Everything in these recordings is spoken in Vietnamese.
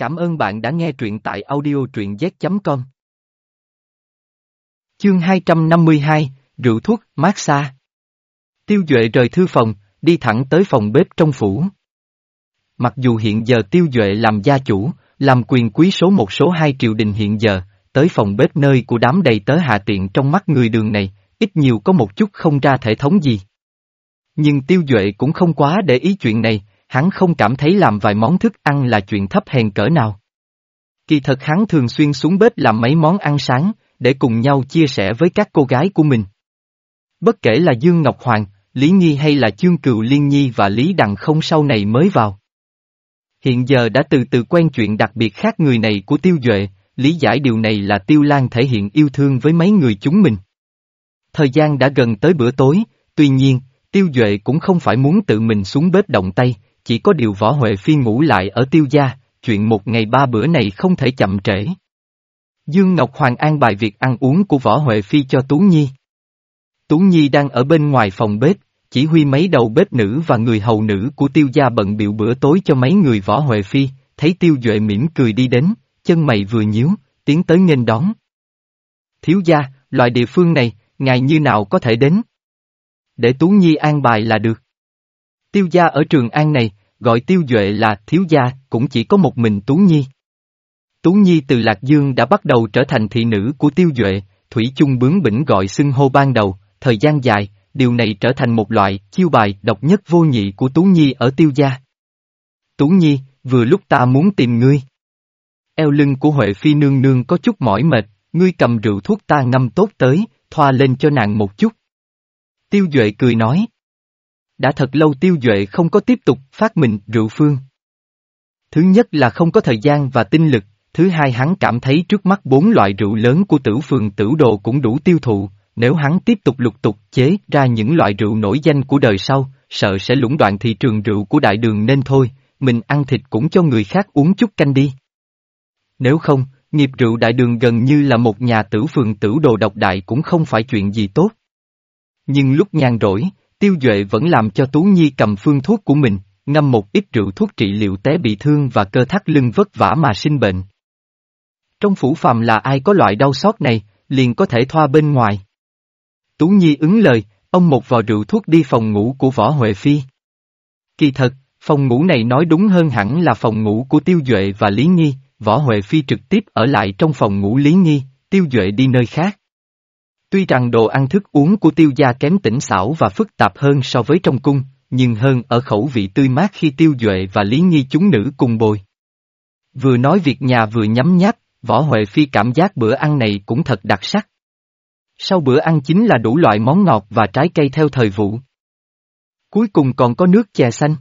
Cảm ơn bạn đã nghe truyện tại audio truyện z.com. Chương 252, Rượu thuốc, mát xa. Tiêu Duệ rời thư phòng, đi thẳng tới phòng bếp trong phủ. Mặc dù hiện giờ Tiêu Duệ làm gia chủ, làm quyền quý số một số hai triều đình hiện giờ, tới phòng bếp nơi của đám đầy tớ hạ tiện trong mắt người đường này, ít nhiều có một chút không ra thể thống gì. Nhưng Tiêu Duệ cũng không quá để ý chuyện này, hắn không cảm thấy làm vài món thức ăn là chuyện thấp hèn cỡ nào. Kỳ thật hắn thường xuyên xuống bếp làm mấy món ăn sáng, để cùng nhau chia sẻ với các cô gái của mình. Bất kể là Dương Ngọc Hoàng, Lý Nhi hay là Chương Cựu Liên Nhi và Lý Đằng không sau này mới vào. Hiện giờ đã từ từ quen chuyện đặc biệt khác người này của Tiêu Duệ, lý giải điều này là Tiêu Lan thể hiện yêu thương với mấy người chúng mình. Thời gian đã gần tới bữa tối, tuy nhiên, Tiêu Duệ cũng không phải muốn tự mình xuống bếp động tay, chỉ có điều võ Huệ Phi ngủ lại ở Tiêu gia, chuyện một ngày ba bữa này không thể chậm trễ. Dương Ngọc Hoàng an bài việc ăn uống của võ Huệ Phi cho Tú Nhi. Tú Nhi đang ở bên ngoài phòng bếp, chỉ huy mấy đầu bếp nữ và người hầu nữ của tiêu gia bận biệu bữa tối cho mấy người võ Huệ Phi, thấy tiêu duệ mỉm cười đi đến, chân mày vừa nhíu, tiến tới nghênh đón. Thiếu gia, loại địa phương này, ngài như nào có thể đến? Để Tú Nhi an bài là được. Tiêu gia ở trường an này, gọi tiêu duệ là thiếu gia, cũng chỉ có một mình Tú Nhi. Tú Nhi từ Lạc Dương đã bắt đầu trở thành thị nữ của tiêu duệ, Thủy chung bướng bỉnh gọi xưng hô ban đầu, thời gian dài, điều này trở thành một loại chiêu bài độc nhất vô nhị của Tú Nhi ở tiêu gia. Tú Nhi, vừa lúc ta muốn tìm ngươi. Eo lưng của Huệ Phi nương nương có chút mỏi mệt, ngươi cầm rượu thuốc ta ngâm tốt tới, thoa lên cho nàng một chút. Tiêu Duệ cười nói. Đã thật lâu Tiêu Duệ không có tiếp tục phát mình rượu phương. Thứ nhất là không có thời gian và tinh lực, thứ hai hắn cảm thấy trước mắt bốn loại rượu lớn của tử phường tử đồ cũng đủ tiêu thụ, nếu hắn tiếp tục lục tục chế ra những loại rượu nổi danh của đời sau, sợ sẽ lũng đoạn thị trường rượu của đại đường nên thôi, mình ăn thịt cũng cho người khác uống chút canh đi. Nếu không, nghiệp rượu đại đường gần như là một nhà tử phường tử đồ độc đại cũng không phải chuyện gì tốt. Nhưng lúc nhàn rỗi, Tiêu Duệ vẫn làm cho Tú Nhi cầm phương thuốc của mình, ngâm một ít rượu thuốc trị liệu té bị thương và cơ thắt lưng vất vả mà sinh bệnh. Trong phủ phàm là ai có loại đau xót này, liền có thể thoa bên ngoài. Tú Nhi ứng lời, ông một vò rượu thuốc đi phòng ngủ của Võ Huệ Phi. Kỳ thật, phòng ngủ này nói đúng hơn hẳn là phòng ngủ của Tiêu Duệ và Lý Nhi, Võ Huệ Phi trực tiếp ở lại trong phòng ngủ Lý Nhi, Tiêu Duệ đi nơi khác. Tuy rằng đồ ăn thức uống của tiêu gia kém tỉnh xảo và phức tạp hơn so với trong cung, nhưng hơn ở khẩu vị tươi mát khi tiêu duệ và lý nhi chúng nữ cùng bồi. Vừa nói việc nhà vừa nhắm nháp, võ Huệ Phi cảm giác bữa ăn này cũng thật đặc sắc. Sau bữa ăn chính là đủ loại món ngọt và trái cây theo thời vụ. Cuối cùng còn có nước chè xanh.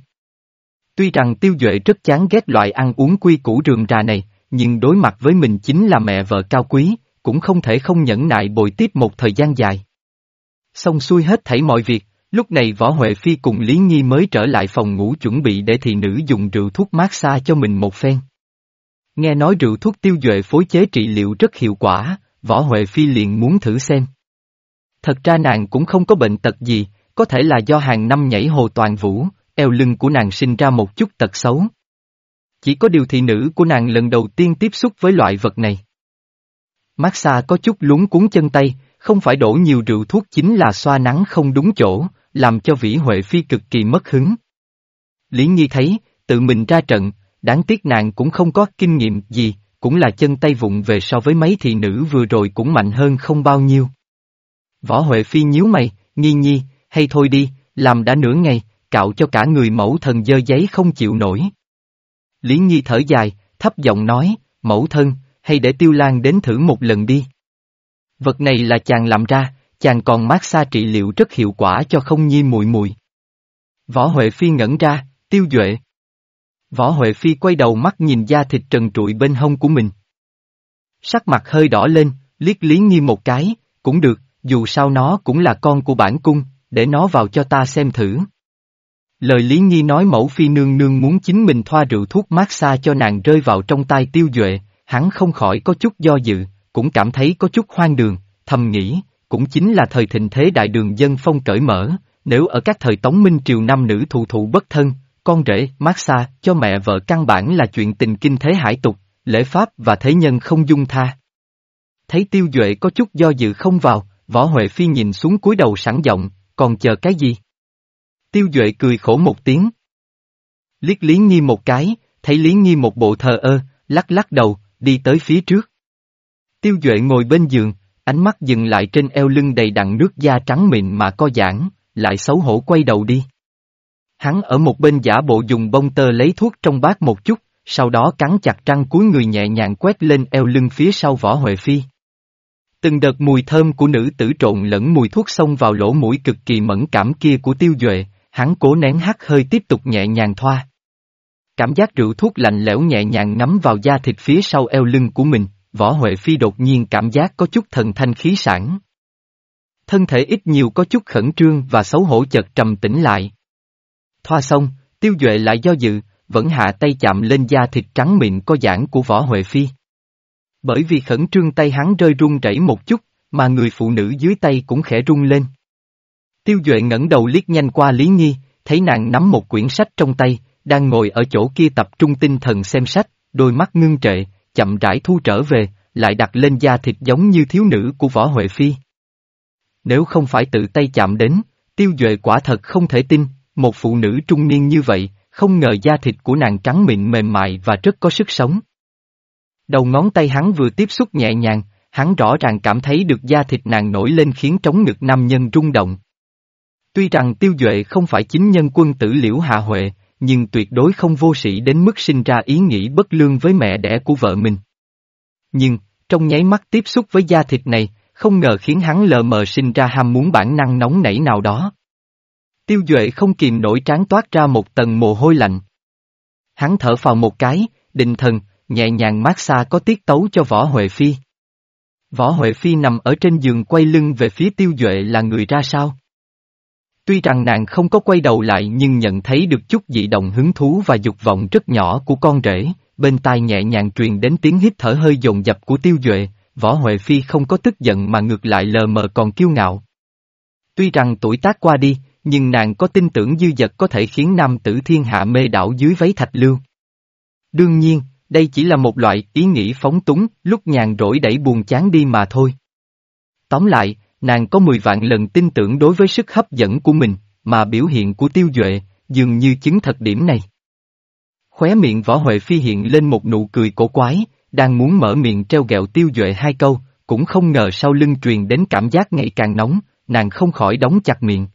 Tuy rằng tiêu duệ rất chán ghét loại ăn uống quy củ rườm rà này, nhưng đối mặt với mình chính là mẹ vợ cao quý, cũng không thể không nhẫn nại bồi tiếp một thời gian dài. Xong xuôi hết thảy mọi việc, lúc này Võ Huệ Phi cùng Lý Nhi mới trở lại phòng ngủ chuẩn bị để thị nữ dùng rượu thuốc mát xa cho mình một phen. Nghe nói rượu thuốc tiêu duệ phối chế trị liệu rất hiệu quả, Võ Huệ Phi liền muốn thử xem. Thật ra nàng cũng không có bệnh tật gì, có thể là do hàng năm nhảy hồ toàn vũ, eo lưng của nàng sinh ra một chút tật xấu. Chỉ có điều thị nữ của nàng lần đầu tiên tiếp xúc với loại vật này. Mát xa có chút lúng cuốn chân tay, không phải đổ nhiều rượu thuốc chính là xoa nắng không đúng chỗ, làm cho Vĩ Huệ Phi cực kỳ mất hứng. Lý Nhi thấy, tự mình ra trận, đáng tiếc nàng cũng không có kinh nghiệm gì, cũng là chân tay vụng về so với mấy thị nữ vừa rồi cũng mạnh hơn không bao nhiêu. Võ Huệ Phi nhíu mày, Nhi Nhi, hay thôi đi, làm đã nửa ngày, cạo cho cả người mẫu thần dơ giấy không chịu nổi. Lý Nhi thở dài, thấp giọng nói, mẫu thân, hay để Tiêu Lan đến thử một lần đi. Vật này là chàng làm ra, chàng còn mát xa trị liệu rất hiệu quả cho không nhi mùi mùi. Võ Huệ Phi ngẩn ra, tiêu duệ. Võ Huệ Phi quay đầu mắt nhìn da thịt trần trụi bên hông của mình. Sắc mặt hơi đỏ lên, liếc Lý Nhi một cái, cũng được, dù sao nó cũng là con của bản cung, để nó vào cho ta xem thử. Lời Lý Nhi nói mẫu phi nương nương muốn chính mình thoa rượu thuốc mát xa cho nàng rơi vào trong tay tiêu duệ, hắn không khỏi có chút do dự, cũng cảm thấy có chút hoang đường, thầm nghĩ, cũng chính là thời thịnh thế đại đường dân phong cởi mở, nếu ở các thời Tống Minh Triều nam nữ thụ thụ bất thân, con rể, massage cho mẹ vợ căn bản là chuyện tình kinh thế hải tục, lễ pháp và thế nhân không dung tha. Thấy tiêu duệ có chút do dự không vào, võ Huệ Phi nhìn xuống cúi đầu sẵn giọng, còn chờ cái gì? Tiêu duệ cười khổ một tiếng. Liếc Lý Nhi một cái, thấy Lý Nhi một bộ thờ ơ, lắc lắc đầu, đi tới phía trước. Tiêu duệ ngồi bên giường, ánh mắt dừng lại trên eo lưng đầy đặn nước da trắng mịn mà co giãn, lại xấu hổ quay đầu đi. Hắn ở một bên giả bộ dùng bông tơ lấy thuốc trong bát một chút, sau đó cắn chặt răng cuối người nhẹ nhàng quét lên eo lưng phía sau võ Huệ Phi. Từng đợt mùi thơm của nữ tử trộn lẫn mùi thuốc xông vào lỗ mũi cực kỳ mẫn cảm kia của tiêu duệ, hắn cố nén hắt hơi tiếp tục nhẹ nhàng thoa. Cảm giác rượu thuốc lạnh lẽo nhẹ nhàng ngắm vào da thịt phía sau eo lưng của mình, võ Huệ Phi đột nhiên cảm giác có chút thần thanh khí sản. Thân thể ít nhiều có chút khẩn trương và xấu hổ chợt trầm tĩnh lại. Thoa xong, tiêu duệ lại do dự, vẫn hạ tay chạm lên da thịt trắng mịn có giãn của võ Huệ Phi. Bởi vì khẩn trương tay hắn rơi run rẩy một chút, mà người phụ nữ dưới tay cũng khẽ rung lên. Tiêu Duệ ngẩng đầu liếc nhanh qua Lý Nhi, thấy nàng nắm một quyển sách trong tay, đang ngồi ở chỗ kia tập trung tinh thần xem sách, đôi mắt ngưng trệ, chậm rãi thu trở về, lại đặt lên da thịt giống như thiếu nữ của Võ Huệ Phi. Nếu không phải tự tay chạm đến, Tiêu Duệ quả thật không thể tin, một phụ nữ trung niên như vậy, không ngờ da thịt của nàng trắng mịn mềm mại và rất có sức sống. Đầu ngón tay hắn vừa tiếp xúc nhẹ nhàng, hắn rõ ràng cảm thấy được da thịt nàng nổi lên khiến trống ngực nam nhân rung động. Tuy rằng tiêu duệ không phải chính nhân quân tử liễu hạ huệ, nhưng tuyệt đối không vô sĩ đến mức sinh ra ý nghĩ bất lương với mẹ đẻ của vợ mình. Nhưng, trong nháy mắt tiếp xúc với da thịt này, không ngờ khiến hắn lờ mờ sinh ra ham muốn bản năng nóng nảy nào đó. Tiêu Duệ không kìm nổi trán toát ra một tầng mồ hôi lạnh. Hắn thở phào một cái, định thần, nhẹ nhàng mát xa có tiết tấu cho Võ Huệ Phi. Võ Huệ Phi nằm ở trên giường quay lưng về phía Tiêu Duệ là người ra sao? Tuy rằng nàng không có quay đầu lại nhưng nhận thấy được chút dị động hứng thú và dục vọng rất nhỏ của con rể, bên tai nhẹ nhàng truyền đến tiếng hít thở hơi dồn dập của Tiêu Duệ, Võ Huệ Phi không có tức giận mà ngược lại lờ mờ còn kiêu ngạo. Tuy rằng tuổi tác qua đi, nhưng nàng có tin tưởng dư dật có thể khiến nam tử thiên hạ mê đảo dưới váy thạch lưu. Đương nhiên, đây chỉ là một loại ý nghĩ phóng túng, lúc nhàn rỗi đẩy buồn chán đi mà thôi. Tóm lại, nàng có 10 vạn lần tin tưởng đối với sức hấp dẫn của mình, mà biểu hiện của tiêu duệ, dường như chứng thật điểm này. Khóe miệng võ Huệ Phi hiện lên một nụ cười cổ quái, đang muốn mở miệng treo gẹo tiêu duệ hai câu, cũng không ngờ sau lưng truyền đến cảm giác ngày càng nóng, nàng không khỏi đóng chặt miệng.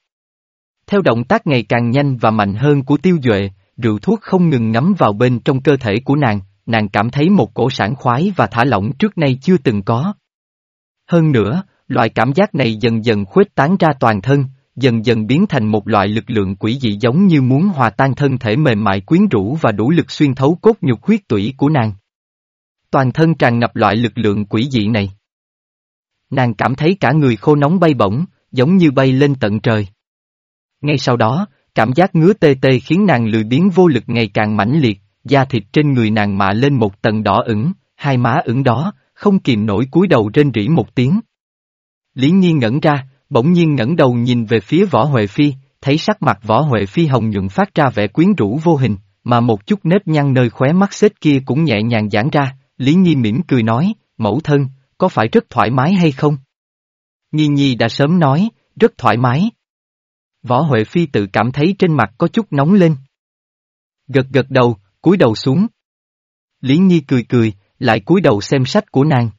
Theo động tác ngày càng nhanh và mạnh hơn của tiêu duệ, rượu thuốc không ngừng ngắm vào bên trong cơ thể của nàng, nàng cảm thấy một cổ sản khoái và thả lỏng trước nay chưa từng có. Hơn nữa, loại cảm giác này dần dần khuếch tán ra toàn thân, dần dần biến thành một loại lực lượng quỷ dị giống như muốn hòa tan thân thể mềm mại quyến rũ và đủ lực xuyên thấu cốt nhục huyết tủy của nàng. Toàn thân tràn ngập loại lực lượng quỷ dị này. Nàng cảm thấy cả người khô nóng bay bổng, giống như bay lên tận trời. Ngay sau đó, cảm giác ngứa tê tê khiến nàng lười biến vô lực ngày càng mãnh liệt, da thịt trên người nàng mạ lên một tầng đỏ ửng, hai má ửng đó, không kìm nổi cúi đầu rên rỉ một tiếng. Lý Nhi ngẩn ra, bỗng nhiên ngẩng đầu nhìn về phía võ Huệ Phi, thấy sắc mặt võ Huệ Phi hồng nhuận phát ra vẻ quyến rũ vô hình, mà một chút nếp nhăn nơi khóe mắt xếp kia cũng nhẹ nhàng giãn ra, Lý Nhi mỉm cười nói, mẫu thân, có phải rất thoải mái hay không? Nhi Nhi đã sớm nói, rất thoải mái. Võ Huệ Phi tự cảm thấy trên mặt có chút nóng lên. Gật gật đầu, cúi đầu xuống. Lý Nhi cười cười, lại cúi đầu xem sách của nàng.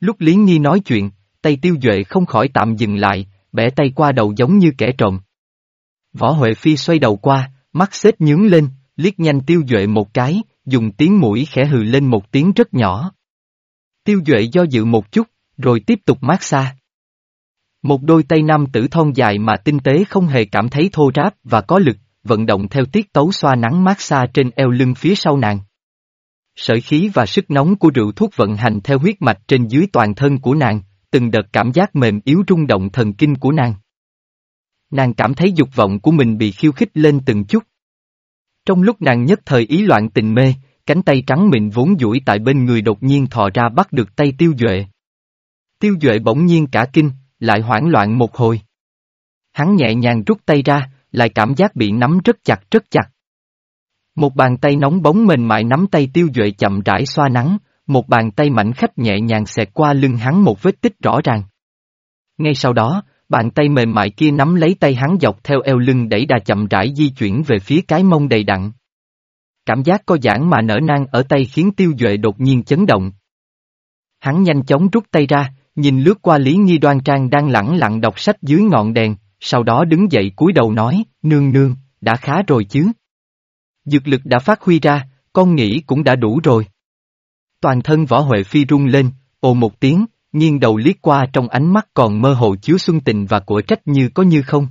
Lúc Lý Nhi nói chuyện, tay tiêu duệ không khỏi tạm dừng lại, bẻ tay qua đầu giống như kẻ trộm. Võ Huệ Phi xoay đầu qua, mắt xếp nhướng lên, liếc nhanh tiêu duệ một cái, dùng tiếng mũi khẽ hừ lên một tiếng rất nhỏ. Tiêu duệ do dự một chút, rồi tiếp tục mát xa. Một đôi tay nam tử thon dài mà tinh tế không hề cảm thấy thô ráp và có lực, vận động theo tiết tấu xoa nắng mát xa trên eo lưng phía sau nàng. Sợi khí và sức nóng của rượu thuốc vận hành theo huyết mạch trên dưới toàn thân của nàng, từng đợt cảm giác mềm yếu rung động thần kinh của nàng. Nàng cảm thấy dục vọng của mình bị khiêu khích lên từng chút. Trong lúc nàng nhất thời ý loạn tình mê, cánh tay trắng mịn vốn duỗi tại bên người đột nhiên thò ra bắt được tay tiêu duệ. Tiêu duệ bỗng nhiên cả kinh, lại hoảng loạn một hồi. Hắn nhẹ nhàng rút tay ra, lại cảm giác bị nắm rất chặt rất chặt. Một bàn tay nóng bóng mềm mại nắm tay tiêu duệ chậm rãi xoa nắng, một bàn tay mảnh khách nhẹ nhàng xẹt qua lưng hắn một vết tích rõ ràng. Ngay sau đó, bàn tay mềm mại kia nắm lấy tay hắn dọc theo eo lưng đẩy đà chậm rãi di chuyển về phía cái mông đầy đặn. Cảm giác co giãn mà nở nang ở tay khiến tiêu duệ đột nhiên chấn động. Hắn nhanh chóng rút tay ra, nhìn lướt qua Lý nghi đoan trang đang lẳng lặng đọc sách dưới ngọn đèn, sau đó đứng dậy cúi đầu nói, nương nương, đã khá rồi chứ. Dược lực đã phát huy ra, con nghĩ cũng đã đủ rồi. Toàn thân võ Huệ Phi rung lên, ồ một tiếng, nghiêng đầu liếc qua trong ánh mắt còn mơ hồ chứa xuân tình và của trách như có như không.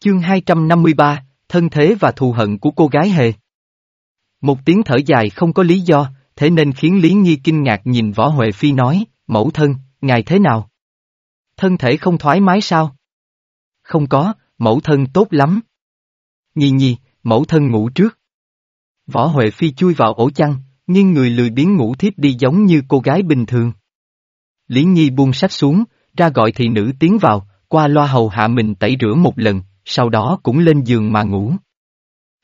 Chương 253, Thân thế và thù hận của cô gái hề. Một tiếng thở dài không có lý do, thế nên khiến Lý nghi kinh ngạc nhìn Võ Huệ Phi nói, mẫu thân, ngài thế nào? Thân thể không thoải mái sao? Không có, mẫu thân tốt lắm. Nhi nhi, mẫu thân ngủ trước. Võ Huệ Phi chui vào ổ chăn, nhưng người lười biến ngủ thiếp đi giống như cô gái bình thường. Lý Nhi buông sách xuống, ra gọi thị nữ tiến vào, qua loa hầu hạ mình tẩy rửa một lần, sau đó cũng lên giường mà ngủ.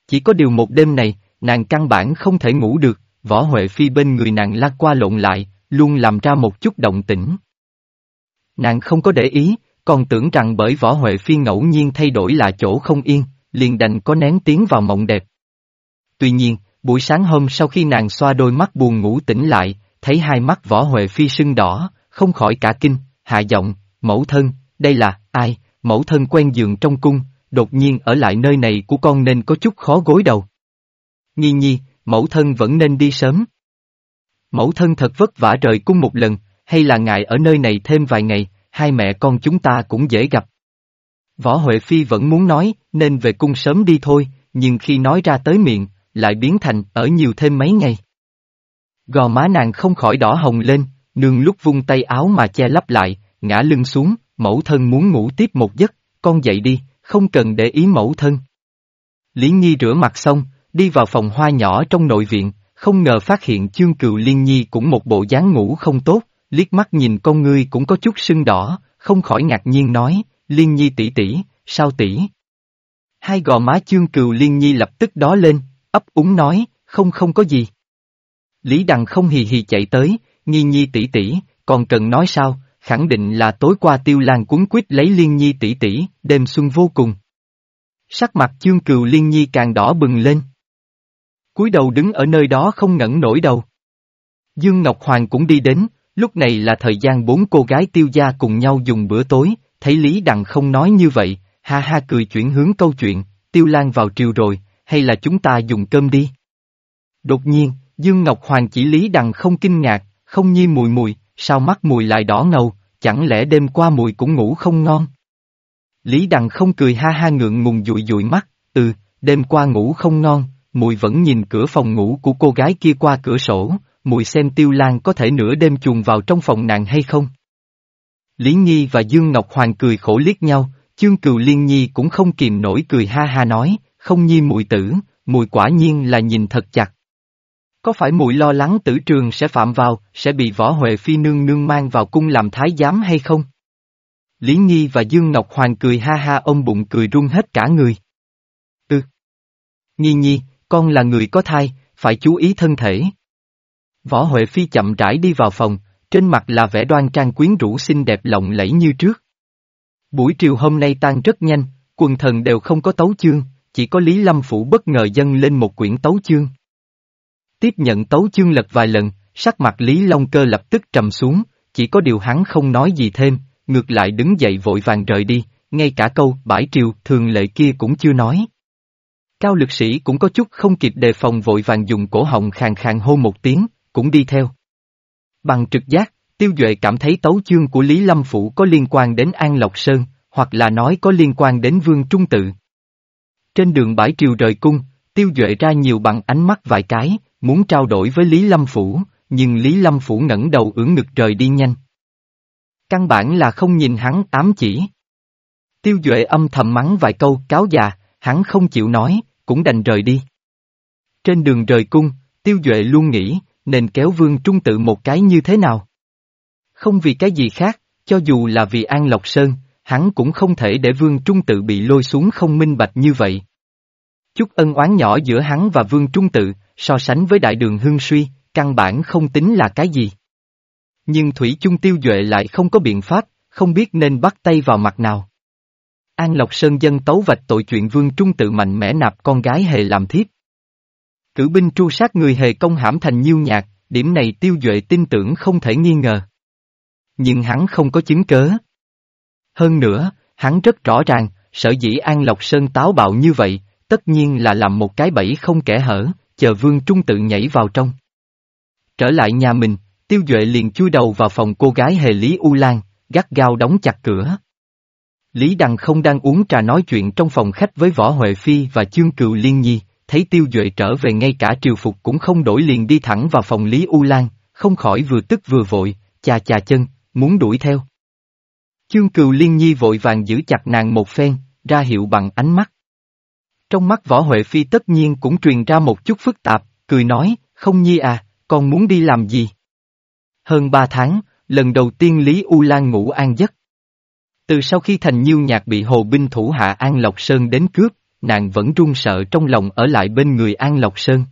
Chỉ có điều một đêm này, nàng căn bản không thể ngủ được, võ Huệ Phi bên người nàng la qua lộn lại, luôn làm ra một chút động tĩnh. Nàng không có để ý, còn tưởng rằng bởi võ Huệ Phi ngẫu nhiên thay đổi là chỗ không yên, liền đành có nén tiếng vào mộng đẹp. Tuy nhiên, buổi sáng hôm sau khi nàng xoa đôi mắt buồn ngủ tỉnh lại, thấy hai mắt võ Huệ Phi sưng đỏ, không khỏi cả kinh, hạ giọng, mẫu thân, đây là, ai, mẫu thân quen giường trong cung, đột nhiên ở lại nơi này của con nên có chút khó gối đầu. Nhi nhi, mẫu thân vẫn nên đi sớm. Mẫu thân thật vất vả rời cung một lần, hay là ngại ở nơi này thêm vài ngày, hai mẹ con chúng ta cũng dễ gặp. Võ Huệ Phi vẫn muốn nói, nên về cung sớm đi thôi, nhưng khi nói ra tới miệng, lại biến thành ở nhiều thêm mấy ngày. Gò má nàng không khỏi đỏ hồng lên, nương lúc vung tay áo mà che lấp lại, ngã lưng xuống, mẫu thân muốn ngủ tiếp một giấc, con dậy đi, không cần để ý mẫu thân. Lý Nhi rửa mặt xong, đi vào phòng hoa nhỏ trong nội viện, không ngờ phát hiện chương cựu Liên Nhi cũng một bộ dáng ngủ không tốt, liếc mắt nhìn con ngươi cũng có chút sưng đỏ, không khỏi ngạc nhiên nói, Liên Nhi tỷ tỷ, sao tỷ? Hai gò má chương cừu Liên Nhi lập tức đó lên, ấp úng nói, không không có gì. Lý Đằng không hì hì chạy tới, Nhi Nhi tỷ tỷ, còn cần nói sao, khẳng định là tối qua tiêu lan cuốn quýt lấy Liên Nhi tỷ tỷ, đêm xuân vô cùng. Sắc mặt chương cừu Liên Nhi càng đỏ bừng lên. cúi đầu đứng ở nơi đó không ngẩng nổi đầu. Dương Ngọc Hoàng cũng đi đến, lúc này là thời gian bốn cô gái tiêu gia cùng nhau dùng bữa tối, thấy Lý Đằng không nói như vậy, ha ha cười chuyển hướng câu chuyện, tiêu lan vào triều rồi, hay là chúng ta dùng cơm đi. Đột nhiên, Dương Ngọc Hoàng chỉ Lý Đằng không kinh ngạc, không nhi mùi mùi, sao mắt mùi lại đỏ ngầu, chẳng lẽ đêm qua mùi cũng ngủ không ngon? Lý Đằng không cười ha ha ngượng ngùng dụi dụi mắt, ừ, đêm qua ngủ không ngon, mùi vẫn nhìn cửa phòng ngủ của cô gái kia qua cửa sổ, mùi xem tiêu lan có thể nửa đêm chuồn vào trong phòng nàng hay không? Lý Nhi và Dương Ngọc Hoàng cười khổ liếc nhau, chương cừu liên nhi cũng không kìm nổi cười ha ha nói, không nhi mùi tử, mùi quả nhiên là nhìn thật chặt. Có phải mùi lo lắng tử trường sẽ phạm vào, sẽ bị võ Huệ Phi nương nương mang vào cung làm thái giám hay không? Lý Nhi và Dương Ngọc Hoàng cười ha ha ông bụng cười run hết cả người. Ừ. Nhi Nhi, con là người có thai, phải chú ý thân thể. Võ Huệ Phi chậm rãi đi vào phòng, trên mặt là vẻ đoan trang quyến rũ xinh đẹp lộng lẫy như trước. Buổi chiều hôm nay tan rất nhanh, quần thần đều không có tấu chương, chỉ có Lý Lâm Phủ bất ngờ dâng lên một quyển tấu chương. Tiếp nhận tấu chương lật vài lần, sắc mặt Lý Long Cơ lập tức trầm xuống, chỉ có điều hắn không nói gì thêm, ngược lại đứng dậy vội vàng rời đi, ngay cả câu bãi triều thường lệ kia cũng chưa nói. Cao lực sĩ cũng có chút không kịp đề phòng vội vàng dùng cổ họng khàn khàn hô một tiếng, cũng đi theo. Bằng trực giác, Tiêu Duệ cảm thấy tấu chương của Lý Lâm Phủ có liên quan đến An Lộc Sơn, hoặc là nói có liên quan đến Vương Trung Tự. Trên đường bãi triều rời cung, Tiêu Duệ ra nhiều bằng ánh mắt vài cái, muốn trao đổi với Lý Lâm Phủ, nhưng Lý Lâm Phủ ngẩng đầu ưỡn ngực rời đi nhanh. Căn bản là không nhìn hắn ám chỉ. Tiêu Duệ âm thầm mắng vài câu cáo già, hắn không chịu nói, cũng đành rời đi. Trên đường rời cung, Tiêu Duệ luôn nghĩ, nên kéo Vương Trung Tự một cái như thế nào? Không vì cái gì khác, cho dù là vì An Lộc Sơn, hắn cũng không thể để Vương Trung Tự bị lôi xuống không minh bạch như vậy. Chút ân oán nhỏ giữa hắn và Vương Trung Tự, so sánh với đại đường hương suy, căn bản không tính là cái gì. Nhưng Thủy chung Tiêu Duệ lại không có biện pháp, không biết nên bắt tay vào mặt nào. An Lộc Sơn dân tấu vạch tội chuyện Vương Trung Tự mạnh mẽ nạp con gái hề làm thiếp. Cử binh tru sát người hề công hãm thành nhiêu nhạc, điểm này Tiêu Duệ tin tưởng không thể nghi ngờ. Nhưng hắn không có chứng cớ. Hơn nữa, hắn rất rõ ràng, sở dĩ An Lộc Sơn táo bạo như vậy, tất nhiên là làm một cái bẫy không kẻ hở, chờ Vương Trung tự nhảy vào trong. Trở lại nhà mình, Tiêu Duệ liền chui đầu vào phòng cô gái hề Lý U Lan, gắt gao đóng chặt cửa. Lý Đằng không đang uống trà nói chuyện trong phòng khách với Võ Huệ Phi và Chương Cựu Liên Nhi, thấy Tiêu Duệ trở về ngay cả triều phục cũng không đổi liền đi thẳng vào phòng Lý U Lan, không khỏi vừa tức vừa vội, chà chà chân, muốn đuổi theo. Chương cừu Liên Nhi vội vàng giữ chặt nàng một phen, ra hiệu bằng ánh mắt. Trong mắt Võ Huệ Phi tất nhiên cũng truyền ra một chút phức tạp, cười nói, không nhi à, con muốn đi làm gì? Hơn ba tháng, lần đầu tiên Lý U Lan ngủ an giấc. Từ sau khi thành nhiêu nhạc bị hồ binh thủ hạ An Lộc Sơn đến cướp, nàng vẫn run sợ trong lòng ở lại bên người An Lộc Sơn.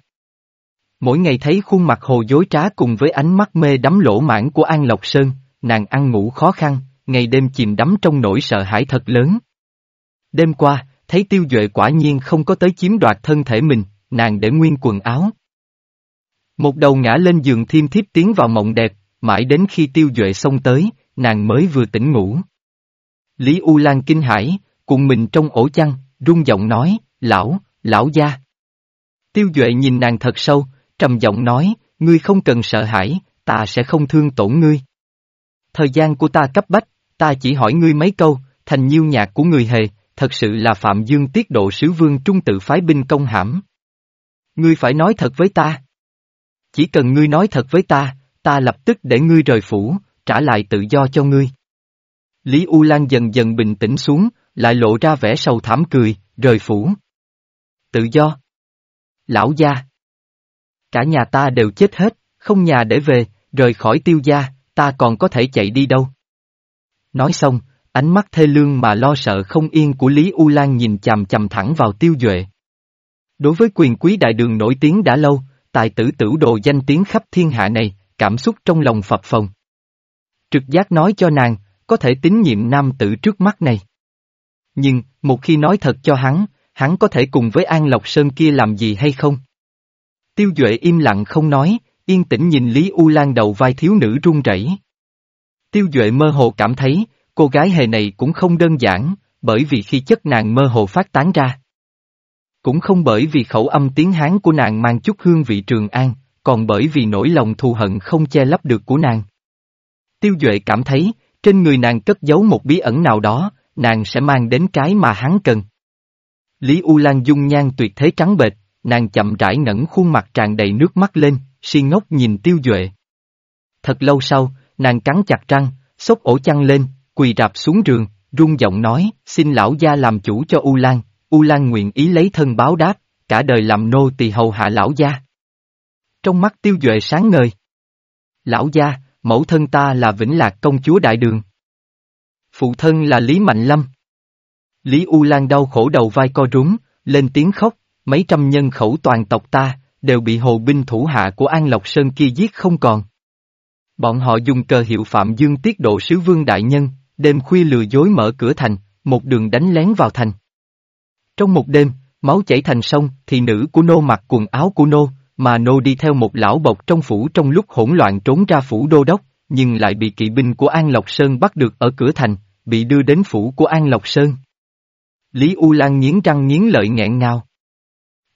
Mỗi ngày thấy khuôn mặt hồ dối trá cùng với ánh mắt mê đắm lỗ mãn của An Lộc Sơn, nàng ăn ngủ khó khăn, ngày đêm chìm đắm trong nỗi sợ hãi thật lớn. Đêm qua, thấy tiêu duệ quả nhiên không có tới chiếm đoạt thân thể mình, nàng để nguyên quần áo. Một đầu ngã lên giường thiêm thiếp tiến vào mộng đẹp, mãi đến khi tiêu duệ xông tới, nàng mới vừa tỉnh ngủ. Lý U Lan kinh hãi, cùng mình trong ổ chăn, rung giọng nói, lão, lão gia. Tiêu Duệ nhìn nàng thật sâu, trầm giọng nói, ngươi không cần sợ hãi, ta sẽ không thương tổn ngươi. Thời gian của ta cấp bách, ta chỉ hỏi ngươi mấy câu, thành nhiêu nhạc của người hề, thật sự là Phạm Dương tiết độ sứ vương trung tự phái binh công hãm. Ngươi phải nói thật với ta. Chỉ cần ngươi nói thật với ta, ta lập tức để ngươi rời phủ, trả lại tự do cho ngươi. Lý U Lan dần dần bình tĩnh xuống, lại lộ ra vẻ sầu thảm cười, rời phủ. Tự do. Lão gia. Cả nhà ta đều chết hết, không nhà để về, rời khỏi tiêu gia, ta còn có thể chạy đi đâu. Nói xong, ánh mắt thê lương mà lo sợ không yên của Lý U Lan nhìn chằm chằm thẳng vào tiêu duệ. Đối với quyền quý đại đường nổi tiếng đã lâu, tài tử tử đồ danh tiếng khắp thiên hạ này, cảm xúc trong lòng phập phồng. Trực giác nói cho nàng, có thể tín nhiệm nam tử trước mắt này. Nhưng, một khi nói thật cho hắn, hắn có thể cùng với An Lộc Sơn kia làm gì hay không? Tiêu Duệ im lặng không nói, yên tĩnh nhìn Lý U Lan đầu vai thiếu nữ run rẩy. Tiêu Duệ mơ hồ cảm thấy, cô gái hề này cũng không đơn giản, bởi vì khi chất nàng mơ hồ phát tán ra. Cũng không bởi vì khẩu âm tiếng Hán của nàng mang chút hương vị trường an, còn bởi vì nỗi lòng thù hận không che lấp được của nàng. Tiêu Duệ cảm thấy, trên người nàng cất giấu một bí ẩn nào đó, nàng sẽ mang đến cái mà hắn cần. Lý U Lan dung nhan tuyệt thế trắng bệch, nàng chậm rãi ngẩng khuôn mặt tràn đầy nước mắt lên, si ngốc nhìn tiêu duệ. Thật lâu sau, nàng cắn chặt răng, xốc ổ chăn lên, quỳ rạp xuống giường, run giọng nói, xin lão gia làm chủ cho U Lan, U Lan nguyện ý lấy thân báo đáp, cả đời làm nô tỳ hầu hạ lão gia. Trong mắt tiêu duệ sáng ngời. Lão gia, mẫu thân ta là Vĩnh Lạc công chúa đại đường. Phụ thân là Lý Mạnh Lâm. Lý U Lan đau khổ đầu vai co rúm, lên tiếng khóc, mấy trăm nhân khẩu toàn tộc ta, đều bị hồ binh thủ hạ của An Lộc Sơn kia giết không còn. Bọn họ dùng cờ hiệu Phạm Dương tiết độ sứ vương đại nhân, đêm khuya lừa dối mở cửa thành, một đường đánh lén vào thành. Trong một đêm, máu chảy thành sông, thì nữ của nô mặc quần áo của nô, mà nô đi theo một lão bộc trong phủ trong lúc hỗn loạn trốn ra phủ đô đốc, nhưng lại bị kỵ binh của An Lộc Sơn bắt được ở cửa thành, bị đưa đến phủ của An Lộc Sơn. Lý U Lan nghiến răng nghiến lợi nghẹn ngào.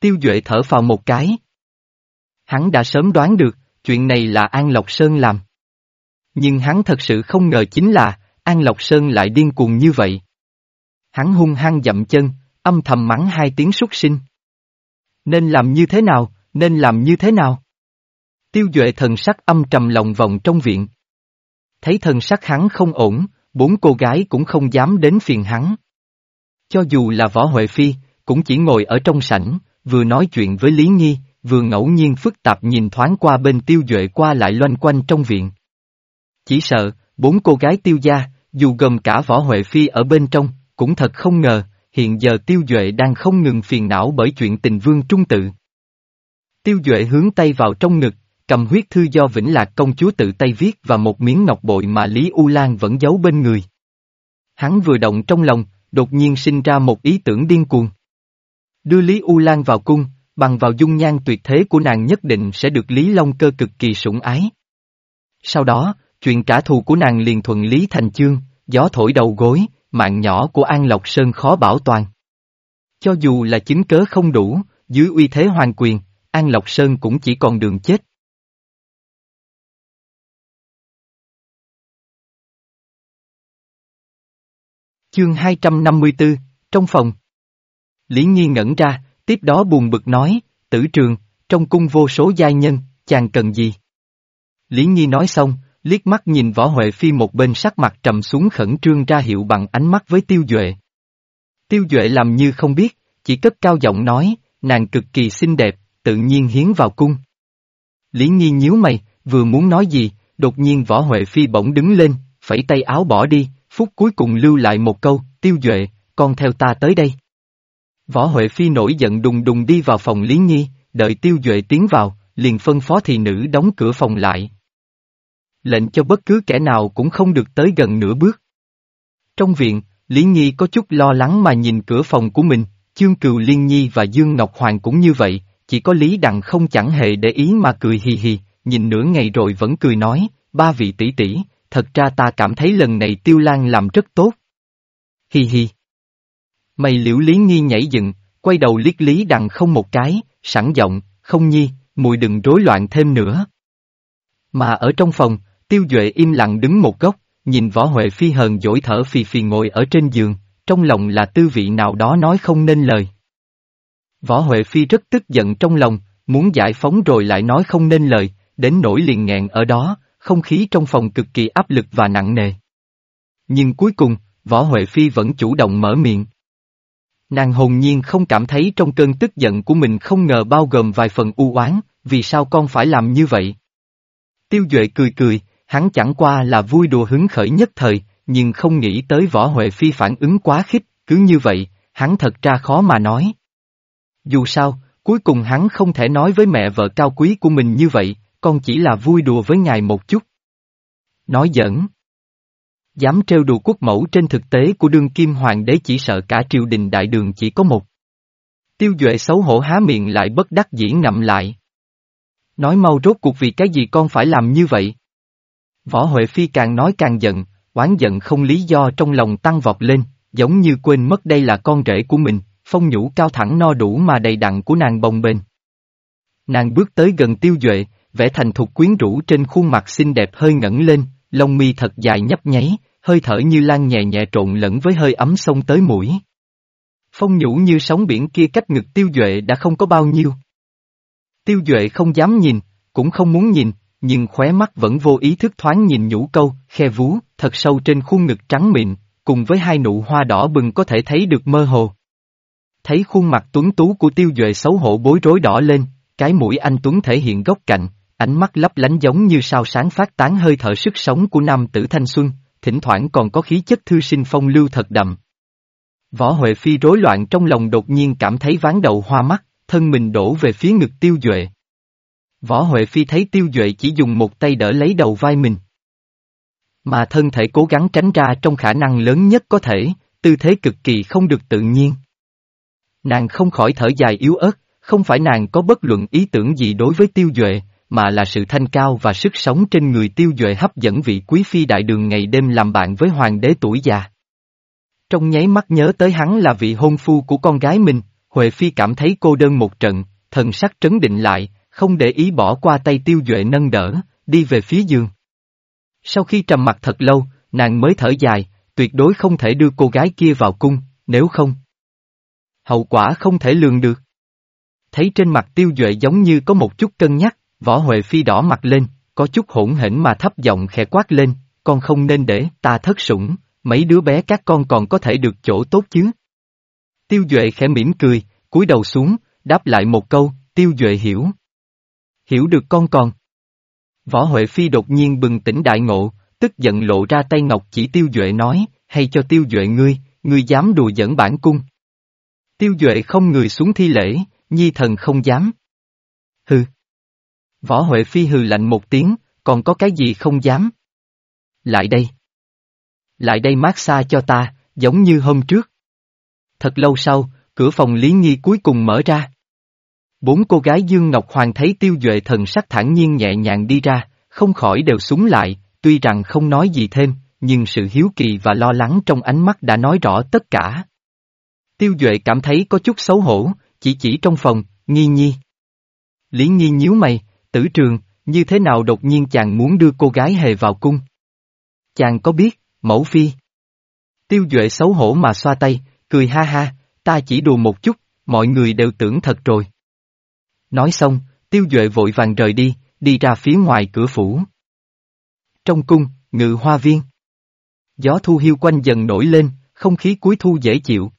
Tiêu Duệ thở vào một cái. Hắn đã sớm đoán được, chuyện này là An Lộc Sơn làm. Nhưng hắn thật sự không ngờ chính là, An Lộc Sơn lại điên cuồng như vậy. Hắn hung hăng dậm chân, âm thầm mắng hai tiếng súc sinh. Nên làm như thế nào, nên làm như thế nào? Tiêu Duệ thần sắc âm trầm lòng vòng trong viện. Thấy thần sắc hắn không ổn, bốn cô gái cũng không dám đến phiền hắn. Cho dù là Võ Huệ Phi, cũng chỉ ngồi ở trong sảnh, vừa nói chuyện với Lý Nhi, vừa ngẫu nhiên phức tạp nhìn thoáng qua bên tiêu duệ qua lại loanh quanh trong viện. Chỉ sợ, bốn cô gái tiêu gia, dù gồm cả võ Huệ Phi ở bên trong, cũng thật không ngờ, hiện giờ Tiêu Duệ đang không ngừng phiền não bởi chuyện tình vương trung tự. Tiêu Duệ hướng tay vào trong ngực, cầm huyết thư do Vĩnh Lạc công chúa tự tay viết và một miếng ngọc bội mà Lý U Lan vẫn giấu bên người. Hắn vừa động trong lòng, đột nhiên sinh ra một ý tưởng điên cuồng. Đưa Lý U Lan vào cung, bằng vào dung nhan tuyệt thế của nàng nhất định sẽ được Lý Long Cơ cực kỳ sủng ái. Sau đó, chuyện trả thù của nàng liền thuận lý thành chương, gió thổi đầu gối, mạng nhỏ của An Lộc Sơn khó bảo toàn. Cho dù là chứng cớ không đủ, dưới uy thế hoàng quyền, An Lộc Sơn cũng chỉ còn đường chết. Chương 254, trong phòng. Lý Nhi ngẩn ra, tiếp đó buồn bực nói, tử trường, trong cung vô số giai nhân, chàng cần gì? Lý Nhi nói xong, liếc mắt nhìn võ Huệ Phi một bên sắc mặt trầm xuống khẩn trương ra hiệu bằng ánh mắt với Tiêu Duệ. Tiêu Duệ làm như không biết, chỉ cất cao giọng nói, nàng cực kỳ xinh đẹp, tự nhiên hiến vào cung. Lý Nhi nhíu mày, vừa muốn nói gì, đột nhiên võ Huệ Phi bỗng đứng lên, phẩy tay áo bỏ đi, phút cuối cùng lưu lại một câu, Tiêu Duệ, con theo ta tới đây. Võ Huệ Phi nổi giận đùng đùng đi vào phòng Lý Nhi, đợi Tiêu Duệ tiến vào, liền phân phó thị nữ đóng cửa phòng lại, lệnh cho bất cứ kẻ nào cũng không được tới gần nửa bước. Trong viện, Lý Nhi có chút lo lắng mà nhìn cửa phòng của mình, Chương Cừu Liên Nhi và Dương Ngọc Hoàng cũng như vậy, chỉ có Lý Đặng không chẳng hề để ý mà cười hì hì, nhìn nửa ngày rồi vẫn cười nói, ba vị tỷ tỷ, thật ra ta cảm thấy lần này Tiêu Lan làm rất tốt. Hi hi. Mày liễu Lý nghi nhảy dựng, quay đầu liếc Lý đằng không một cái, sẵn giọng, không nhi, mùi đừng rối loạn thêm nữa. Mà ở trong phòng, Tiêu Duệ im lặng đứng một góc, nhìn võ Huệ Phi hờn dỗi thở phì phì ngồi ở trên giường, trong lòng là tư vị nào đó nói không nên lời. Võ Huệ Phi rất tức giận trong lòng, muốn giải phóng rồi lại nói không nên lời, đến nỗi liền nghẹn ở đó, không khí trong phòng cực kỳ áp lực và nặng nề. Nhưng cuối cùng, Võ Huệ Phi vẫn chủ động mở miệng. Nàng hồn nhiên không cảm thấy trong cơn tức giận của mình không ngờ bao gồm vài phần u oán, vì sao con phải làm như vậy? Tiêu Duệ cười cười, hắn chẳng qua là vui đùa hứng khởi nhất thời, nhưng không nghĩ tới võ Huệ Phi phản ứng quá khích, cứ như vậy, hắn thật ra khó mà nói. Dù sao, cuối cùng hắn không thể nói với mẹ vợ cao quý của mình như vậy, con chỉ là vui đùa với ngài một chút. Nói giỡn. Dám trêu đùa quốc mẫu trên thực tế của đương kim hoàng đế chỉ sợ cả triều đình đại đường chỉ có một. Tiêu Duệ xấu hổ há miệng lại bất đắc dĩ ngậm lại. Nói mau rốt cuộc vì cái gì con phải làm như vậy? Võ Huệ Phi càng nói càng giận, oán giận không lý do trong lòng tăng vọt lên, giống như quên mất đây là con rể của mình, phong nhũ cao thẳng no đủ mà đầy đặn của nàng bồng bềnh. Nàng bước tới gần tiêu duệ, vẻ thành thục quyến rũ trên khuôn mặt xinh đẹp hơi ngẩng lên, lông mi thật dài nhấp nháy, hơi thở như lan nhẹ nhẹ trộn lẫn với hơi ấm sông tới mũi. Phong nhũ như sóng biển kia cách ngực tiêu duệ đã không có bao nhiêu. Tiêu duệ không dám nhìn, cũng không muốn nhìn, nhưng khóe mắt vẫn vô ý thức thoáng nhìn nhũ câu, khe vú, thật sâu trên khuôn ngực trắng mịn, cùng với hai nụ hoa đỏ bừng có thể thấy được mơ hồ. Thấy khuôn mặt tuấn tú của tiêu duệ xấu hổ bối rối đỏ lên, cái mũi anh tuấn thể hiện góc cạnh, ánh mắt lấp lánh giống như sao sáng phát tán hơi thở sức sống của nam tử thanh xuân, thỉnh thoảng còn có khí chất thư sinh phong lưu thật đậm. Võ Huệ Phi rối loạn trong lòng đột nhiên cảm thấy ván đầu hoa mắt, thân mình đổ về phía ngực tiêu duệ. Võ Huệ Phi thấy tiêu duệ chỉ dùng một tay đỡ lấy đầu vai mình. Mà thân thể cố gắng tránh ra trong khả năng lớn nhất có thể, tư thế cực kỳ không được tự nhiên. Nàng không khỏi thở dài yếu ớt, không phải nàng có bất luận ý tưởng gì đối với tiêu duệ, mà là sự thanh cao và sức sống trên người tiêu duệ hấp dẫn vị quý phi đại đường ngày đêm làm bạn với hoàng đế tuổi già. Trong nháy mắt nhớ tới hắn là vị hôn phu của con gái mình, Huệ Phi cảm thấy cô đơn một trận, thần sắc trấn định lại, không để ý bỏ qua tay tiêu duệ nâng đỡ, đi về phía giường. Sau khi trầm mặt thật lâu, nàng mới thở dài, tuyệt đối không thể đưa cô gái kia vào cung, nếu không. Hậu quả không thể lường được. Thấy trên mặt tiêu duệ giống như có một chút cân nhắc, võ Huệ Phi đỏ mặt lên, có chút hỗn hển mà thấp giọng khẽ quát lên, con không nên để ta thất sủng, mấy đứa bé các con còn có thể được chỗ tốt chứ. Tiêu Duệ khẽ mỉm cười, cúi đầu xuống, đáp lại một câu, Tiêu Duệ hiểu. Hiểu được con còn. Võ Huệ Phi đột nhiên bừng tỉnh đại ngộ, tức giận lộ ra tay ngọc chỉ tiêu duệ nói, hay cho tiêu duệ ngươi, ngươi dám đùa giỡn bản cung. Tiêu duệ không người xuống thi lễ, nhi thần không dám. Hừ. Võ Huệ Phi hừ lạnh một tiếng, còn có cái gì không dám. Lại đây. Lại đây mát xa cho ta, giống như hôm trước. Thật lâu sau, cửa phòng Lý Nhi cuối cùng mở ra. Bốn cô gái Dương Ngọc Hoàng thấy tiêu duệ thần sắc thản nhiên nhẹ nhàng đi ra, không khỏi đều súng lại, tuy rằng không nói gì thêm, nhưng sự hiếu kỳ và lo lắng trong ánh mắt đã nói rõ tất cả. Tiêu duệ cảm thấy có chút xấu hổ, chỉ chỉ trong phòng, nghi nhi. Lý Nhi nhíu mày, tử trường, như thế nào đột nhiên chàng muốn đưa cô gái hề vào cung? Chàng có biết, mẫu phi. Tiêu Duệ xấu hổ mà xoa tay, cười ha ha, ta chỉ đùa một chút, mọi người đều tưởng thật rồi. Nói xong, Tiêu Duệ vội vàng rời đi, đi ra phía ngoài cửa phủ. Trong cung, ngự hoa viên. Gió thu hiu quanh dần nổi lên, không khí cuối thu dễ chịu.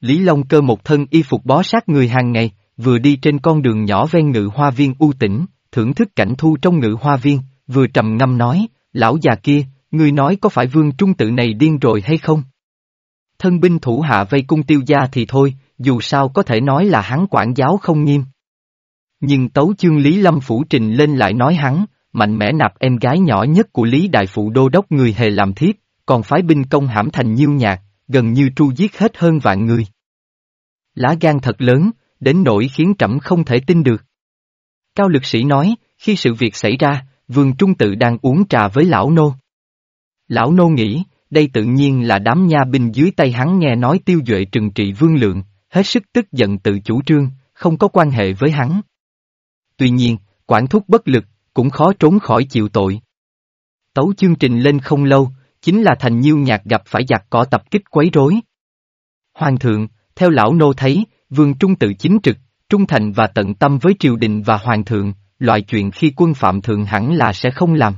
Lý Long cơ một thân y phục bó sát người hàng ngày, vừa đi trên con đường nhỏ ven ngự hoa viên u tĩnh, thưởng thức cảnh thu trong ngự hoa viên, vừa trầm ngâm nói, lão già kia, ngươi nói có phải vương trung tự này điên rồi hay không? Thân binh thủ hạ vây cung tiêu gia thì thôi, dù sao có thể nói là hắn quản giáo không nghiêm. Nhưng tấu chương Lý Lâm Phủ trình lên lại nói hắn, mạnh mẽ nạp em gái nhỏ nhất của Lý Đại Phụ Đô Đốc người hề làm thiếp, còn phái binh công hãm thành nhiêu nhạc, gần như tru giết hết hơn vạn người. Lá gan thật lớn, đến nỗi khiến trẫm không thể tin được. Cao lực sĩ nói, khi sự việc xảy ra, vương trung tự đang uống trà với lão nô. Lão nô nghĩ, đây tự nhiên là đám nha binh dưới tay hắn nghe nói tiêu duệ trừng trị vương lượng, hết sức tức giận tự chủ trương, không có quan hệ với hắn. Tuy nhiên, quản thúc bất lực, cũng khó trốn khỏi chịu tội. Tấu chương trình lên không lâu, chính là thành nhiêu nhạc gặp phải giặc cỏ tập kích quấy rối. Hoàng thượng, theo lão nô thấy, vương trung tự chính trực, trung thành và tận tâm với triều đình và hoàng thượng, loại chuyện khi quân phạm thượng hẳn là sẽ không làm.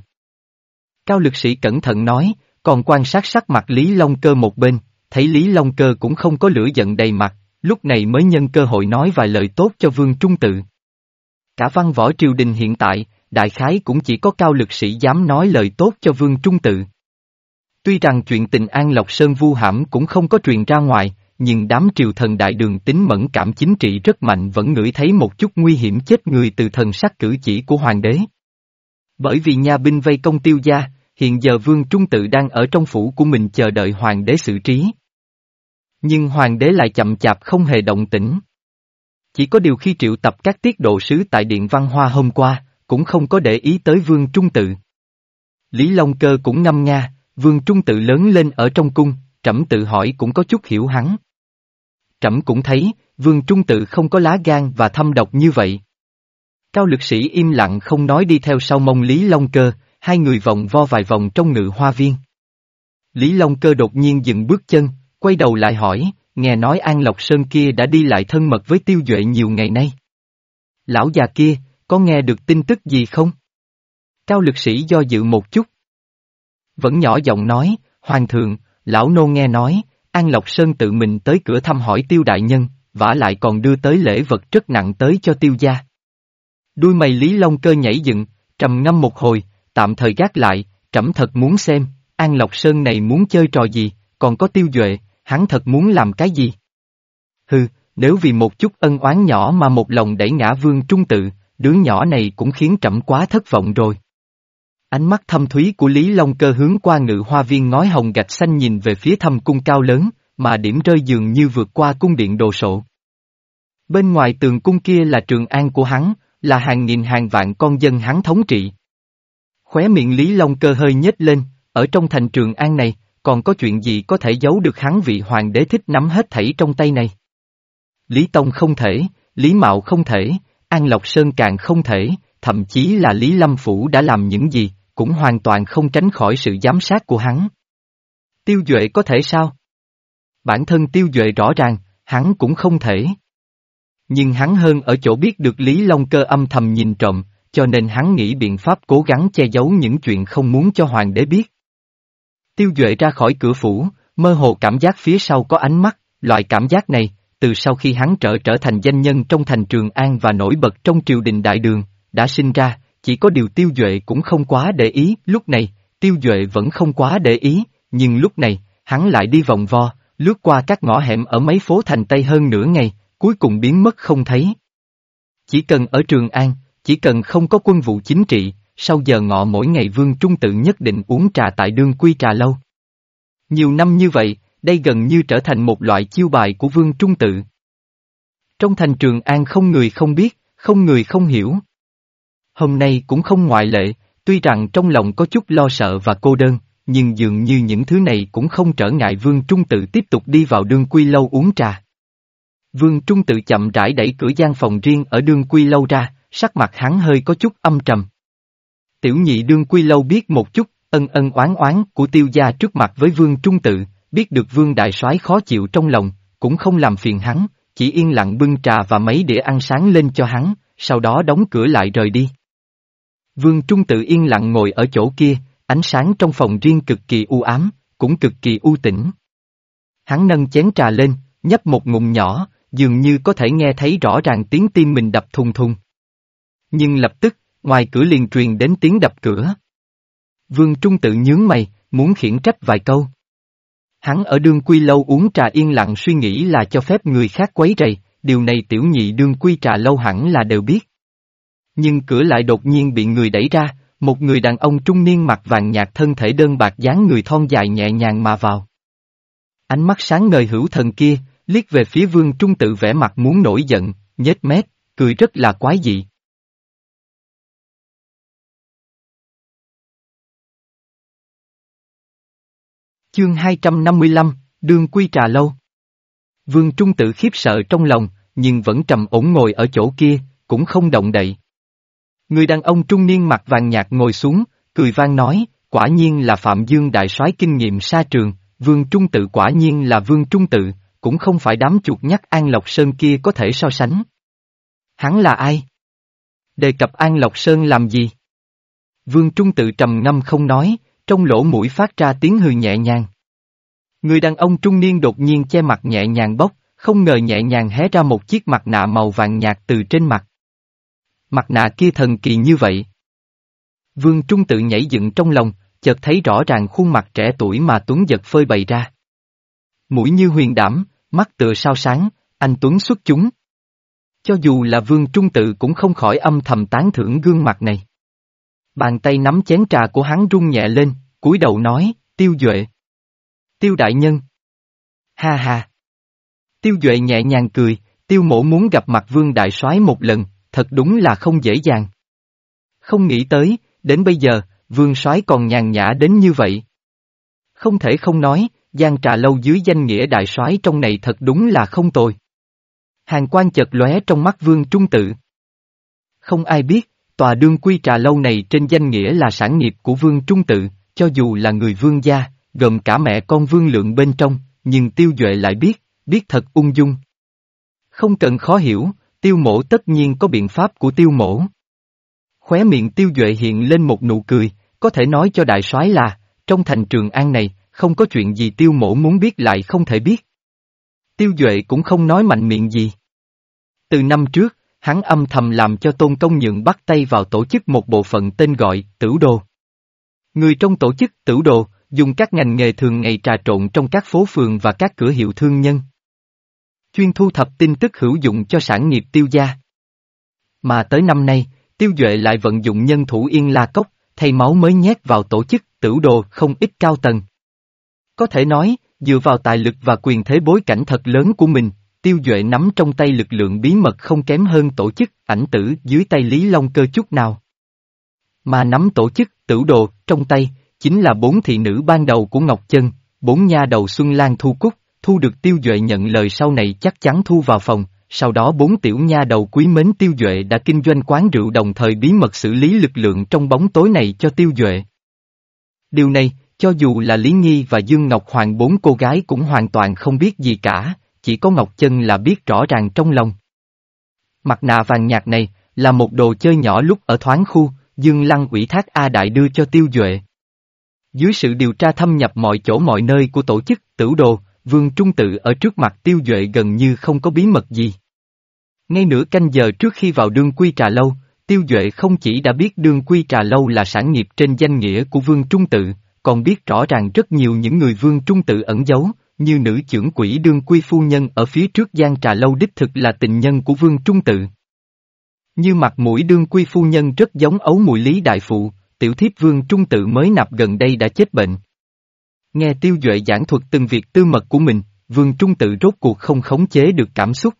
Cao lực sĩ cẩn thận nói, còn quan sát sắc mặt Lý Long Cơ một bên, thấy Lý Long Cơ cũng không có lửa giận đầy mặt, lúc này mới nhân cơ hội nói vài lời tốt cho Vương Trung Tự. Cả văn võ triều đình hiện tại, đại khái cũng chỉ có cao lực sĩ dám nói lời tốt cho Vương Trung Tự. Tuy rằng chuyện tình An Lộc Sơn vu hãm cũng không có truyền ra ngoài, nhưng đám triều thần đại đường tính mẫn cảm chính trị rất mạnh vẫn ngửi thấy một chút nguy hiểm chết người từ thần sắc cử chỉ của hoàng đế. Bởi vì nhà binh vây công tiêu gia, hiện giờ vương trung tự đang ở trong phủ của mình chờ đợi hoàng đế xử trí. Nhưng hoàng đế lại chậm chạp không hề động tĩnh. Chỉ có điều khi triệu tập các tiết độ sứ tại Điện Văn Hoa hôm qua, cũng không có để ý tới vương trung tự. Lý Long Cơ cũng ngâm nga, vương trung tự lớn lên ở trong cung, trẫm tự hỏi cũng có chút hiểu hắn. Trẫm cũng thấy, vương trung tự không có lá gan và thâm độc như vậy. Cao lực sĩ im lặng không nói đi theo sau mông Lý Long Cơ, hai người vòng vo vài vòng trong ngự hoa viên. Lý Long Cơ đột nhiên dừng bước chân, quay đầu lại hỏi, nghe nói An Lộc Sơn kia đã đi lại thân mật với tiêu duệ nhiều ngày nay. Lão già kia, có nghe được tin tức gì không? Cao lực sĩ do dự một chút. Vẫn nhỏ giọng nói, Hoàng thượng, lão nô nghe nói, An Lộc Sơn tự mình tới cửa thăm hỏi tiêu đại nhân, vả lại còn đưa tới lễ vật rất nặng tới cho tiêu gia. Đuôi mày Lý Long cơ nhảy dựng, trầm ngâm một hồi, tạm thời gác lại, trẫm thật muốn xem, An Lộc Sơn này muốn chơi trò gì, còn có tiêu duệ, hắn thật muốn làm cái gì? Hừ, nếu vì một chút ân oán nhỏ mà một lòng đẩy ngã vương trung tự, đứa nhỏ này cũng khiến trẫm quá thất vọng rồi. Ánh mắt thâm thúy của Lý Long cơ hướng qua ngự hoa viên ngói hồng gạch xanh nhìn về phía thâm cung cao lớn, mà điểm rơi dường như vượt qua cung điện đồ sộ. Bên ngoài tường cung kia là trường an của hắn, là hàng nghìn hàng vạn con dân hắn thống trị. Khóe miệng Lý Long cơ hơi nhếch lên, ở trong thành trường an này, còn có chuyện gì có thể giấu được hắn vị hoàng đế thích nắm hết thảy trong tay này. Lý Tông không thể, Lý Mạo không thể, An Lộc Sơn càng không thể, thậm chí là Lý Lâm Phủ đã làm những gì, cũng hoàn toàn không tránh khỏi sự giám sát của hắn. Tiêu Duệ có thể sao? Bản thân Tiêu Duệ rõ ràng, hắn cũng không thể. Nhưng hắn hơn ở chỗ biết được Lý Long Cơ âm thầm nhìn trộm, cho nên hắn nghĩ biện pháp cố gắng che giấu những chuyện không muốn cho hoàng đế biết. Tiêu Duệ ra khỏi cửa phủ, mơ hồ cảm giác phía sau có ánh mắt, loại cảm giác này, từ sau khi hắn trở trở thành danh nhân trong thành Trường An và nổi bật trong triều đình đại đường, đã sinh ra, chỉ có điều Tiêu Duệ cũng không quá để ý, lúc này, tiêu duệ vẫn không quá để ý, nhưng lúc này, hắn lại đi vòng vo, lướt qua các ngõ hẻm ở mấy phố thành Tây hơn nửa ngày, cuối cùng biến mất không thấy. Chỉ cần ở Trường An, chỉ cần không có quân vụ chính trị, sau giờ ngọ mỗi ngày Vương Trung Tự nhất định uống trà tại đương quy trà lâu. Nhiều năm như vậy, đây gần như trở thành một loại chiêu bài của Vương Trung Tự. Trong thành Trường An không người không biết, không người không hiểu. Hôm nay cũng không ngoại lệ, tuy rằng trong lòng có chút lo sợ và cô đơn, nhưng dường như những thứ này cũng không trở ngại Vương Trung Tự tiếp tục đi vào đương quy lâu uống trà. Vương Trung Tự chậm rãi đẩy cửa gian phòng riêng ở đương quy lâu ra, sắc mặt hắn hơi có chút âm trầm. Tiểu nhị đương quy lâu biết một chút, ân ân oán oán của tiêu gia trước mặt với Vương Trung Tự, biết được Vương Đại soái khó chịu trong lòng, cũng không làm phiền hắn, chỉ yên lặng bưng trà và mấy đĩa ăn sáng lên cho hắn, sau đó đóng cửa lại rời đi. Vương Trung Tự yên lặng ngồi ở chỗ kia, ánh sáng trong phòng riêng cực kỳ u ám, cũng cực kỳ u tĩnh. Hắn nâng chén trà lên, nhấp một ngụm nhỏ, dường như có thể nghe thấy rõ ràng tiếng tim mình đập thùng thùng. Nhưng lập tức, ngoài cửa liền truyền đến tiếng đập cửa. Vương Trung tự nhướng mày, muốn khiển trách vài câu. Hắn ở đương quy lâu uống trà yên lặng suy nghĩ là cho phép người khác quấy rầy, điều này tiểu nhị đương quy trà lâu hẳn là đều biết. Nhưng cửa lại đột nhiên bị người đẩy ra, một người đàn ông trung niên mặc vàng nhạt thân thể đơn bạc dáng người thon dài nhẹ nhàng mà vào. Ánh mắt sáng ngời hữu thần kia, liếc về phía vương trung tự vẻ mặt muốn nổi giận, nhếch mép, cười rất là quái dị. Chương 255, đường Quy Trà Lâu Vương Trung tự khiếp sợ trong lòng, nhưng vẫn trầm ổn ngồi ở chỗ kia, cũng không động đậy. Người đàn ông trung niên mặt vàng nhạt ngồi xuống, cười vang nói, quả nhiên là Phạm Dương đại soái kinh nghiệm xa trường, Vương Trung tự quả nhiên là Vương Trung tự, cũng không phải đám chuột nhắc An Lộc Sơn kia có thể so sánh. Hắn là ai? Đề cập An Lộc Sơn làm gì? Vương Trung tự trầm ngâm không nói, trong lỗ mũi phát ra tiếng hừ nhẹ nhàng. Người đàn ông trung niên đột nhiên che mặt nhẹ nhàng bốc, không ngờ nhẹ nhàng hé ra một chiếc mặt nạ màu vàng nhạt từ trên mặt. Mặt nạ kia thần kỳ như vậy. Vương Trung tự nhảy dựng trong lòng, chợt thấy rõ ràng khuôn mặt trẻ tuổi mà Tuấn giật phơi bày ra. Mũi như huyền đảm, mắt tựa sao sáng, anh Tuấn xuất chúng. Cho dù là Vương Trung tự cũng không khỏi âm thầm tán thưởng gương mặt này. Bàn tay nắm chén trà của hắn rung nhẹ lên, cúi đầu nói, tiêu duệ. Tiêu đại nhân. Ha ha. Tiêu duệ nhẹ nhàng cười, tiêu mổ muốn gặp mặt vương đại soái một lần, thật đúng là không dễ dàng. Không nghĩ tới, đến bây giờ, vương soái còn nhàn nhã đến như vậy. Không thể không nói, gian trà lâu dưới danh nghĩa đại soái trong này thật đúng là không tồi. Hàng quan chợt lóe trong mắt vương trung tự. Không ai biết, tòa đương quy trà lâu này trên danh nghĩa là sản nghiệp của vương trung tự, cho dù là người vương gia, gồm cả mẹ con vương lượng bên trong, nhưng tiêu duệ lại biết, biết thật ung dung. Không cần khó hiểu, tiêu mổ tất nhiên có biện pháp của tiêu mổ. Khóe miệng tiêu duệ hiện lên một nụ cười, có thể nói cho đại soái là, trong thành trường an này, không có chuyện gì tiêu mổ muốn biết lại không thể biết. Tiêu duệ cũng không nói mạnh miệng gì. Từ năm trước, hắn âm thầm làm cho Tôn Công Nhượng bắt tay vào tổ chức một bộ phận tên gọi Tử Đồ. Người trong tổ chức Tử Đồ, dùng các ngành nghề thường ngày trà trộn trong các phố phường và các cửa hiệu thương nhân. Chuyên thu thập tin tức hữu dụng cho sản nghiệp tiêu gia. Mà tới năm nay, tiêu duệ lại vận dụng nhân thủ yên la cốc, thay máu mới nhét vào tổ chức tử đồ không ít cao tầng. Có thể nói, dựa vào tài lực và quyền thế bối cảnh thật lớn của mình, tiêu duệ nắm trong tay lực lượng bí mật không kém hơn tổ chức ảnh tử dưới tay Lý Long cơ chút nào. Mà nắm tổ chức tử đồ trong tay, chính là bốn thị nữ ban đầu của Ngọc Chân, bốn nha đầu Xuân Lan Thu Cúc, thu được tiêu duệ nhận lời sau này chắc chắn thu vào phòng, sau đó bốn tiểu nha đầu quý mến tiêu duệ đã kinh doanh quán rượu đồng thời bí mật xử lý lực lượng trong bóng tối này cho tiêu duệ. Điều này, cho dù là Lý nghi và Dương Ngọc Hoàng bốn cô gái cũng hoàn toàn không biết gì cả, chỉ có Ngọc Chân là biết rõ ràng trong lòng. Mặt nạ vàng nhạt này, là một đồ chơi nhỏ lúc ở thoáng khu, Dương Lăng ủy thác A Đại đưa cho Tiêu Duệ. Dưới sự điều tra thâm nhập mọi chỗ mọi nơi của tổ chức tử đồ, Vương Trung Tự ở trước mặt Tiêu Duệ gần như không có bí mật gì. Ngay nửa canh giờ trước khi vào đương quy trà lâu, Tiêu Duệ không chỉ đã biết đương quy trà lâu là sản nghiệp trên danh nghĩa của Vương Trung Tự, còn biết rõ ràng rất nhiều những người Vương Trung Tự ẩn giấu, như nữ trưởng quỷ đương quy phu nhân ở phía trước gian trà lâu đích thực là tình nhân của Vương Trung Tự. Như mặt mũi đương quy phu nhân rất giống ấu mùi lý đại phụ, tiểu thiếp Vương Trung Tự mới nạp gần đây đã chết bệnh. Nghe Tiêu Duệ giảng thuật từng việc tư mật của mình, Vương Trung Tự rốt cuộc không khống chế được cảm xúc.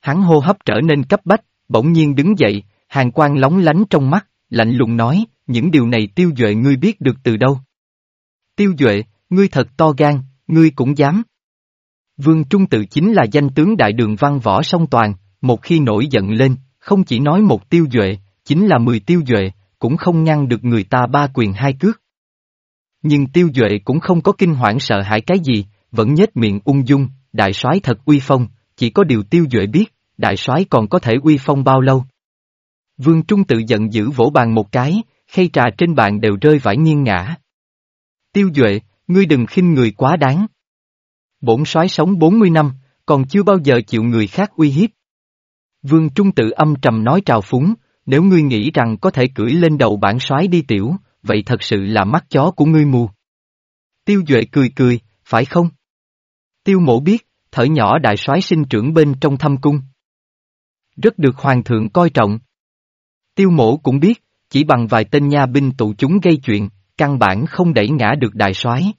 Hắn hô hấp trở nên cấp bách, bỗng nhiên đứng dậy, hàng quang lóng lánh trong mắt, lạnh lùng nói, những điều này Tiêu Duệ ngươi biết được từ đâu. Tiêu Duệ, ngươi thật to gan, ngươi cũng dám. Vương Trung Tự chính là danh tướng đại đường văn võ song toàn, một khi nổi giận lên, không chỉ nói một tiêu duệ, chính là mười tiêu duệ, cũng không ngăn được người ta ba quyền hai cước. Nhưng tiêu duệ cũng không có kinh hoảng sợ hãi cái gì, vẫn nhếch miệng ung dung, đại soái thật uy phong, chỉ có điều tiêu duệ biết, đại soái còn có thể uy phong bao lâu. Vương Trung tự giận dữ vỗ bàn một cái, khay trà trên bàn đều rơi vải nghiêng ngã. Tiêu duệ, ngươi đừng khinh người quá đáng. Bổn soái sống 40 năm, còn chưa bao giờ chịu người khác uy hiếp. Vương Trung tự âm trầm nói trào phúng, nếu ngươi nghĩ rằng có thể cưỡi lên đầu bản soái đi tiểu, vậy thật sự là mắt chó của ngươi mù. Tiêu Duệ cười cười, phải không? Tiêu mổ biết, thở nhỏ đại soái sinh trưởng bên trong thâm cung. Rất được hoàng thượng coi trọng. Tiêu mổ cũng biết, chỉ bằng vài tên nha binh tụ chúng gây chuyện, căn bản không đẩy ngã được đại soái.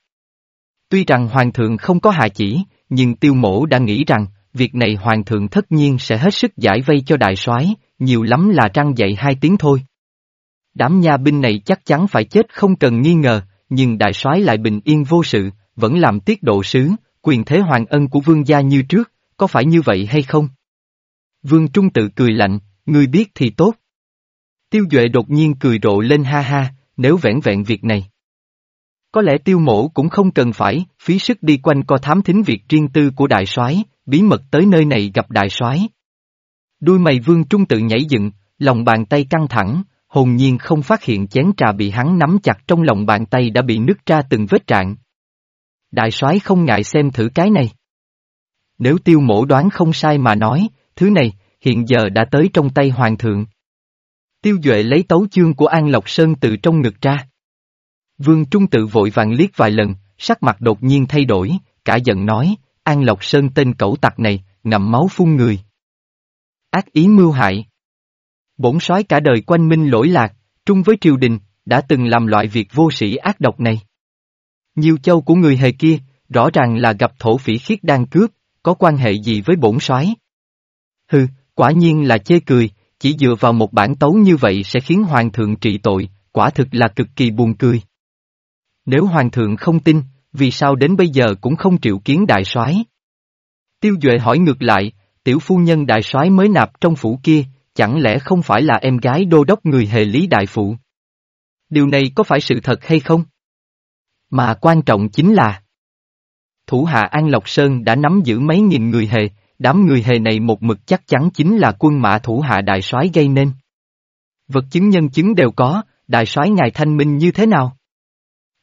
Tuy rằng hoàng thượng không có hạ chỉ, nhưng tiêu mổ đã nghĩ rằng, việc này hoàng thượng tất nhiên sẽ hết sức giải vây cho đại soái, nhiều lắm là trăng dậy hai tiếng thôi. Đám nha binh này chắc chắn phải chết không cần nghi ngờ, nhưng đại soái lại bình yên vô sự, vẫn làm tiết độ sứ, quyền thế hoàng ân của vương gia như trước, có phải như vậy hay không? Vương Trung tự cười lạnh, người biết thì tốt. Tiêu Duệ đột nhiên cười rộ lên ha ha, nếu vẹn vẹn việc này. Có lẽ tiêu mổ cũng không cần phải phí sức đi quanh co thám thính việc riêng tư của đại soái, bí mật tới nơi này gặp đại soái. Đuôi mày vương trung tự nhảy dựng, lòng bàn tay căng thẳng, hồn nhiên không phát hiện chén trà bị hắn nắm chặt trong lòng bàn tay đã bị nứt ra từng vết trạng. Đại soái không ngại xem thử cái này. Nếu tiêu mổ đoán không sai mà nói, thứ này, hiện giờ đã tới trong tay hoàng thượng. Tiêu Duệ lấy tấu chương của An Lộc Sơn từ trong ngực ra. Vương Trung tự vội vàng liếc vài lần, sắc mặt đột nhiên thay đổi, cả giận nói, An Lộc Sơn tên cẩu tặc này, ngậm máu phun người. Ác ý mưu hại. Bổn soái cả đời quanh minh lỗi lạc, trung với triều đình, đã từng làm loại việc vô sĩ ác độc này. Nhiều châu của người hề kia, rõ ràng là gặp thổ phỉ khiết đang cướp, có quan hệ gì với bổn soái? Hừ, quả nhiên là chê cười, chỉ dựa vào một bản tấu như vậy sẽ khiến hoàng thượng trị tội, quả thực là cực kỳ buồn cười. Nếu hoàng thượng không tin, vì sao đến bây giờ cũng không triệu kiến đại soái? Tiêu Duệ hỏi ngược lại, tiểu phu nhân đại soái mới nạp trong phủ kia, chẳng lẽ không phải là em gái đô đốc người hề lý đại phụ? Điều này có phải sự thật hay không? Mà quan trọng chính là Thủ hạ An Lộc Sơn đã nắm giữ mấy nghìn người hề, đám người hề này một mực chắc chắn chính là quân mã thủ hạ đại soái gây nên. Vật chứng nhân chứng đều có, đại soái ngài thanh minh như thế nào?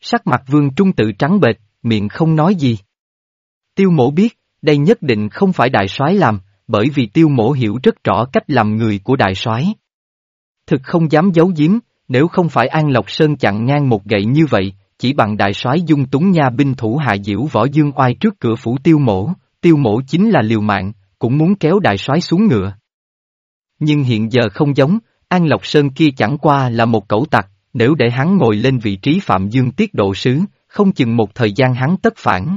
Sắc mặt vương trung tự trắng bệch, miệng không nói gì. Tiêu mổ biết, đây nhất định không phải đại soái làm, bởi vì tiêu mổ hiểu rất rõ cách làm người của đại soái. Thực không dám giấu giếm, nếu không phải An Lộc Sơn chặn ngang một gậy như vậy, chỉ bằng đại soái dung túng nha binh thủ hạ diễu võ dương oai trước cửa phủ tiêu mổ, tiêu mổ chính là liều mạng, cũng muốn kéo đại soái xuống ngựa. Nhưng hiện giờ không giống, An Lộc Sơn kia chẳng qua là một cẩu tặc, nếu để hắn ngồi lên vị trí Phạm Dương tiết độ sứ, không chừng một thời gian hắn tất phản.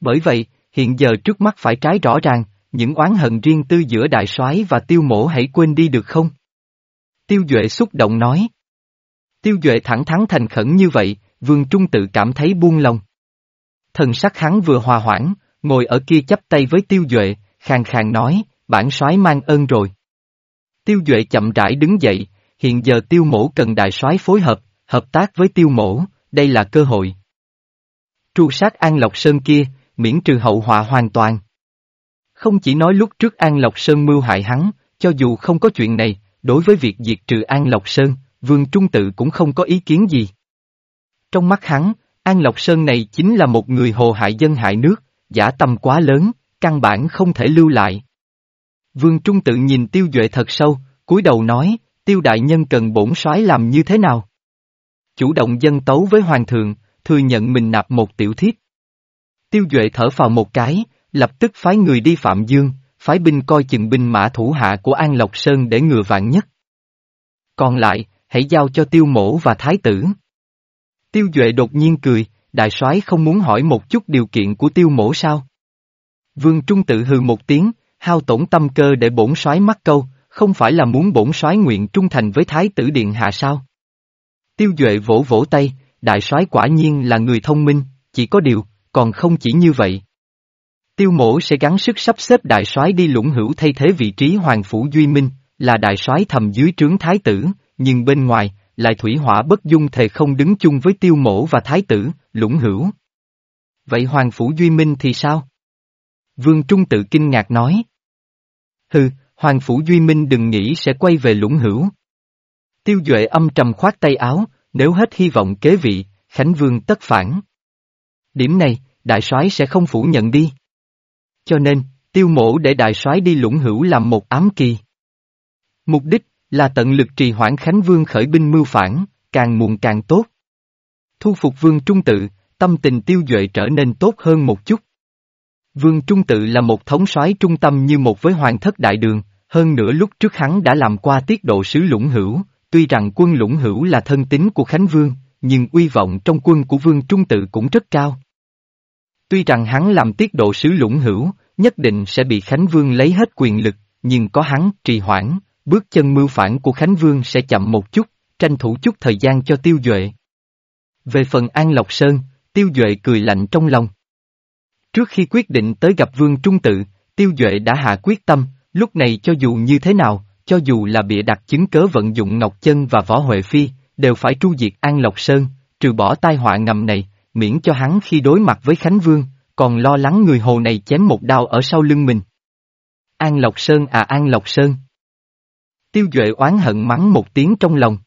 Bởi vậy, hiện giờ trước mắt phải trái rõ ràng, những oán hận riêng tư giữa đại soái và tiêu mổ hãy quên đi được không? Tiêu Duệ xúc động nói. Tiêu Duệ thẳng thắn thành khẩn như vậy, Vương Trung tự cảm thấy buông lòng. Thần sắc hắn vừa hòa hoãn, ngồi ở kia chấp tay với Tiêu Duệ, khàn khàn nói, bản soái mang ơn rồi. Tiêu Duệ chậm rãi đứng dậy, hiện giờ tiêu mổ cần đại soái phối hợp, hợp tác với tiêu mổ, đây là cơ hội. Tru sát An Lộc Sơn kia, miễn trừ hậu họa hoàn toàn. Không chỉ nói lúc trước An Lộc Sơn mưu hại hắn, cho dù không có chuyện này, đối với việc diệt trừ An Lộc Sơn, Vương Trung Tự cũng không có ý kiến gì. Trong mắt hắn, An Lộc Sơn này chính là một người hồ hại dân hại nước, giả tâm quá lớn, căn bản không thể lưu lại. Vương Trung Tự nhìn tiêu duệ thật sâu, cúi đầu nói, tiêu đại nhân cần bổn soái làm như thế nào? Chủ động dân tấu với hoàng thượng, thừa nhận mình nạp một tiểu thiếp. Tiêu Duệ thở vào một cái, lập tức phái người đi Phạm Dương, phái binh coi chừng binh mã thủ hạ của An Lộc Sơn để ngừa vạn nhất. Còn lại, hãy giao cho tiêu mổ và thái tử. Tiêu Duệ đột nhiên cười, đại soái không muốn hỏi một chút điều kiện của tiêu mổ sao? Vương Trung tự hừ một tiếng, hao tổn tâm cơ để bổn soái mắc câu, không phải là muốn bổn soái nguyện trung thành với thái tử điện hạ sao? Tiêu Duệ vỗ vỗ tay, đại soái quả nhiên là người thông minh, chỉ có điều, còn không chỉ như vậy. Tiêu mổ sẽ gắng sức sắp xếp đại soái đi lũng hữu thay thế vị trí hoàng phủ Duy Minh, là đại soái thầm dưới trướng thái tử, nhưng bên ngoài, lại thủy hỏa bất dung thề không đứng chung với tiêu mổ và thái tử, lũng hữu. Vậy hoàng phủ Duy Minh thì sao? Vương Trung tự kinh ngạc nói. Hừ, hoàng phủ Duy Minh đừng nghĩ sẽ quay về lũng hữu. Tiêu Duệ âm trầm khoát tay áo, nếu hết hy vọng kế vị, Khánh Vương tất phản. Điểm này, đại soái sẽ không phủ nhận đi. Cho nên, tiêu mổ để đại soái đi lũng hữu làm một ám kỳ. Mục đích là tận lực trì hoãn Khánh Vương khởi binh mưu phản, càng muộn càng tốt. Thu phục Vương Trung Tự, tâm tình tiêu duệ trở nên tốt hơn một chút. Vương Trung Tự là một thống soái trung tâm như một với hoàng thất đại đường, hơn nữa lúc trước hắn đã làm qua tiết độ sứ lũng hữu, tuy rằng quân lũng hữu là thân tín của Khánh Vương, nhưng uy vọng trong quân của Vương Trung Tự cũng rất cao. Tuy rằng hắn làm tiết độ sứ lũng hữu, nhất định sẽ bị Khánh Vương lấy hết quyền lực, nhưng có hắn trì hoãn, bước chân mưu phản của Khánh Vương sẽ chậm một chút, tranh thủ chút thời gian cho Tiêu Duệ. Về phần An Lộc Sơn, Tiêu Duệ cười lạnh trong lòng. Trước khi quyết định tới gặp Vương Trung Tự, Tiêu Duệ đã hạ quyết tâm, lúc này cho dù như thế nào, cho dù là bịa đặt chứng cớ vận dụng Ngọc Chân và Võ Huệ Phi, đều phải tru diệt An Lộc Sơn, trừ bỏ tai họa ngầm này, miễn cho hắn khi đối mặt với Khánh Vương, còn lo lắng người hồ này chém một đao ở sau lưng mình. An Lộc Sơn à An Lộc Sơn. Tiêu Duệ oán hận mắng một tiếng trong lòng.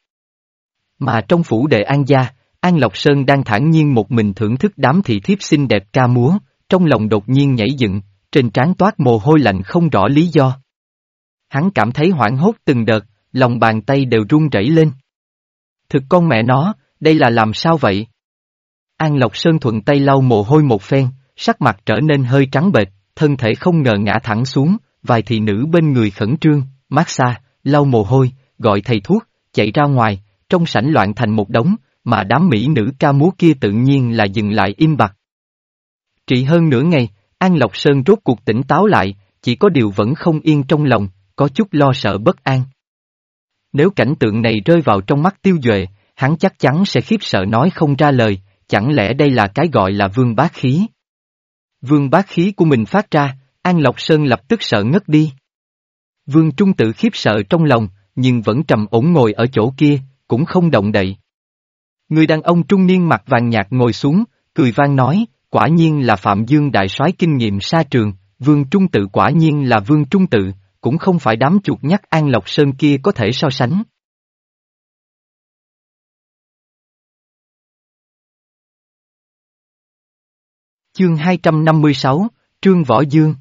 Mà trong phủ đệ An gia, An Lộc Sơn đang thản nhiên một mình thưởng thức đám thị thiếp xinh đẹp ca múa, trong lòng đột nhiên nhảy dựng, trên trán toát mồ hôi lạnh không rõ lý do. Hắn cảm thấy hoảng hốt từng đợt, lòng bàn tay đều run rẩy lên. Thực con mẹ nó, đây là làm sao vậy? An Lộc Sơn thuận tay lau mồ hôi một phen, sắc mặt trở nên hơi trắng bệch, thân thể không ngờ ngã thẳng xuống, vài thị nữ bên người khẩn trương, mát xa, lau mồ hôi, gọi thầy thuốc, chạy ra ngoài, trong sảnh loạn thành một đống, mà đám mỹ nữ ca múa kia tự nhiên là dừng lại im bặt. Trị hơn nửa ngày, An Lộc Sơn rốt cuộc tỉnh táo lại, chỉ có điều vẫn không yên trong lòng, có chút lo sợ bất an. Nếu cảnh tượng này rơi vào trong mắt tiêu duệ, hắn chắc chắn sẽ khiếp sợ nói không ra lời, chẳng lẽ đây là cái gọi là vương bát khí? Vương bát khí của mình phát ra, An Lộc Sơn lập tức sợ ngất đi. Vương Trung tự khiếp sợ trong lòng, nhưng vẫn trầm ổn ngồi ở chỗ kia, cũng không động đậy. Người đàn ông trung niên mặt vàng nhạt ngồi xuống, cười vang nói, quả nhiên là Phạm Dương đại soái kinh nghiệm xa trường, Vương Trung tự quả nhiên là Vương Trung tự, cũng không phải đám chuột nhắc An Lộc Sơn kia có thể so sánh. Chương 256, Trương Võ Dương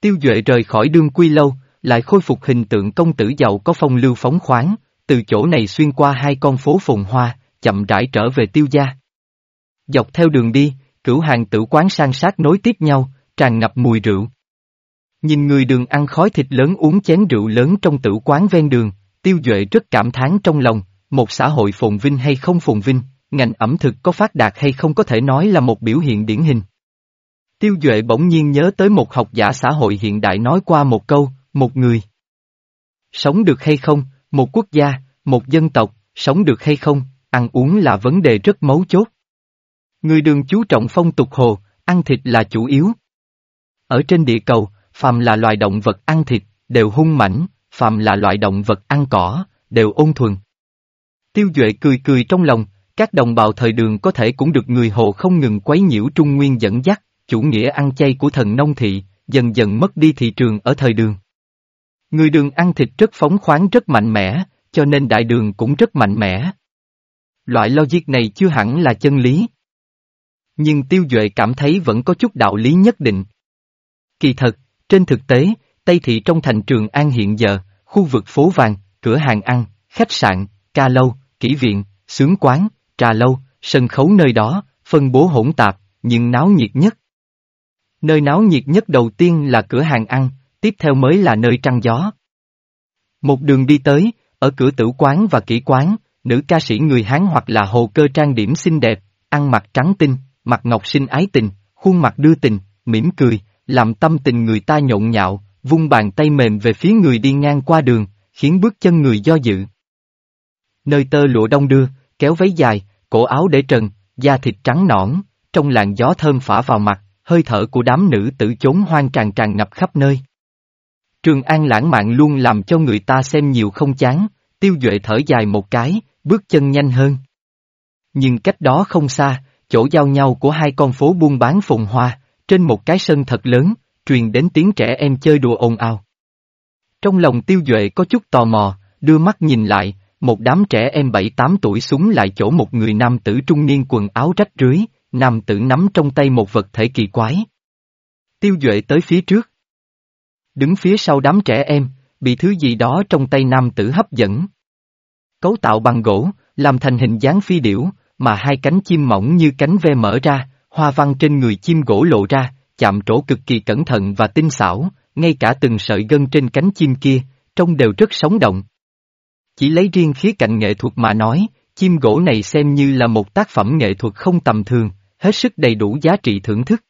Tiêu Duệ rời khỏi đương quy lâu, lại khôi phục hình tượng công tử giàu có phong lưu phóng khoáng, từ chỗ này xuyên qua hai con phố phồn hoa, chậm rãi trở về tiêu gia. Dọc theo đường đi, cửu hàng tử quán sang sát nối tiếp nhau, tràn ngập mùi rượu. Nhìn người đường ăn khói thịt lớn uống chén rượu lớn trong tử quán ven đường, tiêu duệ rất cảm thán trong lòng, một xã hội phồn vinh hay không phồn vinh, ngành ẩm thực có phát đạt hay không có thể nói là một biểu hiện điển hình. Tiêu Duệ bỗng nhiên nhớ tới một học giả xã hội hiện đại nói qua một câu, một người. Sống được hay không, một quốc gia, một dân tộc, sống được hay không, ăn uống là vấn đề rất mấu chốt. Người đường chú trọng phong tục hồ, ăn thịt là chủ yếu. Ở trên địa cầu, phàm là loài động vật ăn thịt, đều hung mảnh, phàm là loại động vật ăn cỏ, đều ôn thuần. Tiêu Duệ cười cười trong lòng, các đồng bào thời đường có thể cũng được người hồ không ngừng quấy nhiễu Trung Nguyên dẫn dắt, chủ nghĩa ăn chay của thần nông thị, dần dần mất đi thị trường ở thời đường. Người đường ăn thịt rất phóng khoáng rất mạnh mẽ, cho nên đại đường cũng rất mạnh mẽ. Loại logic này chưa hẳn là chân lý. Nhưng Tiêu Duệ cảm thấy vẫn có chút đạo lý nhất định. Kỳ thật, trên thực tế, Tây Thị trong thành Trường An hiện giờ, khu vực phố vàng, cửa hàng ăn, khách sạn, ca lâu, kỹ viện, sướng quán, trà lâu, sân khấu nơi đó, phân bố hỗn tạp, nhưng náo nhiệt nhất. Nơi náo nhiệt nhất đầu tiên là cửa hàng ăn, tiếp theo mới là nơi trăng gió. Một đường đi tới, ở cửa tử quán và kỹ quán, nữ ca sĩ người Hán hoặc là hồ cơ trang điểm xinh đẹp, ăn mặc trắng tinh, mặt ngọc xinh ái tình, khuôn mặt đưa tình, mỉm cười, làm tâm tình người ta nhộn nhạo, vung bàn tay mềm về phía người đi ngang qua đường, khiến bước chân người do dự. Nơi tơ lụa đông đưa, kéo váy dài, cổ áo để trần, da thịt trắng nõn, trong làn gió thơm phả vào mặt, hơi thở của đám nữ tử chốn hoang tràn tràn ngập khắp nơi. Trường An lãng mạn luôn làm cho người ta xem nhiều không chán, tiêu duệ thở dài một cái, bước chân nhanh hơn. Nhưng cách đó không xa, chỗ giao nhau của hai con phố buôn bán phồn hoa, trên một cái sân thật lớn, truyền đến tiếng trẻ em chơi đùa ồn ào. Trong lòng tiêu duệ có chút tò mò, đưa mắt nhìn lại, một đám trẻ em bảy tám tuổi súng lại chỗ một người nam tử trung niên quần áo rách rưới, nam tử nắm trong tay một vật thể kỳ quái. Tiêu duệ tới phía trước. Đứng phía sau đám trẻ em, bị thứ gì đó trong tay nam tử hấp dẫn. Cấu tạo bằng gỗ, làm thành hình dáng phi điểu, mà hai cánh chim mỏng như cánh ve mở ra, hoa văn trên người chim gỗ lộ ra, chạm trổ cực kỳ cẩn thận và tinh xảo, ngay cả từng sợi gân trên cánh chim kia, trông đều rất sống động. Chỉ lấy riêng khía cạnh nghệ thuật mà nói, chim gỗ này xem như là một tác phẩm nghệ thuật không tầm thường, hết sức đầy đủ giá trị thưởng thức.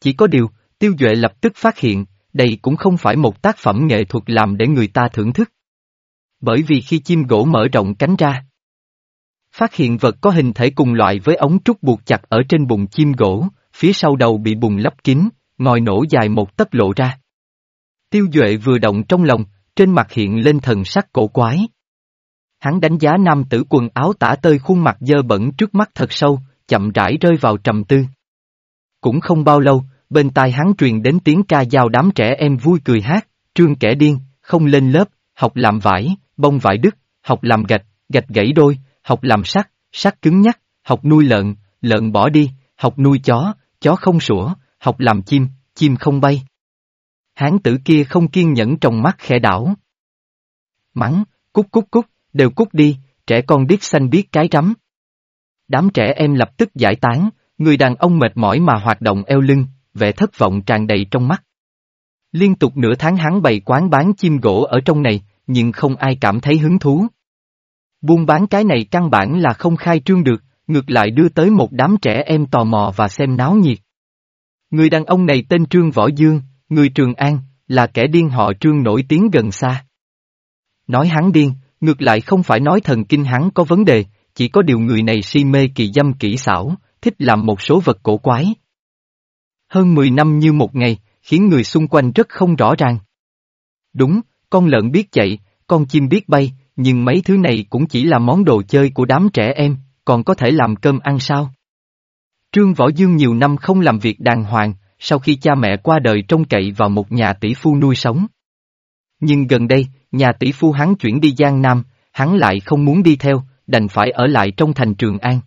Chỉ có điều, Tiêu Duệ lập tức phát hiện, đây cũng không phải một tác phẩm nghệ thuật làm để người ta thưởng thức. Bởi vì khi chim gỗ mở rộng cánh ra, phát hiện vật có hình thể cùng loại với ống trúc buộc chặt ở trên bụng chim gỗ, phía sau đầu bị bùng lấp kín, ngòi nổ dài một tấc lộ ra. Tiêu Duệ vừa động trong lòng, trên mặt hiện lên thần sắc cổ quái. Hắn đánh giá nam tử quần áo tả tơi khuôn mặt dơ bẩn trước mắt thật sâu, chậm rãi rơi vào trầm tư. Cũng không bao lâu, bên tai hắn truyền đến tiếng ca dao đám trẻ em vui cười hát, trương kẻ điên, không lên lớp, học làm vải, bông vải đứt, học làm gạch, gạch gãy đôi, học làm sắt, sắt cứng nhắc, học nuôi lợn, lợn bỏ đi, học nuôi chó, chó không sủa, học làm chim, chim không bay. Hán tử kia không kiên nhẫn trong mắt khẽ đảo. Mắng, cúc cúc cúc, đều cút đi, trẻ con biết xanh biết cái rắm. Đám trẻ em lập tức giải tán, người đàn ông mệt mỏi mà hoạt động eo lưng, vẻ thất vọng tràn đầy trong mắt. Liên tục nửa tháng hắn bày quán bán chim gỗ ở trong này, nhưng không ai cảm thấy hứng thú. Buôn bán cái này căn bản là không khai trương được, ngược lại đưa tới một đám trẻ em tò mò và xem náo nhiệt. Người đàn ông này tên Trương Võ Dương, người Trường An, là kẻ điên họ Trương nổi tiếng gần xa. Nói hắn điên, ngược lại không phải nói thần kinh hắn có vấn đề, chỉ có điều người này si mê kỳ dâm kỹ xảo, thích làm một số vật cổ quái. Hơn 10 năm như một ngày, khiến người xung quanh rất không rõ ràng. Đúng, con lợn biết chạy, con chim biết bay, nhưng mấy thứ này cũng chỉ là món đồ chơi của đám trẻ em, còn có thể làm cơm ăn sao? Trương Võ Dương nhiều năm không làm việc đàng hoàng, sau khi cha mẹ qua đời trông cậy vào một nhà tỷ phu nuôi sống. Nhưng gần đây, nhà tỷ phu hắn chuyển đi Giang Nam, hắn lại không muốn đi theo, đành phải ở lại trong thành Trường An.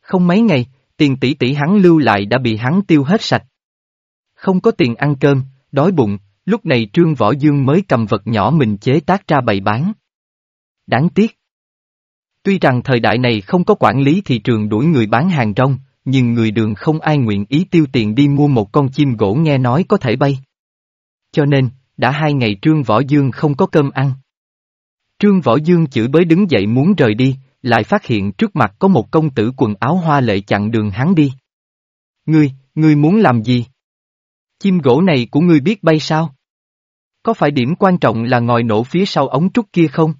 Không mấy ngày, tiền tỷ tỷ hắn lưu lại đã bị hắn tiêu hết sạch. Không có tiền ăn cơm, đói bụng, lúc này Trương Võ Dương mới cầm vật nhỏ mình chế tác ra bày bán. Đáng tiếc. Tuy rằng thời đại này không có quản lý thị trường đuổi người bán hàng rong, nhưng người đường không ai nguyện ý tiêu tiền đi mua một con chim gỗ nghe nói có thể bay. Cho nên, đã hai ngày Trương Võ Dương không có cơm ăn. Trương Võ Dương chửi bới đứng dậy muốn rời đi, lại phát hiện trước mặt có một công tử quần áo hoa lệ chặn đường hắn đi. Ngươi, ngươi muốn làm gì? Chim gỗ này của ngươi biết bay sao? Có phải điểm quan trọng là ngòi nổ phía sau ống trúc kia không?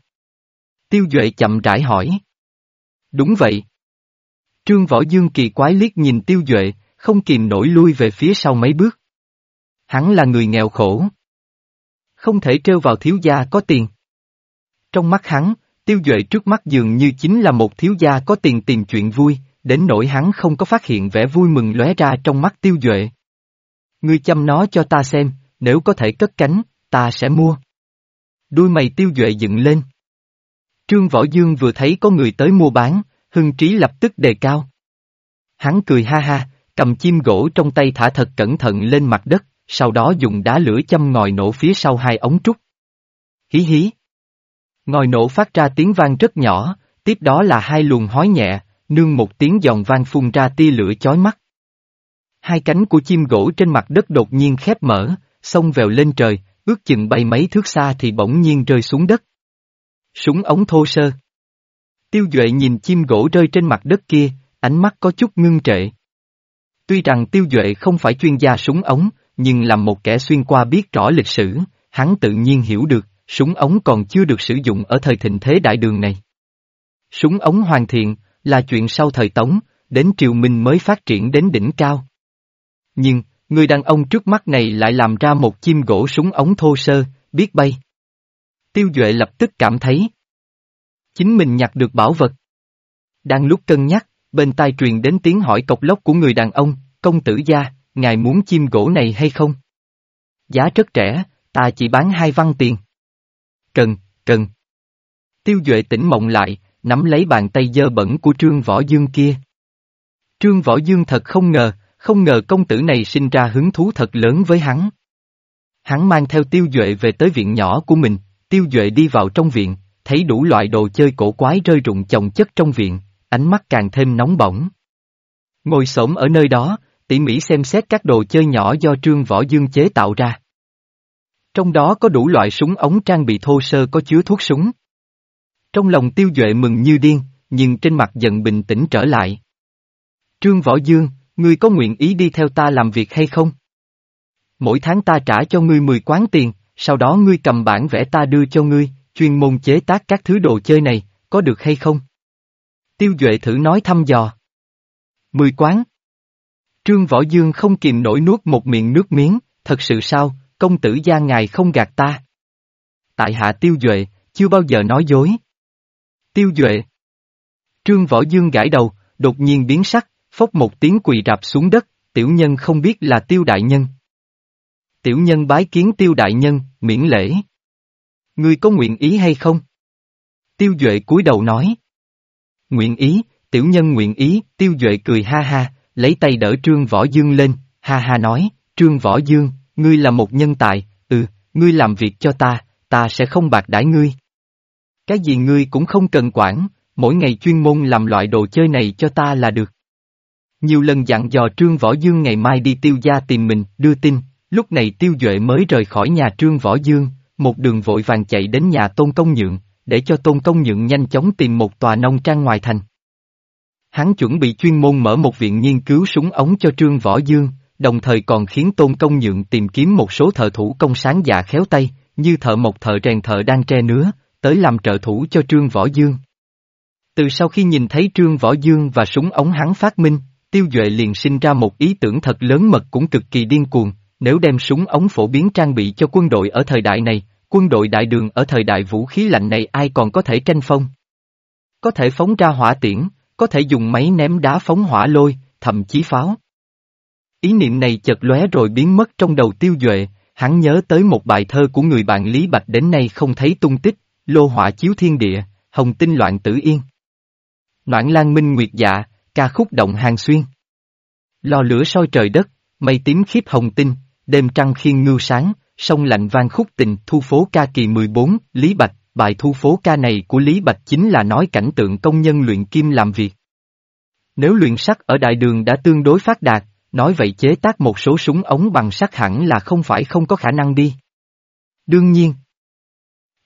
Tiêu Duệ chậm rãi hỏi. Đúng vậy. Trương Võ Dương kỳ quái liếc nhìn Tiêu Duệ, không kìm nổi lui về phía sau mấy bước. Hắn là người nghèo khổ. Không thể trêu vào thiếu gia có tiền. Trong mắt hắn, Tiêu Duệ trước mắt dường như chính là một thiếu gia có tiền tìm chuyện vui, đến nỗi hắn không có phát hiện vẻ vui mừng lóe ra trong mắt Tiêu Duệ. Ngươi chăm nó cho ta xem, nếu có thể cất cánh, ta sẽ mua. Đuôi mày Tiêu Duệ dựng lên. Trương Võ Dương vừa thấy có người tới mua bán, hưng trí lập tức đề cao. Hắn cười ha ha, cầm chim gỗ trong tay thả thật cẩn thận lên mặt đất, sau đó dùng đá lửa châm ngòi nổ phía sau hai ống trúc. hí hí. Ngòi nổ phát ra tiếng vang rất nhỏ, tiếp đó là hai luồng hói nhẹ, nương một tiếng giòn vang phun ra tia lửa chói mắt. Hai cánh của chim gỗ trên mặt đất đột nhiên khép mở, xông vèo lên trời, ước chừng bay mấy thước xa thì bỗng nhiên rơi xuống đất. Súng ống thô sơ. Tiêu Duệ nhìn chim gỗ rơi trên mặt đất kia, ánh mắt có chút ngưng trệ. Tuy rằng Tiêu Duệ không phải chuyên gia súng ống, nhưng làm một kẻ xuyên qua biết rõ lịch sử, hắn tự nhiên hiểu được, súng ống còn chưa được sử dụng ở thời thịnh thế đại đường này. Súng ống hoàn thiện, là chuyện sau thời Tống, đến triều Minh mới phát triển đến đỉnh cao. Nhưng, người đàn ông trước mắt này lại làm ra một chim gỗ súng ống thô sơ, biết bay. Tiêu Duệ lập tức cảm thấy. Chính mình nhặt được bảo vật. Đang lúc cân nhắc, bên tai truyền đến tiếng hỏi cộc lốc của người đàn ông, công tử gia, ngài muốn chim gỗ này hay không? Giá rất rẻ, ta chỉ bán hai văn tiền. Cần, cần. Tiêu Duệ tỉnh mộng lại, nắm lấy bàn tay dơ bẩn của Trương Võ Dương kia. Trương Võ Dương thật không ngờ, không ngờ công tử này sinh ra hứng thú thật lớn với hắn. Hắn mang theo Tiêu Duệ về tới viện nhỏ của mình, Tiêu Duệ đi vào trong viện, thấy đủ loại đồ chơi cổ quái rơi rụng chồng chất trong viện, ánh mắt càng thêm nóng bỏng. Ngồi xổm ở nơi đó, tỉ mỉ xem xét các đồ chơi nhỏ do Trương Võ Dương chế tạo ra. Trong đó có đủ loại súng ống trang bị thô sơ có chứa thuốc súng. Trong lòng tiêu duệ mừng như điên, nhưng trên mặt giận bình tĩnh trở lại. Trương Võ Dương, ngươi có nguyện ý đi theo ta làm việc hay không? Mỗi tháng ta trả cho ngươi 10 quán tiền, sau đó ngươi cầm bản vẽ ta đưa cho ngươi, chuyên môn chế tác các thứ đồ chơi này, có được hay không? Tiêu Duệ thử nói thăm dò. Mười quán. Trương Võ Dương không kìm nổi nuốt một miệng nước miếng, thật sự sao, công tử gia ngài không gạt ta. Tại hạ Tiêu Duệ, chưa bao giờ nói dối. Tiêu Duệ. Trương Võ Dương gãi đầu, đột nhiên biến sắc, phốc một tiếng quỳ rạp xuống đất, tiểu nhân không biết là Tiêu Đại Nhân. Tiểu nhân bái kiến Tiêu Đại Nhân, miễn lễ. Ngươi có nguyện ý hay không? Tiêu Duệ cúi đầu nói. Nguyện ý, tiểu nhân nguyện ý, Tiêu Duệ cười ha ha, lấy tay đỡ Trương Võ Dương lên, ha ha nói, Trương Võ Dương, ngươi là một nhân tài, ừ, ngươi làm việc cho ta, ta sẽ không bạc đãi ngươi. Cái gì ngươi cũng không cần quản, mỗi ngày chuyên môn làm loại đồ chơi này cho ta là được. Nhiều lần dặn dò Trương Võ Dương ngày mai đi tiêu gia tìm mình, đưa tin, lúc này tiêu duệ mới rời khỏi nhà Trương Võ Dương, một đường vội vàng chạy đến nhà Tôn Công Nhượng, để cho Tôn Công Nhượng nhanh chóng tìm một tòa nông trang ngoài thành. Hắn chuẩn bị chuyên môn mở một viện nghiên cứu súng ống cho Trương Võ Dương, đồng thời còn khiến Tôn Công Nhượng tìm kiếm một số thợ thủ công sáng dạ khéo tay, như thợ mộc thợ rèn thợ đang tre nứa, tới làm trợ thủ cho Trương Võ Dương. Từ sau khi nhìn thấy Trương Võ Dương và súng ống hắn phát minh, Tiêu Duệ liền sinh ra một ý tưởng thật lớn mật cũng cực kỳ điên cuồng, nếu đem súng ống phổ biến trang bị cho quân đội ở thời đại này, quân đội đại đường ở thời đại vũ khí lạnh này ai còn có thể tranh phong. Có thể phóng ra hỏa tiễn, có thể dùng máy ném đá phóng hỏa lôi, thậm chí pháo. Ý niệm này chợt lóe rồi biến mất trong đầu tiêu duệ, hắn nhớ tới một bài thơ của người bạn Lý Bạch đến nay không thấy tung tích, lô hỏa chiếu thiên địa, hồng tinh loạn tử yên. Noãn lan minh nguyệt dạ, ca khúc động hàng xuyên. Lò lửa soi trời đất, mây tím khiếp hồng tinh, đêm trăng khiên ngưu sáng, sông lạnh vang khúc tình thu phố ca kỳ 14, Lý Bạch, bài thu phố ca này của Lý Bạch chính là nói cảnh tượng công nhân luyện kim làm việc. Nếu luyện sắt ở đại đường đã tương đối phát đạt, nói vậy chế tác một số súng ống bằng sắt hẳn là không phải không có khả năng đi. Đương nhiên,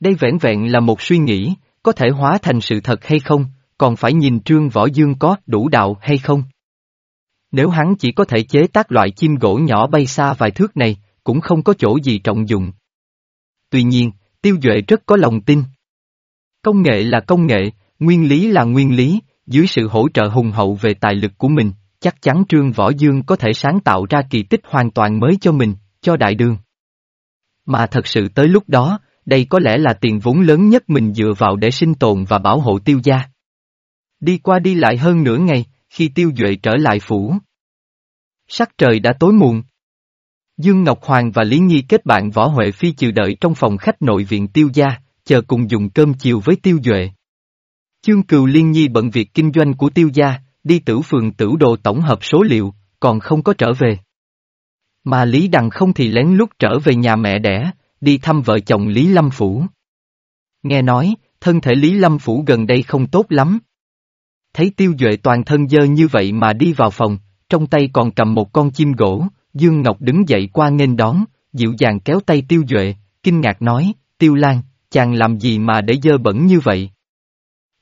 đây vẻn vẹn là một suy nghĩ, có thể hóa thành sự thật hay không, còn phải nhìn Trương Võ Dương có đủ đạo hay không. Nếu hắn chỉ có thể chế tác loại chim gỗ nhỏ bay xa vài thước này, cũng không có chỗ gì trọng dụng. Tuy nhiên, Tiêu Duệ rất có lòng tin. Công nghệ là công nghệ, nguyên lý là nguyên lý, dưới sự hỗ trợ hùng hậu về tài lực của mình, chắc chắn Trương Võ Dương có thể sáng tạo ra kỳ tích hoàn toàn mới cho mình, cho đại đường. Mà thật sự tới lúc đó, đây có lẽ là tiền vốn lớn nhất mình dựa vào để sinh tồn và bảo hộ tiêu gia. Đi qua đi lại hơn nửa ngày, khi tiêu duệ trở lại phủ. Sắc trời đã tối muộn. Dương Ngọc Hoàng và Lý Nhi kết bạn võ Huệ Phi chịu đợi trong phòng khách nội viện tiêu gia, chờ cùng dùng cơm chiều với tiêu duệ. Chương Cừu Liên Nhi bận việc kinh doanh của tiêu gia, đi tử phường tử đồ tổng hợp số liệu, còn không có trở về. Mà Lý Đằng không thì lén lút trở về nhà mẹ đẻ, đi thăm vợ chồng Lý Lâm Phủ. Nghe nói, thân thể Lý Lâm Phủ gần đây không tốt lắm. Thấy tiêu duệ toàn thân dơ như vậy mà đi vào phòng, trong tay còn cầm một con chim gỗ, Dương Ngọc đứng dậy qua nghênh đón, dịu dàng kéo tay tiêu duệ, kinh ngạc nói, tiêu lan, chàng làm gì mà để dơ bẩn như vậy?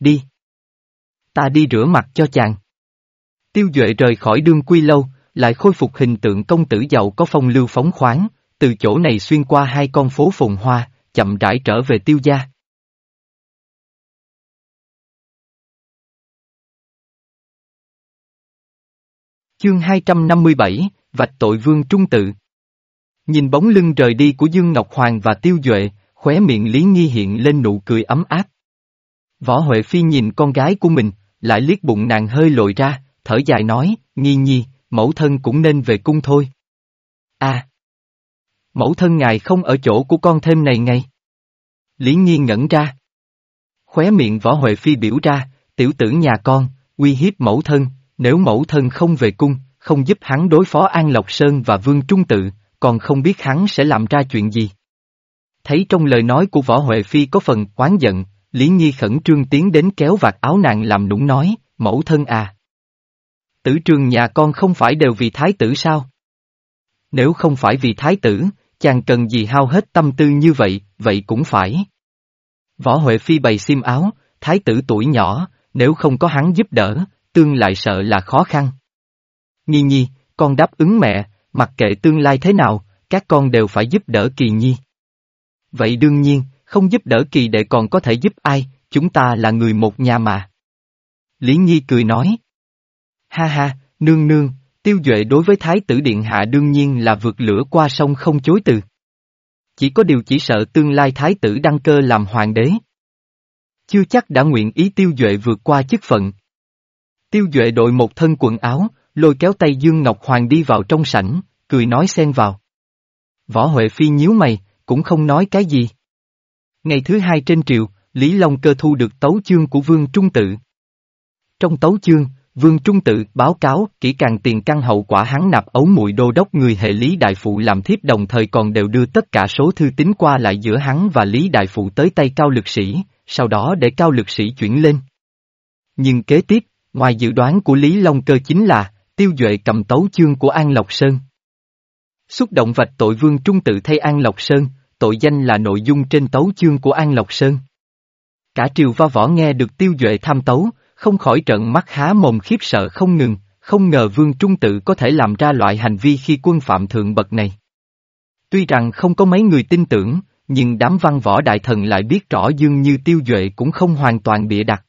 Đi. Ta đi rửa mặt cho chàng. Tiêu duệ rời khỏi đương quy lâu, lại khôi phục hình tượng công tử giàu có phong lưu phóng khoáng, từ chỗ này xuyên qua hai con phố phồn hoa, chậm rãi trở về tiêu gia. Chương 257, Vạch tội vương trung tự. Nhìn bóng lưng rời đi của Dương Ngọc Hoàng và Tiêu Duệ, khóe miệng Lý Nghi hiện lên nụ cười ấm áp. Võ Huệ Phi nhìn con gái của mình, lại liếc bụng nàng hơi lội ra, thở dài nói, Nghi Nhi, mẫu thân cũng nên về cung thôi. À! Mẫu thân ngài không ở chỗ của con thêm này ngay. Lý Nghi ngẩn ra. Khóe miệng Võ Huệ Phi biểu ra, tiểu tử nhà con, uy hiếp mẫu thân, nếu mẫu thân không về cung, không giúp hắn đối phó An Lộc Sơn và Vương Trung Tự, còn không biết hắn sẽ làm ra chuyện gì. Thấy trong lời nói của Võ Huệ Phi có phần oán giận, Lý Nhi khẩn trương tiến đến kéo vạt áo nàng làm nũng nói, mẫu thân à. Tử trường nhà con không phải đều vì thái tử sao? Nếu không phải vì thái tử, chàng cần gì hao hết tâm tư như vậy, vậy cũng phải. Võ Huệ Phi bày xiêm áo, thái tử tuổi nhỏ, nếu không có hắn giúp đỡ, tương lại sợ là khó khăn. Nhi nhi, con đáp ứng mẹ, mặc kệ tương lai thế nào, các con đều phải giúp đỡ kỳ nhi. Vậy đương nhiên, không giúp đỡ kỳ đệ còn có thể giúp ai, chúng ta là người một nhà mà. Lý Nhi cười nói. Ha ha, nương nương, tiêu duệ đối với Thái tử Điện Hạ đương nhiên là vượt lửa qua sông không chối từ. Chỉ có điều chỉ sợ tương lai Thái tử đăng cơ làm hoàng đế. Chưa chắc đã nguyện ý tiêu duệ vượt qua chức phận. Tiêu duệ đội một thân quần áo, lôi kéo tay Dương Ngọc Hoàng đi vào trong sảnh, cười nói xen vào. Võ Huệ Phi nhíu mày, cũng không nói cái gì. Ngày thứ hai trên triều, Lý Long Cơ thu được tấu chương của Vương Trung Tự. Trong tấu chương, Vương Trung Tự báo cáo kỹ càng tiền căn hậu quả hắn nạp ấu muội đô đốc người hệ Lý Đại Phụ làm thiếp đồng thời còn đều đưa tất cả số thư tín qua lại giữa hắn và Lý Đại Phụ tới tay cao lực sĩ, sau đó để cao lực sĩ chuyển lên. Nhưng kế tiếp, ngoài dự đoán của Lý Long Cơ chính là, Tiêu Duệ cầm tấu chương của An Lộc Sơn. Xúc động vạch tội vương trung tự thay An Lộc Sơn, tội danh là nội dung trên tấu chương của An Lộc Sơn. Cả triều va võ nghe được Tiêu Duệ tham tấu, không khỏi trận mắt há mồm khiếp sợ không ngừng, không ngờ vương trung tự có thể làm ra loại hành vi khi quân phạm thượng bậc này. Tuy rằng không có mấy người tin tưởng, nhưng đám văn võ đại thần lại biết rõ dương như tiêu duệ cũng không hoàn toàn bịa đặt.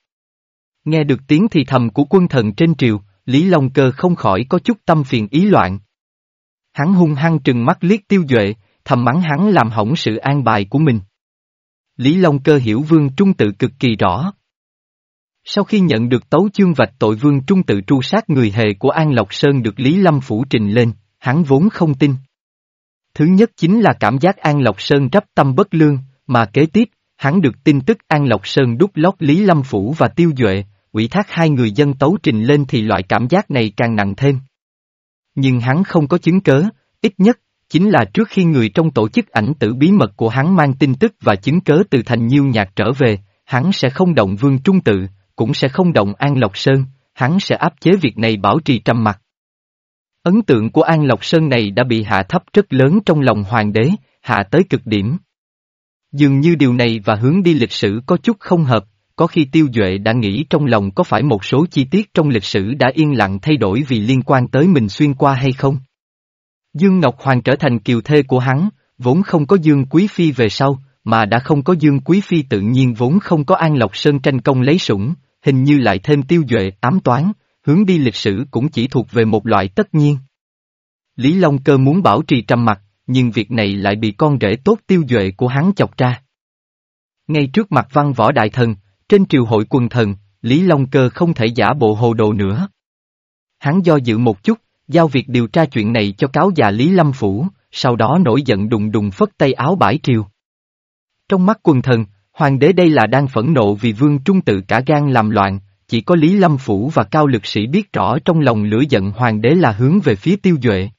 Nghe được tiếng thì thầm của quân thần trên triều, Lý Long Cơ không khỏi có chút tâm phiền ý loạn. Hắn hung hăng trừng mắt liếc tiêu duệ, thầm mắng hắn làm hỏng sự an bài của mình. Lý Long Cơ hiểu Vương Trung Tự cực kỳ rõ. Sau khi nhận được tấu chương vạch tội Vương Trung Tự tru sát người hề của An Lộc Sơn được Lý Lâm Phủ trình lên, hắn vốn không tin. Thứ nhất chính là cảm giác An Lộc Sơn rắp tâm bất lương, mà kế tiếp, hắn được tin tức An Lộc Sơn đúc lót Lý Lâm Phủ và Tiêu Duệ, ủy thác hai người dân tấu trình lên thì loại cảm giác này càng nặng thêm. Nhưng hắn không có chứng cớ, ít nhất, chính là trước khi người trong tổ chức ảnh tử bí mật của hắn mang tin tức và chứng cớ từ thành nhiêu nhạc trở về, hắn sẽ không động vương trung tự, cũng sẽ không động An Lộc Sơn, hắn sẽ áp chế việc này bảo trì trầm mặt. Ấn tượng của An Lộc Sơn này đã bị hạ thấp rất lớn trong lòng hoàng đế, hạ tới cực điểm. Dường như điều này và hướng đi lịch sử có chút không hợp, có khi tiêu duệ đã nghĩ trong lòng có phải một số chi tiết trong lịch sử đã yên lặng thay đổi vì liên quan tới mình xuyên qua hay không? Dương Ngọc Hoàng trở thành kiều thê của hắn, vốn không có Dương Quý Phi về sau, mà đã không có Dương Quý Phi tự nhiên vốn không có An Lộc Sơn tranh công lấy sủng, hình như lại thêm tiêu duệ ám toán, hướng đi lịch sử cũng chỉ thuộc về một loại tất nhiên. Lý Long Cơ muốn bảo trì trầm mặc nhưng việc này lại bị con rể tốt tiêu duệ của hắn chọc ra. Ngay trước mặt văn võ đại thần, trên triều hội quần thần, Lý Long Cơ không thể giả bộ hồ đồ nữa. Hắn do dự một chút, giao việc điều tra chuyện này cho cáo già Lý Lâm Phủ, sau đó nổi giận đùng đùng phất tay áo bãi triều. Trong mắt quần thần, hoàng đế đây là đang phẫn nộ vì vương trung tự cả gan làm loạn, chỉ có Lý Lâm Phủ và cao lực sĩ biết rõ trong lòng lửa giận hoàng đế là hướng về phía tiêu duệ.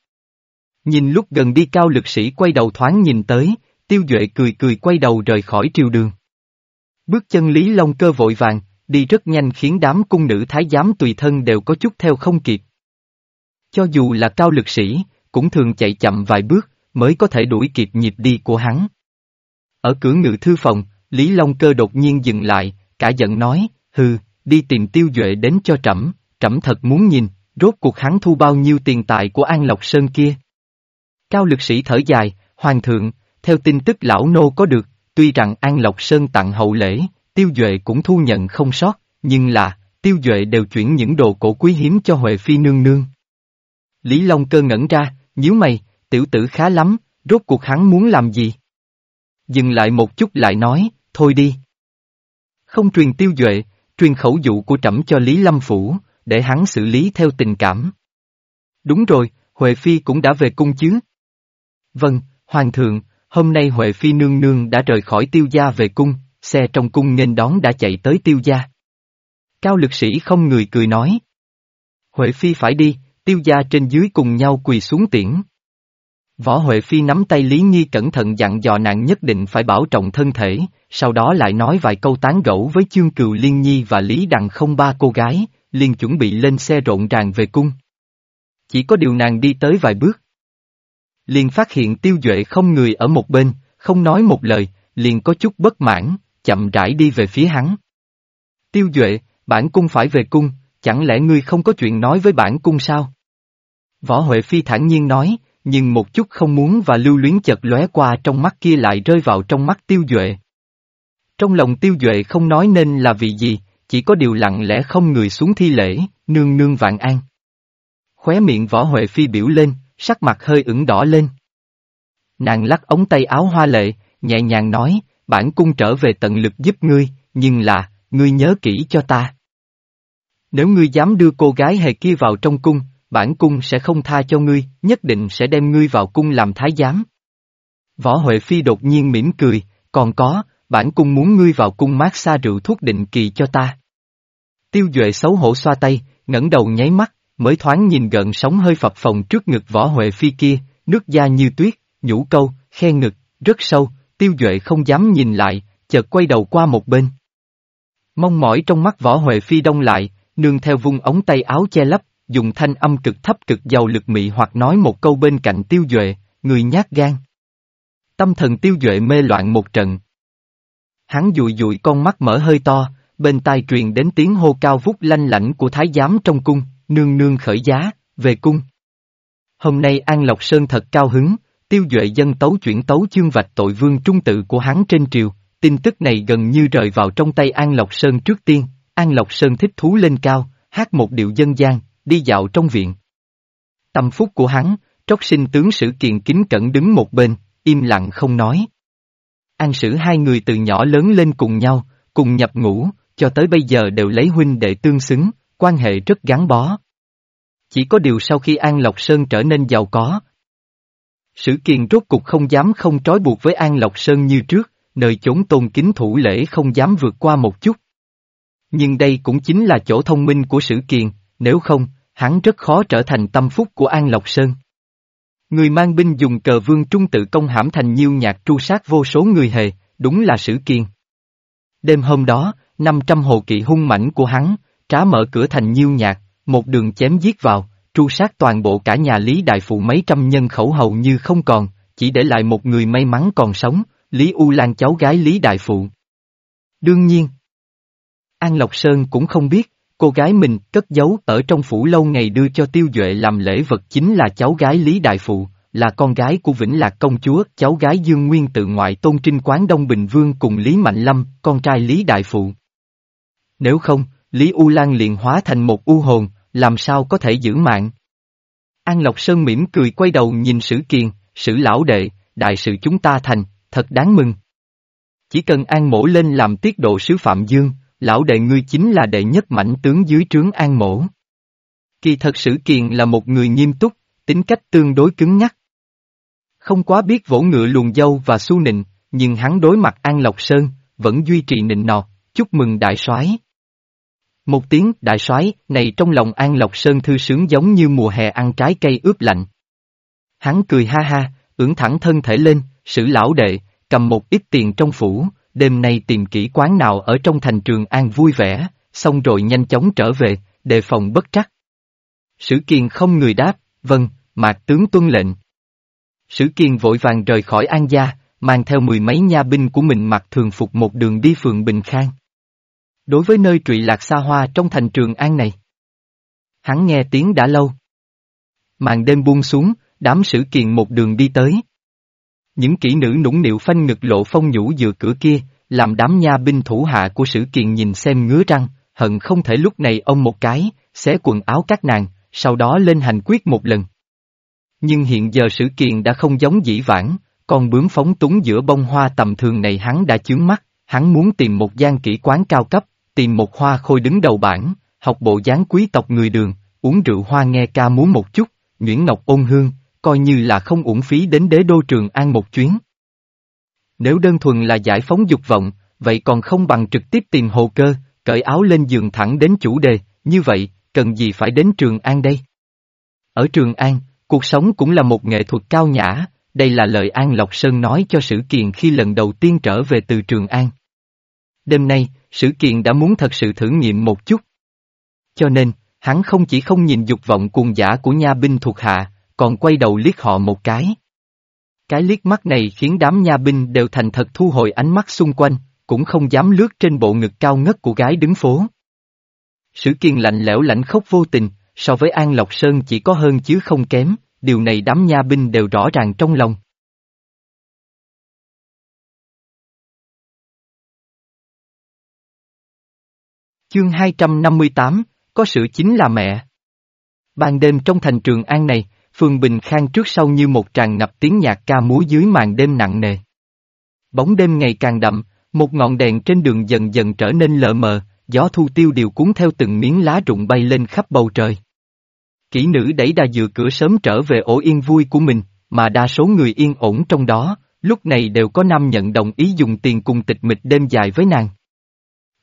Nhìn lúc gần đi cao lực sĩ quay đầu thoáng nhìn tới, tiêu duệ cười cười quay đầu rời khỏi triều đường. Bước chân Lý Long cơ vội vàng, đi rất nhanh khiến đám cung nữ thái giám tùy thân đều có chút theo không kịp. Cho dù là cao lực sĩ, cũng thường chạy chậm vài bước, mới có thể đuổi kịp nhịp đi của hắn. Ở cửa ngự thư phòng, Lý Long Cơ đột nhiên dừng lại, cả giận nói, hừ, đi tìm tiêu duệ đến cho trẫm, trẫm thật muốn nhìn, rốt cuộc hắn thu bao nhiêu tiền tài của An Lộc Sơn kia. Cao lực sĩ thở dài, hoàng thượng, theo tin tức lão nô có được, tuy rằng An Lộc Sơn tặng hậu lễ, tiêu duệ cũng thu nhận không sót, nhưng là, tiêu duệ đều chuyển những đồ cổ quý hiếm cho Huệ Phi nương nương. Lý Long cơ ngẩn ra, nhíu mày, tiểu tử khá lắm, rốt cuộc hắn muốn làm gì? Dừng lại một chút lại nói, thôi đi. Không truyền tiêu duệ, truyền khẩu dụ của trẫm cho Lý Lâm Phủ, để hắn xử lý theo tình cảm. Đúng rồi, Huệ Phi cũng đã về cung chứ? Vâng, Hoàng thượng, hôm nay Huệ Phi nương nương đã rời khỏi tiêu gia về cung, xe trong cung nghênh đón đã chạy tới tiêu gia. Cao lực sĩ không người cười nói. Huệ Phi phải đi, tiêu gia trên dưới cùng nhau quỳ xuống tiễn. Võ Huệ Phi nắm tay Lý Nhi cẩn thận dặn dò nàng nhất định phải bảo trọng thân thể, sau đó lại nói vài câu tán gẫu với Chương Cừu Liên Nhi và Lý Đằng không ba cô gái, liền chuẩn bị lên xe rộn ràng về cung. Chỉ có điều nàng đi tới vài bước. Liền phát hiện tiêu duệ không người ở một bên, không nói một lời, liền có chút bất mãn, chậm rãi đi về phía hắn. Tiêu duệ, bản cung phải về cung, chẳng lẽ ngươi không có chuyện nói với bản cung sao? Võ Huệ Phi thản nhiên nói, nhưng một chút không muốn và lưu luyến chợt lóe qua trong mắt kia lại rơi vào trong mắt tiêu duệ. Trong lòng tiêu duệ không nói nên là vì gì, chỉ có điều lặng lẽ không người xuống thi lễ, nương nương vạn an. Khóe miệng võ Huệ Phi biểu lên, sắc mặt hơi ửng đỏ lên. Nàng lắc ống tay áo hoa lệ, nhẹ nhàng nói, bản cung trở về tận lực giúp ngươi, nhưng là, ngươi nhớ kỹ cho ta. Nếu ngươi dám đưa cô gái hề kia vào trong cung, bản cung sẽ không tha cho ngươi, nhất định sẽ đem ngươi vào cung làm thái giám. Võ Huệ Phi đột nhiên mỉm cười, còn có, bản cung muốn ngươi vào cung mát xa rượu thuốc định kỳ cho ta. Tiêu Duệ xấu hổ xoa tay, ngẩng đầu nháy mắt, mới thoáng nhìn gợn sóng hơi phập phồng trước ngực Võ Huệ Phi kia, nước da như tuyết, nhũ câu, khe ngực, rất sâu, Tiêu Duệ không dám nhìn lại, chợt quay đầu qua một bên. Mong mỏi trong mắt Võ Huệ Phi đông lại, nương theo vung ống tay áo che lấp, dùng thanh âm cực thấp cực giàu lực mị hoặc nói một câu bên cạnh tiêu duệ, người nhát gan. Tâm thần tiêu duệ mê loạn một trận. Hắn dụi dụi con mắt mở hơi to, bên tai truyền đến tiếng hô cao vút lanh lảnh của thái giám trong cung, nương nương khởi giá, về cung. Hôm nay An Lộc Sơn thật cao hứng, tiêu duệ dân tấu chuyển tấu chương vạch tội vương trung tự của hắn trên triều, tin tức này gần như rời vào trong tay An Lộc Sơn trước tiên, An Lộc Sơn thích thú lên cao, hát một điệu dân gian, đi dạo trong viện. Tâm phúc của hắn, tróc sinh tướng sử kiện kính cẩn đứng một bên, im lặng không nói. An sử hai người từ nhỏ lớn lên cùng nhau, cùng nhập ngũ, cho tới bây giờ đều lấy huynh đệ tương xứng, quan hệ rất gắn bó. Chỉ có điều sau khi An Lộc Sơn trở nên giàu có. Sử kiền rốt cục không dám không trói buộc với An Lộc Sơn như trước, nơi chốn tôn kính thủ lễ không dám vượt qua một chút. Nhưng đây cũng chính là chỗ thông minh của Sử Kiền, nếu không, hắn rất khó trở thành tâm phúc của An Lộc Sơn. Người mang binh dùng cờ vương trung tự công hãm thành nhiêu nhạc tru sát vô số người hề, đúng là Sử Kiền. Đêm hôm đó, 500 hồ kỵ hung mảnh của hắn, trá mở cửa thành nhiêu nhạc, một đường chém giết vào, tru sát toàn bộ cả nhà Lý Đại Phụ mấy trăm nhân khẩu hầu như không còn, chỉ để lại một người may mắn còn sống, Lý U Lan cháu gái Lý Đại Phụ. Đương nhiên, An Lộc Sơn cũng không biết, cô gái mình cất giấu ở trong phủ lâu ngày đưa cho Tiêu Duệ làm lễ vật chính là cháu gái Lý Đại Phụ, là con gái của Vĩnh Lạc Công Chúa, cháu gái Dương Nguyên tự ngoại tôn trinh quán Đông Bình Vương cùng Lý Mạnh Lâm, con trai Lý Đại Phụ. Nếu không, Lý U Lan liền hóa thành một u hồn, làm sao có thể giữ mạng? An Lộc Sơn mỉm cười quay đầu nhìn Sử Kiền, Sử Lão Đệ, đại sự chúng ta thành, thật đáng mừng. Chỉ cần An Mổ lên làm tiết độ sứ Phạm Dương, lão đệ ngươi chính là đệ nhất mảnh tướng dưới trướng An Mổ. Kỳ thật Sử Kiền là một người nghiêm túc, tính cách tương đối cứng nhắc. Không quá biết vỗ ngựa luồn dâu và su nịnh, nhưng hắn đối mặt An Lộc Sơn, vẫn duy trì nịnh nọt, chúc mừng đại soái. Một tiếng đại soái này trong lòng An Lộc Sơn thư sướng giống như mùa hè ăn trái cây ướp lạnh. Hắn cười ha ha, ưỡn thẳng thân thể lên, sử lão đệ, cầm một ít tiền trong phủ, đêm nay tìm kỹ quán nào ở trong thành trường an vui vẻ, xong rồi nhanh chóng trở về, đề phòng bất trắc. Sử Kiên không người đáp, vâng, mạc tướng tuân lệnh. Sử Kiên vội vàng rời khỏi An gia, mang theo mười mấy nha binh của mình mặc thường phục một đường đi phường Bình Khang. Đối với nơi trụy lạc xa hoa trong thành trường An này, hắn nghe tiếng đã lâu. Màn đêm buông xuống, đám sử kiền một đường đi tới. Những kỹ nữ nũng nịu phanh ngực lộ phong nhũ dựa cửa kia, làm đám nha binh thủ hạ của sử kiền nhìn xem ngứa răng, hận không thể lúc này ông một cái, xé quần áo các nàng, sau đó lên hành quyết một lần. Nhưng hiện giờ sử kiền đã không giống dĩ vãng, con bướm phóng túng giữa bông hoa tầm thường này hắn đã chướng mắt, hắn muốn tìm một gian kỹ quán cao cấp, tìm một hoa khôi đứng đầu bảng, học bộ dáng quý tộc người đường, uống rượu hoa nghe ca múa một chút, Nguyễn Ngọc ôn hương, coi như là không uổng phí đến đế đô trường an một chuyến. Nếu đơn thuần là giải phóng dục vọng, vậy còn không bằng trực tiếp tìm hồ cơ, cởi áo lên giường thẳng đến chủ đề, như vậy, cần gì phải đến Trường An đây? Ở Trường An, cuộc sống cũng là một nghệ thuật cao nhã, đây là lời An Lộc Sơn nói cho Sử Kiền khi lần đầu tiên trở về từ Trường An. Đêm nay, Sử Kiền đã muốn thật sự thử nghiệm một chút. Cho nên, hắn không chỉ không nhìn dục vọng cuồng giả của nha binh thuộc hạ, còn quay đầu liếc họ một cái. Cái liếc mắt này khiến đám nha binh đều thành thật thu hồi ánh mắt xung quanh, cũng không dám lướt trên bộ ngực cao ngất của gái đứng phố. Sử kiên lạnh lẽo lạnh khốc vô tình, so với An Lộc Sơn chỉ có hơn chứ không kém, điều này đám nha binh đều rõ ràng trong lòng. Chương 258, có sự chính là mẹ. Ban đêm trong thành trường An này, phường Bình Khang trước sau như một tràn ngập tiếng nhạc ca múa dưới màn đêm nặng nề. Bóng đêm ngày càng đậm, một ngọn đèn trên đường dần dần trở nên lờ mờ, gió thu tiêu điều cuốn theo từng miếng lá rụng bay lên khắp bầu trời. Kỹ nữ đẩy đa dựa cửa sớm trở về ổ yên vui của mình, mà đa số người yên ổn trong đó, lúc này đều có nam nhận đồng ý dùng tiền cùng tịch mịch đêm dài với nàng.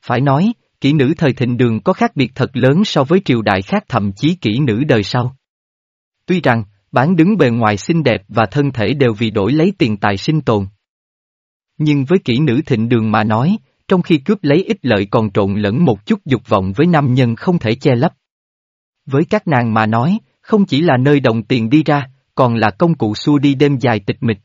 Phải nói, kỹ nữ thời thịnh đường có khác biệt thật lớn so với triều đại khác thậm chí kỹ nữ đời sau. Tuy rằng, bán đứng bề ngoài xinh đẹp và thân thể đều vì đổi lấy tiền tài sinh tồn. Nhưng với kỹ nữ thịnh đường mà nói, trong khi cướp lấy ích lợi còn trộn lẫn một chút dục vọng với nam nhân không thể che lấp. Với các nàng mà nói, không chỉ là nơi đồng tiền đi ra, còn là công cụ xua đi đêm dài tịch mịch.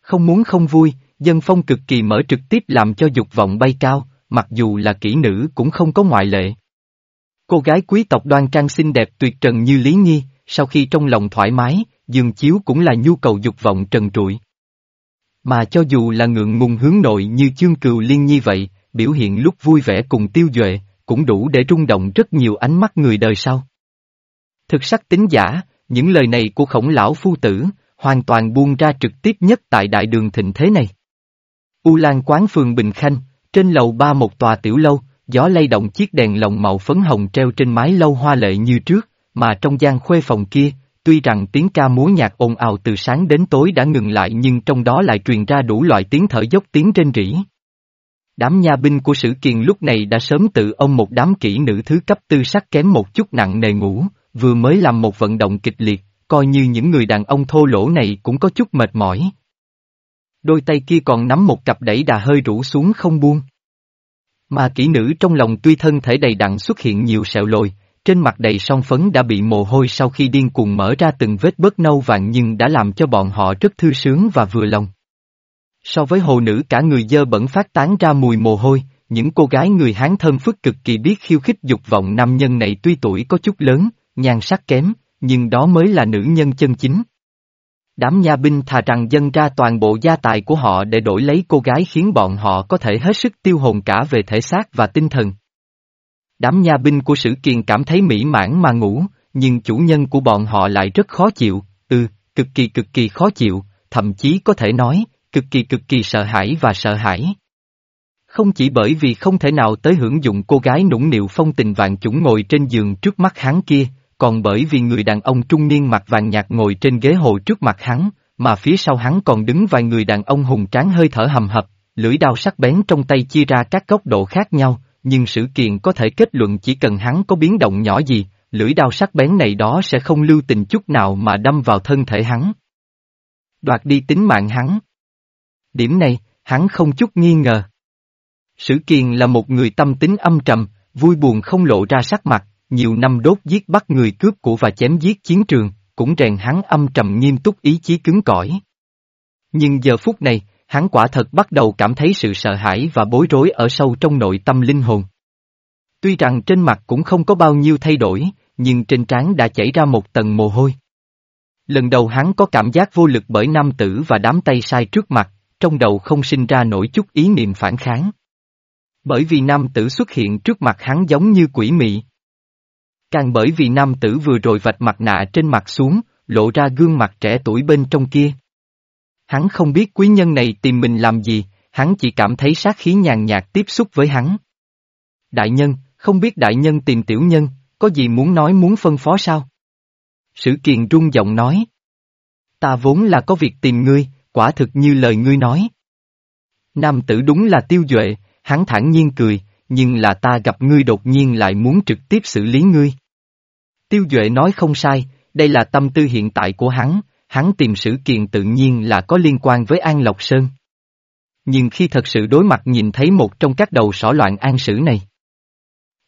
Không muốn không vui, dân phong cực kỳ mở trực tiếp làm cho dục vọng bay cao, mặc dù là kỹ nữ cũng không có ngoại lệ. Cô gái quý tộc đoan trang xinh đẹp tuyệt trần như Lý Nhi, sau khi trong lòng thoải mái, giường chiếu cũng là nhu cầu dục vọng trần trụi. Mà cho dù là ngượng ngùng hướng nội như chương cừu liên nhi vậy, biểu hiện lúc vui vẻ cùng tiêu duệ, cũng đủ để rung động rất nhiều ánh mắt người đời sau. Thực sắc tính giả, những lời này của khổng lão phu tử, hoàn toàn buông ra trực tiếp nhất tại đại đường thịnh thế này. U Lan quán phường Bình Khanh, trên lầu ba một tòa tiểu lâu, gió lay động chiếc đèn lồng màu phấn hồng treo trên mái lâu hoa lệ như trước, mà trong gian khuê phòng kia, tuy rằng tiếng ca múa nhạc ồn ào từ sáng đến tối đã ngừng lại nhưng trong đó lại truyền ra đủ loại tiếng thở dốc tiếng trên rỉ. Đám nha binh của Sử Kiền lúc này đã sớm tự ông một đám kỹ nữ thứ cấp tư sắc kém một chút nặng nề ngủ, vừa mới làm một vận động kịch liệt, coi như những người đàn ông thô lỗ này cũng có chút mệt mỏi. Đôi tay kia còn nắm một cặp đẩy đà hơi rũ xuống không buông. Mà kỹ nữ trong lòng tuy thân thể đầy đặn xuất hiện nhiều sẹo lồi, trên mặt đầy son phấn đã bị mồ hôi sau khi điên cuồng mở ra từng vết bớt nâu vàng nhưng đã làm cho bọn họ rất thư sướng và vừa lòng. So với hồ nữ cả người dơ bẩn phát tán ra mùi mồ hôi, những cô gái người Hán thơm phức cực kỳ biết khiêu khích dục vọng nam nhân này tuy tuổi có chút lớn, nhan sắc kém, nhưng đó mới là nữ nhân chân chính. Đám nha binh thà rằng dâng ra toàn bộ gia tài của họ để đổi lấy cô gái khiến bọn họ có thể hết sức tiêu hồn cả về thể xác và tinh thần. Đám nha binh của Sử Kiền cảm thấy mỹ mãn mà ngủ, nhưng chủ nhân của bọn họ lại rất khó chịu, ừ, cực kỳ cực kỳ khó chịu, thậm chí có thể nói, cực kỳ cực kỳ sợ hãi và sợ hãi. Không chỉ bởi vì không thể nào tới hưởng dụng cô gái nũng nịu phong tình vạn chủng ngồi trên giường trước mắt hắn kia, còn bởi vì người đàn ông trung niên mặt vàng nhạt ngồi trên ghế hồ trước mặt hắn, mà phía sau hắn còn đứng vài người đàn ông hùng tráng hơi thở hầm hập, lưỡi đao sắc bén trong tay chia ra các góc độ khác nhau, nhưng sự kiện có thể kết luận chỉ cần hắn có biến động nhỏ gì, lưỡi đao sắc bén này đó sẽ không lưu tình chút nào mà đâm vào thân thể hắn. Đoạt đi tính mạng hắn. Điểm này, hắn không chút nghi ngờ. Sử Kiền là một người tâm tính âm trầm, vui buồn không lộ ra sắc mặt, nhiều năm đốt giết bắt người cướp của và chém giết chiến trường, cũng rèn hắn âm trầm nghiêm túc ý chí cứng cỏi. Nhưng giờ phút này, hắn quả thật bắt đầu cảm thấy sự sợ hãi và bối rối ở sâu trong nội tâm linh hồn. Tuy rằng trên mặt cũng không có bao nhiêu thay đổi, nhưng trên trán đã chảy ra một tầng mồ hôi. Lần đầu hắn có cảm giác vô lực bởi nam tử và đám tay sai trước mặt, trong đầu không sinh ra nổi chút ý niệm phản kháng. Bởi vì nam tử xuất hiện trước mặt hắn giống như quỷ mị. Càng bởi vì nam tử vừa rồi vạch mặt nạ trên mặt xuống, lộ ra gương mặt trẻ tuổi bên trong kia. Hắn không biết quý nhân này tìm mình làm gì, hắn chỉ cảm thấy sát khí nhàn nhạt tiếp xúc với hắn. Đại nhân, không biết đại nhân tìm tiểu nhân, có gì muốn nói muốn phân phó sao? Sử kiền rung giọng nói. Ta vốn là có việc tìm ngươi, quả thực như lời ngươi nói. Nam tử đúng là tiêu duệ, hắn thản nhiên cười, nhưng là ta gặp ngươi đột nhiên lại muốn trực tiếp xử lý ngươi. Tiêu duệ nói không sai, đây là tâm tư hiện tại của hắn, hắn tìm sử kiền tự nhiên là có liên quan với An Lộc Sơn. Nhưng khi thật sự đối mặt nhìn thấy một trong các đầu sỏ loạn an sử này,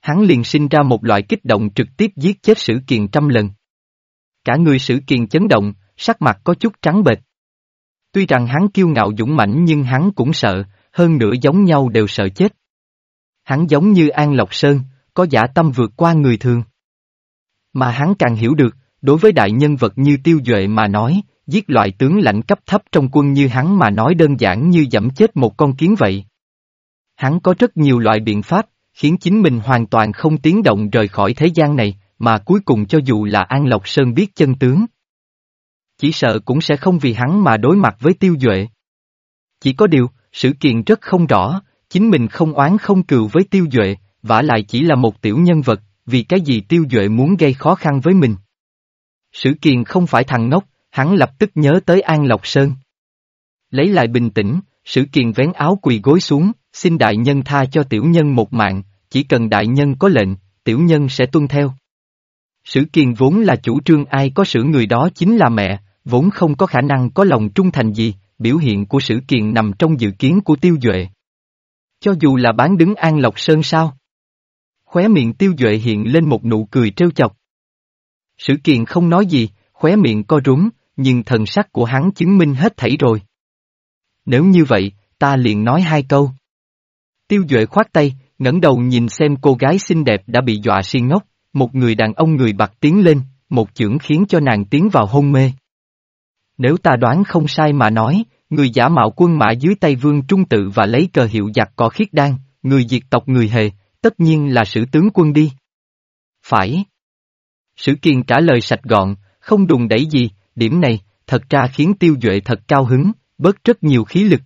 hắn liền sinh ra một loại kích động trực tiếp giết chết sử kiền trăm lần. Cả người sử kiền chấn động, sắc mặt có chút trắng bệch. Tuy rằng hắn kiêu ngạo dũng mãnh nhưng hắn cũng sợ, hơn nữa giống nhau đều sợ chết. Hắn giống như An Lộc Sơn, có giả tâm vượt qua người thường. Mà hắn càng hiểu được, đối với đại nhân vật như tiêu duệ mà nói, giết loại tướng lãnh cấp thấp trong quân như hắn mà nói đơn giản như dẫm chết một con kiến vậy. Hắn có rất nhiều loại biện pháp, khiến chính mình hoàn toàn không tiếng động rời khỏi thế gian này, mà cuối cùng cho dù là An Lộc Sơn biết chân tướng. Chỉ sợ cũng sẽ không vì hắn mà đối mặt với tiêu duệ. Chỉ có điều, sự kiện rất không rõ, chính mình không oán không cừu với tiêu duệ, vả lại chỉ là một tiểu nhân vật, vì cái gì tiêu duệ muốn gây khó khăn với mình. Sử Kiền không phải thằng ngốc, hắn lập tức nhớ tới An Lộc Sơn. Lấy lại bình tĩnh, Sử Kiền vén áo quỳ gối xuống, xin đại nhân tha cho tiểu nhân một mạng, chỉ cần đại nhân có lệnh, tiểu nhân sẽ tuân theo. Sử Kiền vốn là chủ trương ai có sử người đó chính là mẹ, vốn không có khả năng có lòng trung thành gì, biểu hiện của Sử Kiền nằm trong dự kiến của Tiêu Duệ. Cho dù là bán đứng An Lộc Sơn sao? Khóe miệng Tiêu Duệ hiện lên một nụ cười trêu chọc. Sử Kiền không nói gì, khóe miệng co rúm, nhưng thần sắc của hắn chứng minh hết thảy rồi. Nếu như vậy, ta liền nói hai câu. Tiêu Duệ khoát tay, ngẩng đầu nhìn xem cô gái xinh đẹp đã bị dọa si ngốc, một người đàn ông người bạc tiến lên, một chưởng khiến cho nàng tiến vào hôn mê. Nếu ta đoán không sai mà nói, người giả mạo quân mã dưới tay vương trung tự và lấy cờ hiệu giặc cỏ khiết đan, người diệt tộc người hề, tất nhiên là sử tướng quân đi. Phải. Sử kiên trả lời sạch gọn, không đùng đẩy gì, điểm này, thật ra khiến tiêu duệ thật cao hứng, bớt rất nhiều khí lực.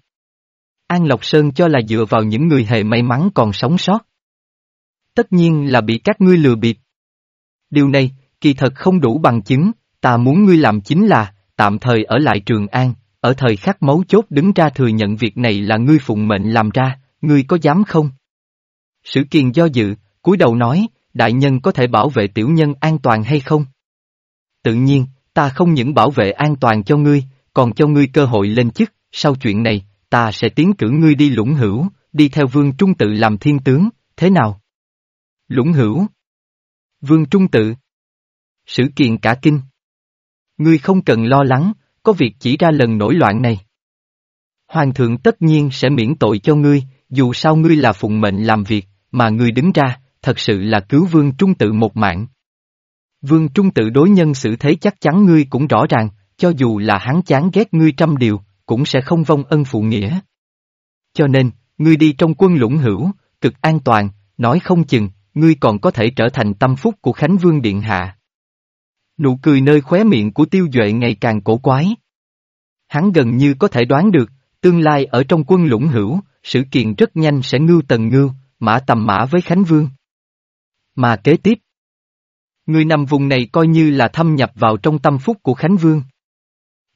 An Lộc Sơn cho là dựa vào những người hề may mắn còn sống sót. Tất nhiên là bị các ngươi lừa bịp. Điều này, kỳ thật không đủ bằng chứng, ta muốn ngươi làm chính là, tạm thời ở lại Trường An, ở thời khắc mấu chốt đứng ra thừa nhận việc này là ngươi phụng mệnh làm ra, ngươi có dám không? Sử Kiền do dự, cúi đầu nói, đại nhân có thể bảo vệ tiểu nhân an toàn hay không? Tự nhiên, ta không những bảo vệ an toàn cho ngươi, còn cho ngươi cơ hội lên chức, sau chuyện này, ta sẽ tiến cử ngươi đi lũng hữu, đi theo vương trung tự làm thiên tướng, thế nào? Lũng hữu. Vương trung tự. Sử Kiền cả kinh. Ngươi không cần lo lắng, có việc chỉ ra lần nổi loạn này. Hoàng thượng tất nhiên sẽ miễn tội cho ngươi, dù sao ngươi là phụng mệnh làm việc, mà ngươi đứng ra, thật sự là cứu vương trung tự một mạng. Vương trung tự đối nhân xử thế chắc chắn ngươi cũng rõ ràng, cho dù là hắn chán ghét ngươi trăm điều, cũng sẽ không vong ân phụ nghĩa. Cho nên, ngươi đi trong quân lũng hữu, cực an toàn, nói không chừng, ngươi còn có thể trở thành tâm phúc của Khánh Vương Điện Hạ. Nụ cười nơi khóe miệng của tiêu duệ ngày càng cổ quái. Hắn gần như có thể đoán được, tương lai ở trong quân lũng hữu, sự kiện rất nhanh sẽ ngưu tần ngưu, mã tầm mã với Khánh Vương. Mà kế tiếp, người nằm vùng này coi như là thâm nhập vào trong tâm phúc của Khánh Vương.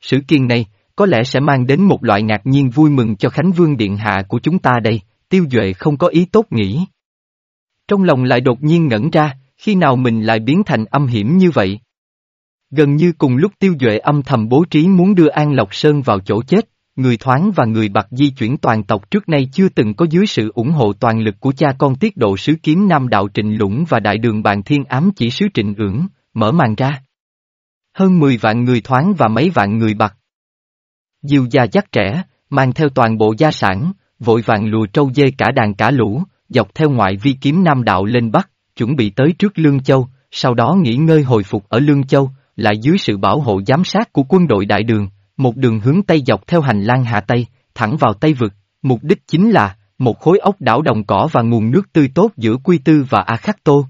Sự kiện này, có lẽ sẽ mang đến một loại ngạc nhiên vui mừng cho Khánh Vương Điện Hạ của chúng ta đây, tiêu duệ không có ý tốt nghĩ. Trong lòng lại đột nhiên ngẩn ra, khi nào mình lại biến thành âm hiểm như vậy? Gần như cùng lúc tiêu duệ âm thầm bố trí muốn đưa An Lộc Sơn vào chỗ chết, người thoáng và người bạc di chuyển toàn tộc trước nay chưa từng có dưới sự ủng hộ toàn lực của cha con tiết độ sứ kiếm Nam Đạo Trịnh Lũng và đại đường bàn thiên ám chỉ sứ Trịnh ưỡng, mở màn ra. Hơn 10 vạn người thoáng và mấy vạn người bạc. Diêu gia dắt trẻ, mang theo toàn bộ gia sản, vội vàng lùa trâu dê cả đàn cả lũ, dọc theo ngoại vi kiếm Nam Đạo lên Bắc, chuẩn bị tới trước Lương Châu, sau đó nghỉ ngơi hồi phục ở Lương Châu, lại dưới sự bảo hộ giám sát của quân đội đại đường, một đường hướng Tây dọc theo hành lang Hạ Tây, thẳng vào Tây Vực, mục đích chính là, một khối ốc đảo đồng cỏ và nguồn nước tươi tốt giữa Quy Tư và A Khắc Tô.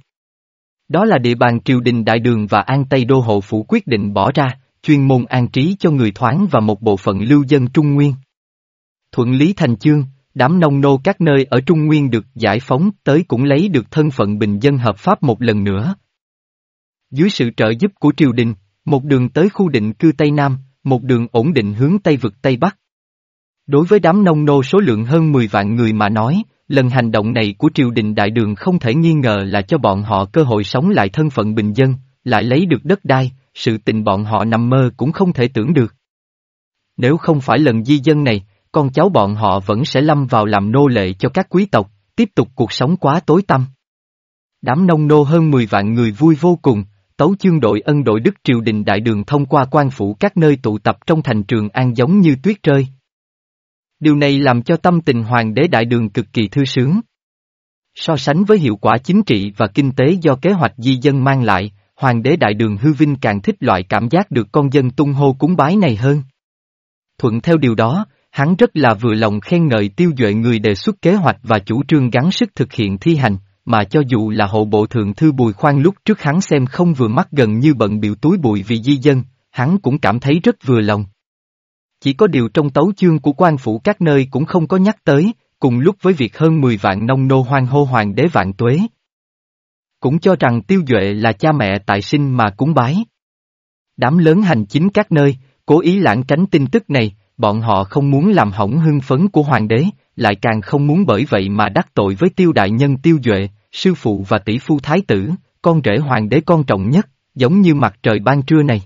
Đó là địa bàn triều đình đại đường và An Tây Đô Hộ Phủ quyết định bỏ ra, chuyên môn an trí cho người thoáng và một bộ phận lưu dân Trung Nguyên. Thuận lý thành chương, đám nông nô các nơi ở Trung Nguyên được giải phóng tới cũng lấy được thân phận bình dân hợp pháp một lần nữa. Dưới sự trợ giúp của triều đình, một đường tới khu định cư Tây Nam, một đường ổn định hướng Tây vực Tây Bắc. Đối với đám nông nô số lượng hơn 10 vạn người mà nói, lần hành động này của triều đình đại đường không thể nghi ngờ là cho bọn họ cơ hội sống lại thân phận bình dân, lại lấy được đất đai, sự tình bọn họ nằm mơ cũng không thể tưởng được. Nếu không phải lần di dân này, con cháu bọn họ vẫn sẽ lâm vào làm nô lệ cho các quý tộc, tiếp tục cuộc sống quá tối tăm. Đám nông nô hơn 10 vạn người vui vô cùng, tấu chương đội ân đội đức triều đình đại đường thông qua quan phủ các nơi tụ tập trong thành trường an giống như tuyết rơi. Điều này làm cho tâm tình hoàng đế đại đường cực kỳ thư sướng. So sánh với hiệu quả chính trị và kinh tế do kế hoạch di dân mang lại, hoàng đế đại đường hư vinh càng thích loại cảm giác được con dân tung hô cúng bái này hơn. Thuận theo điều đó, hắn rất là vừa lòng khen ngợi tiêu duệ người đề xuất kế hoạch và chủ trương gắng sức thực hiện thi hành, mà cho dù là hộ bộ thượng thư Bùi Khoan lúc trước hắn xem không vừa mắt gần như bận biểu túi bụi vì di dân, hắn cũng cảm thấy rất vừa lòng. Chỉ có điều trong tấu chương của quan phủ các nơi cũng không có nhắc tới, cùng lúc với việc hơn 10 vạn nông nô hoang hô hoàng đế vạn tuế. Cũng cho rằng tiêu duệ là cha mẹ tại sinh mà cúng bái. Đám lớn hành chính các nơi, cố ý lãng tránh tin tức này, bọn họ không muốn làm hỏng hưng phấn của hoàng đế, lại càng không muốn bởi vậy mà đắc tội với tiêu đại nhân tiêu duệ, sư phụ và tỷ phu thái tử, con rể hoàng đế con trọng nhất, giống như mặt trời ban trưa này.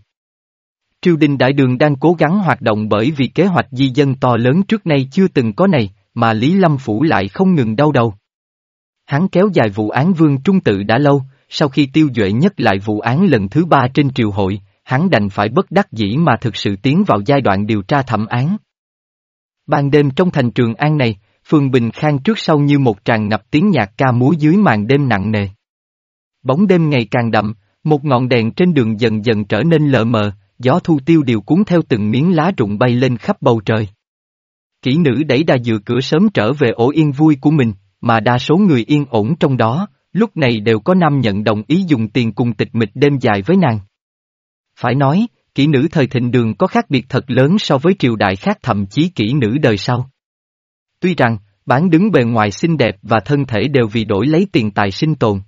Triều đình đại đường đang cố gắng hoạt động bởi vì kế hoạch di dân to lớn trước nay chưa từng có này, mà Lý Lâm Phủ lại không ngừng đau đầu. Hắn kéo dài vụ án vương trung tự đã lâu, sau khi tiêu duệ nhất lại vụ án lần thứ ba trên triều hội, hắn đành phải bất đắc dĩ mà thực sự tiến vào giai đoạn điều tra thẩm án. Ban đêm trong thành trường An này, phường Bình Khang trước sau như một tràn ngập tiếng nhạc ca múa dưới màn đêm nặng nề. Bóng đêm ngày càng đậm, một ngọn đèn trên đường dần dần trở nên lờ mờ, gió thu tiêu điều cuốn theo từng miếng lá rụng bay lên khắp bầu trời. Kỹ nữ đẩy đà dừa cửa sớm trở về ổ yên vui của mình, mà đa số người yên ổn trong đó, lúc này đều có nam nhận đồng ý dùng tiền cùng tịch mịch đêm dài với nàng. Phải nói, kỹ nữ thời thịnh đường có khác biệt thật lớn so với triều đại khác thậm chí kỹ nữ đời sau. Tuy rằng, bán đứng bề ngoài xinh đẹp và thân thể đều vì đổi lấy tiền tài sinh tồn.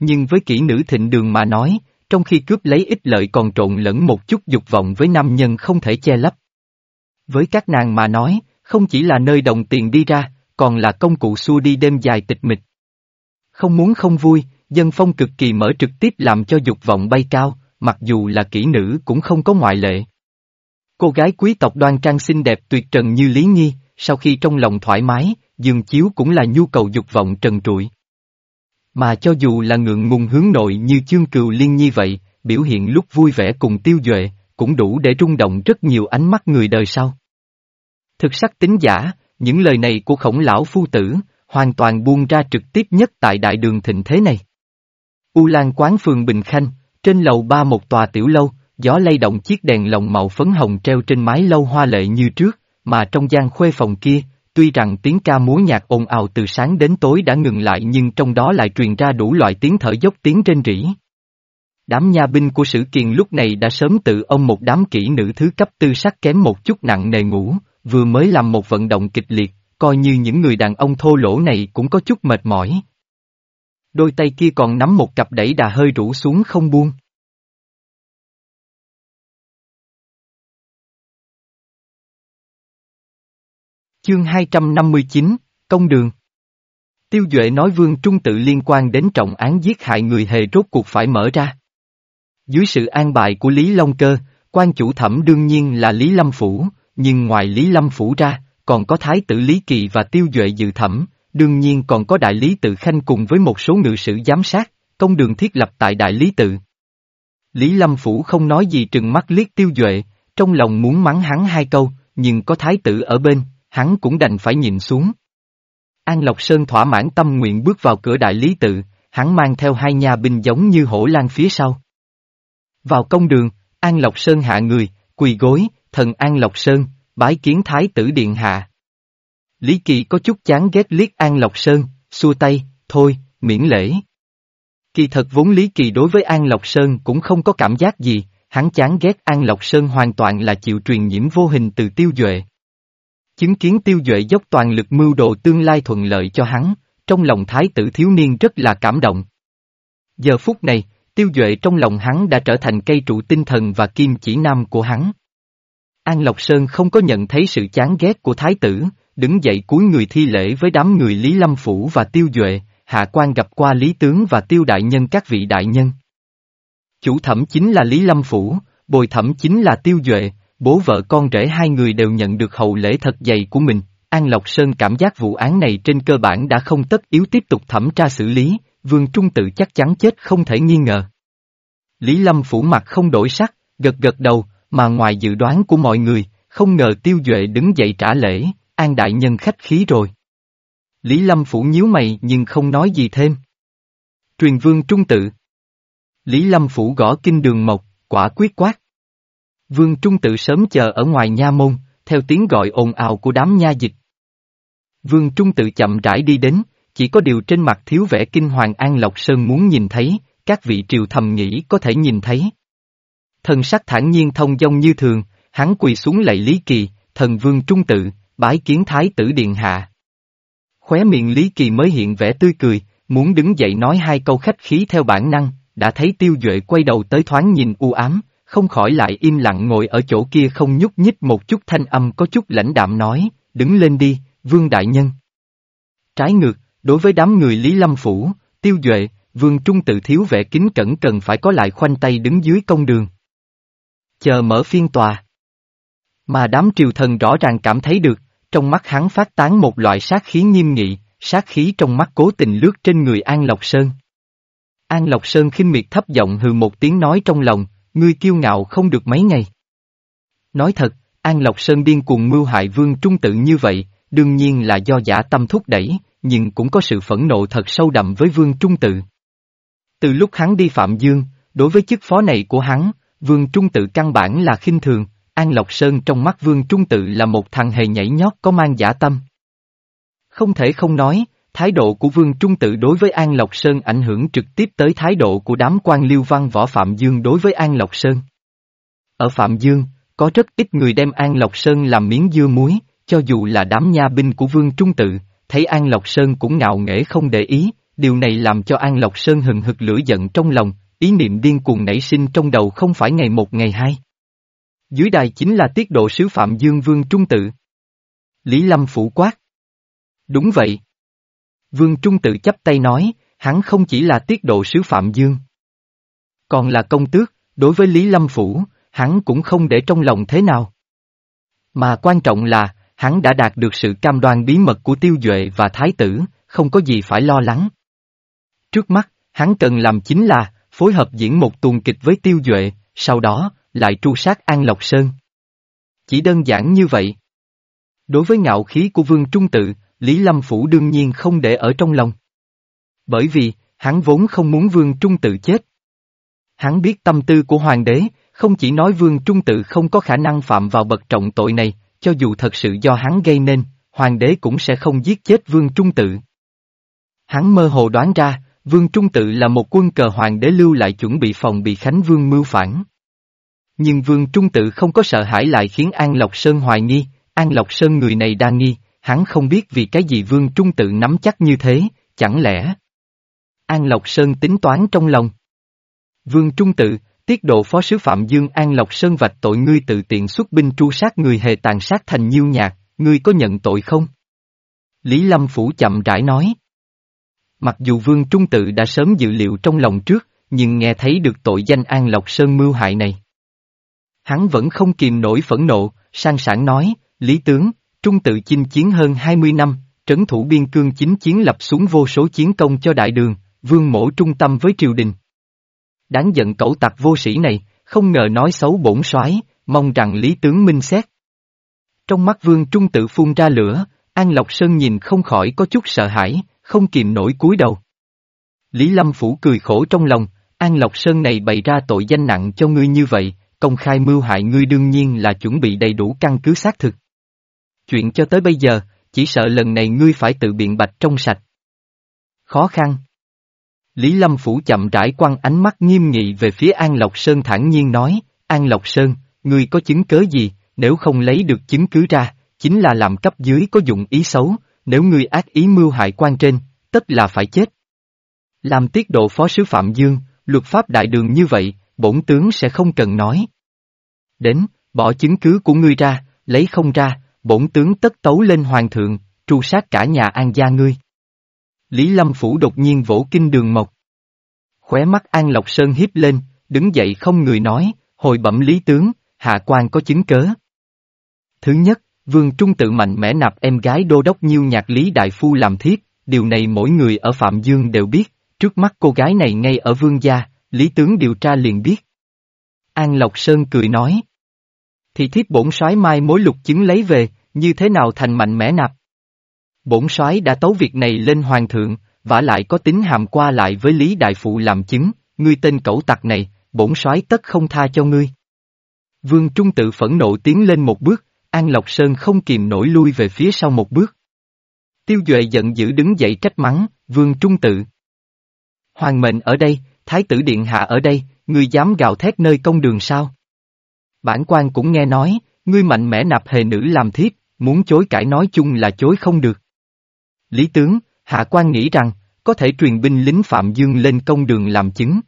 Nhưng với kỹ nữ thịnh đường mà nói, trong khi cướp lấy ích lợi còn trộn lẫn một chút dục vọng với nam nhân không thể che lấp. Với các nàng mà nói, không chỉ là nơi đồng tiền đi ra, còn là công cụ xua đi đêm dài tịch mịch. Không muốn không vui, dân phong cực kỳ mở trực tiếp làm cho dục vọng bay cao, mặc dù là kỹ nữ cũng không có ngoại lệ. Cô gái quý tộc đoan trang xinh đẹp tuyệt trần như Lý Nhi, sau khi trong lòng thoải mái, giường chiếu cũng là nhu cầu dục vọng trần trụi. Mà cho dù là ngượng ngùng hướng nội như chương cừu liên nhi vậy, biểu hiện lúc vui vẻ cùng tiêu duệ, cũng đủ để rung động rất nhiều ánh mắt người đời sau. Thực sắc tính giả, những lời này của khổng lão phu tử, hoàn toàn buông ra trực tiếp nhất tại đại đường thịnh thế này. U Lan quán phường Bình Khanh, trên lầu ba một tòa tiểu lâu, gió lay động chiếc đèn lồng màu phấn hồng treo trên mái lâu hoa lệ như trước, mà trong gian khuê phòng kia, tuy rằng tiếng ca múa nhạc ồn ào từ sáng đến tối đã ngừng lại nhưng trong đó lại truyền ra đủ loại tiếng thở dốc tiếng trên rỉ. Đám nha binh của Sử Kiền lúc này đã sớm tự ông một đám kỹ nữ thứ cấp tư sắc kém một chút nặng nề ngủ, vừa mới làm một vận động kịch liệt, coi như những người đàn ông thô lỗ này cũng có chút mệt mỏi. Đôi tay kia còn nắm một cặp đẩy đà hơi rũ xuống không buông. Chương 259, Công đường Tiêu Duệ nói Vương Trung tự liên quan đến trọng án giết hại người hề rốt cuộc phải mở ra. Dưới sự an bài của Lý Long Cơ, quan chủ thẩm đương nhiên là Lý Lâm Phủ, nhưng ngoài Lý Lâm Phủ ra, còn có Thái tử Lý Kỳ và Tiêu Duệ dự thẩm, đương nhiên còn có Đại Lý Tự Khanh cùng với một số ngự sử giám sát, công đường thiết lập tại Đại Lý Tự. Lý Lâm Phủ không nói gì trừng mắt liếc Tiêu Duệ, trong lòng muốn mắng hắn hai câu, nhưng có Thái tử ở bên, hắn cũng đành phải nhìn xuống. An Lộc Sơn thỏa mãn tâm nguyện bước vào cửa Đại Lý Tự, hắn mang theo hai nhà binh giống như hổ lan phía sau. Vào công đường, An Lộc Sơn hạ người, quỳ gối, thần An Lộc Sơn, bái kiến Thái tử Điện Hạ. Lý Kỳ có chút chán ghét liếc An Lộc Sơn, xua tay, thôi, miễn lễ. Kỳ thật vốn Lý Kỳ đối với An Lộc Sơn cũng không có cảm giác gì, hắn chán ghét An Lộc Sơn hoàn toàn là chịu truyền nhiễm vô hình từ tiêu duệ. Chứng kiến tiêu duệ dốc toàn lực mưu đồ tương lai thuận lợi cho hắn, trong lòng thái tử thiếu niên rất là cảm động. Giờ phút này, tiêu duệ trong lòng hắn đã trở thành cây trụ tinh thần và kim chỉ nam của hắn. An Lộc Sơn không có nhận thấy sự chán ghét của thái tử, đứng dậy cúi người thi lễ với đám người Lý Lâm Phủ và Tiêu Duệ, hạ quan gặp qua Lý Tướng và Tiêu Đại Nhân các vị đại nhân. Chủ thẩm chính là Lý Lâm Phủ, bồi thẩm chính là Tiêu Duệ, bố vợ con rể hai người đều nhận được hậu lễ thật dày của mình. An Lộc Sơn cảm giác vụ án này trên cơ bản đã không tất yếu tiếp tục thẩm tra xử lý, Vương Trung tự chắc chắn chết không thể nghi ngờ. Lý Lâm Phủ mặt không đổi sắc, gật gật đầu, mà ngoài dự đoán của mọi người, không ngờ Tiêu Duệ đứng dậy trả lễ, An Đại Nhân khách khí rồi. Lý Lâm Phủ nhíu mày nhưng không nói gì thêm. Truyền Vương Trung tự Lý Lâm Phủ gõ kinh đường mộc, quả quyết quát. Vương Trung tự sớm chờ ở ngoài nha môn, theo tiếng gọi ồn ào của đám nha dịch. Vương Trung tự chậm rãi đi đến, chỉ có điều trên mặt thiếu vẻ kinh hoàng An Lộc Sơn muốn nhìn thấy, các vị triều thầm nghĩ có thể nhìn thấy. Thần sắc thản nhiên thông dong như thường, hắn quỳ xuống lạy Lý Kỳ, thần Vương Trung tự, bái kiến Thái tử Điện Hạ. Khóe miệng Lý Kỳ mới hiện vẻ tươi cười, muốn đứng dậy nói hai câu khách khí theo bản năng, đã thấy tiêu duệ quay đầu tới thoáng nhìn u ám, không khỏi lại im lặng ngồi ở chỗ kia không nhúc nhích một chút thanh âm có chút lãnh đạm nói, đứng lên đi, vương đại nhân. Trái ngược, đối với đám người Lý Lâm Phủ, tiêu duệ, vương trung tự thiếu vẻ kính cẩn cần phải có lại khoanh tay đứng dưới công đường. Chờ mở phiên tòa. Mà đám triều thần rõ ràng cảm thấy được, trong mắt hắn phát tán một loại sát khí nghiêm nghị, sát khí trong mắt cố tình lướt trên người An Lộc Sơn. An Lộc Sơn khinh miệt thấp giọng hừ một tiếng nói trong lòng, ngươi kiêu ngạo không được mấy ngày. Nói thật, An Lộc Sơn điên cuồng mưu hại vương trung tự như vậy, đương nhiên là do giả tâm thúc đẩy, nhưng cũng có sự phẫn nộ thật sâu đậm với vương trung tự. Từ lúc hắn đi Phạm Dương, đối với chức phó này của hắn, vương trung tự căn bản là khinh thường, An Lộc Sơn trong mắt Vương Trung Tự là một thằng hề nhảy nhót có mang giả tâm. Không thể không nói, thái độ của Vương Trung Tự đối với An Lộc Sơn ảnh hưởng trực tiếp tới thái độ của đám quan liêu văn võ Phạm Dương đối với An Lộc Sơn. Ở Phạm Dương, có rất ít người đem An Lộc Sơn làm miếng dưa muối, cho dù là đám nha binh của Vương Trung Tự, thấy An Lộc Sơn cũng ngạo nghễ không để ý, điều này làm cho An Lộc Sơn hừng hực lửa giận trong lòng, ý niệm điên cuồng nảy sinh trong đầu không phải ngày một ngày hai. Dưới đài chính là tiết độ sứ Phạm Dương Vương Trung Tự. Lý Lâm phủ quát. Đúng vậy. Vương Trung Tự chấp tay nói, hắn không chỉ là tiết độ sứ Phạm Dương. Còn là công tước, đối với Lý Lâm Phủ, hắn cũng không để trong lòng thế nào. Mà quan trọng là, hắn đã đạt được sự cam đoan bí mật của Tiêu Duệ và Thái tử, không có gì phải lo lắng. Trước mắt, hắn cần làm chính là, phối hợp diễn một tuần kịch với Tiêu Duệ, sau đó, lại tru sát An Lộc Sơn. Chỉ đơn giản như vậy. Đối với ngạo khí của Vương Trung Tự, Lý Lâm Phủ đương nhiên không để ở trong lòng. Bởi vì, hắn vốn không muốn Vương Trung Tự chết. Hắn biết tâm tư của Hoàng đế, không chỉ nói Vương Trung Tự không có khả năng phạm vào bậc trọng tội này, cho dù thật sự do hắn gây nên, Hoàng đế cũng sẽ không giết chết Vương Trung Tự. Hắn mơ hồ đoán ra, Vương Trung Tự là một quân cờ Hoàng đế lưu lại chuẩn bị phòng bị Khánh Vương mưu phản. Nhưng Vương Trung Tự không có sợ hãi lại khiến An Lộc Sơn hoài nghi, An Lộc Sơn người này đa nghi, hắn không biết vì cái gì Vương Trung Tự nắm chắc như thế, chẳng lẽ... An Lộc Sơn tính toán trong lòng. Vương Trung Tự, tiết độ phó sứ Phạm Dương An Lộc Sơn vạch tội ngươi tự tiện xuất binh tru sát người hề tàn sát thành nhiêu nhạc, ngươi có nhận tội không? Lý Lâm Phủ chậm rãi nói. Mặc dù Vương Trung Tự đã sớm dự liệu trong lòng trước, nhưng nghe thấy được tội danh An Lộc Sơn mưu hại này. Hắn vẫn không kìm nổi phẫn nộ, sang sảng nói, Lý tướng, trung tự chinh chiến hơn 20 năm, trấn thủ biên cương chính chiến lập xuống vô số chiến công cho đại đường, vương mổ trung tâm với triều đình. Đáng giận cẩu tặc vô sĩ này, không ngờ nói xấu bổn soái, mong rằng Lý tướng minh xét. Trong mắt vương trung tự phun ra lửa, An Lộc Sơn nhìn không khỏi có chút sợ hãi, không kìm nổi cúi đầu. Lý Lâm Phủ cười khổ trong lòng, An Lộc Sơn này bày ra tội danh nặng cho ngươi như vậy, công khai mưu hại ngươi đương nhiên là chuẩn bị đầy đủ căn cứ xác thực. Chuyện cho tới bây giờ, chỉ sợ lần này ngươi phải tự biện bạch trong sạch. Khó khăn. Lý Lâm Phủ chậm rãi quăng ánh mắt nghiêm nghị về phía An Lộc Sơn thản nhiên nói, An Lộc Sơn, ngươi có chứng cớ gì, nếu không lấy được chứng cứ ra, chính là làm cấp dưới có dụng ý xấu, nếu ngươi ác ý mưu hại quan trên, tất là phải chết. Làm tiết độ phó sứ Phạm Dương, luật pháp đại đường như vậy, bổn tướng sẽ không cần nói. Đến, bỏ chứng cứ của ngươi ra, lấy không ra, bổn tướng tất tấu lên hoàng thượng, tru sát cả nhà an gia ngươi. Lý Lâm Phủ đột nhiên vỗ kinh đường mộc. Khóe mắt An Lộc Sơn hiếp lên, đứng dậy không người nói, hồi bẩm lý tướng, hạ quan có chứng cớ. Thứ nhất, Vương Trung tự mạnh mẽ nạp em gái đô đốc nhiêu nhạc Lý Đại Phu làm thiết, điều này mỗi người ở Phạm Dương đều biết, trước mắt cô gái này ngay ở Vương gia, Lý tướng điều tra liền biết. An Lộc Sơn cười nói. Thì thiếp bổn soái mai mối lục chứng lấy về, như thế nào thành mạnh mẽ nạp. Bổn soái đã tấu việc này lên hoàng thượng, vả lại có tính hàm qua lại với Lý Đại Phụ làm chứng, ngươi tên cẩu tặc này, bổn soái tất không tha cho ngươi. Vương Trung tự phẫn nộ tiến lên một bước, An Lộc Sơn không kìm nổi lui về phía sau một bước. Tiêu Duệ giận dữ đứng dậy trách mắng, Vương Trung tự. Hoàng mệnh ở đây, Thái tử Điện Hạ ở đây, ngươi dám gào thét nơi công đường sao? Bản quan cũng nghe nói, ngươi mạnh mẽ nạp hề nữ làm thiếp, muốn chối cãi nói chung là chối không được. Lý tướng, hạ quan nghĩ rằng, có thể truyền binh lính Phạm Dương lên công đường làm chứng.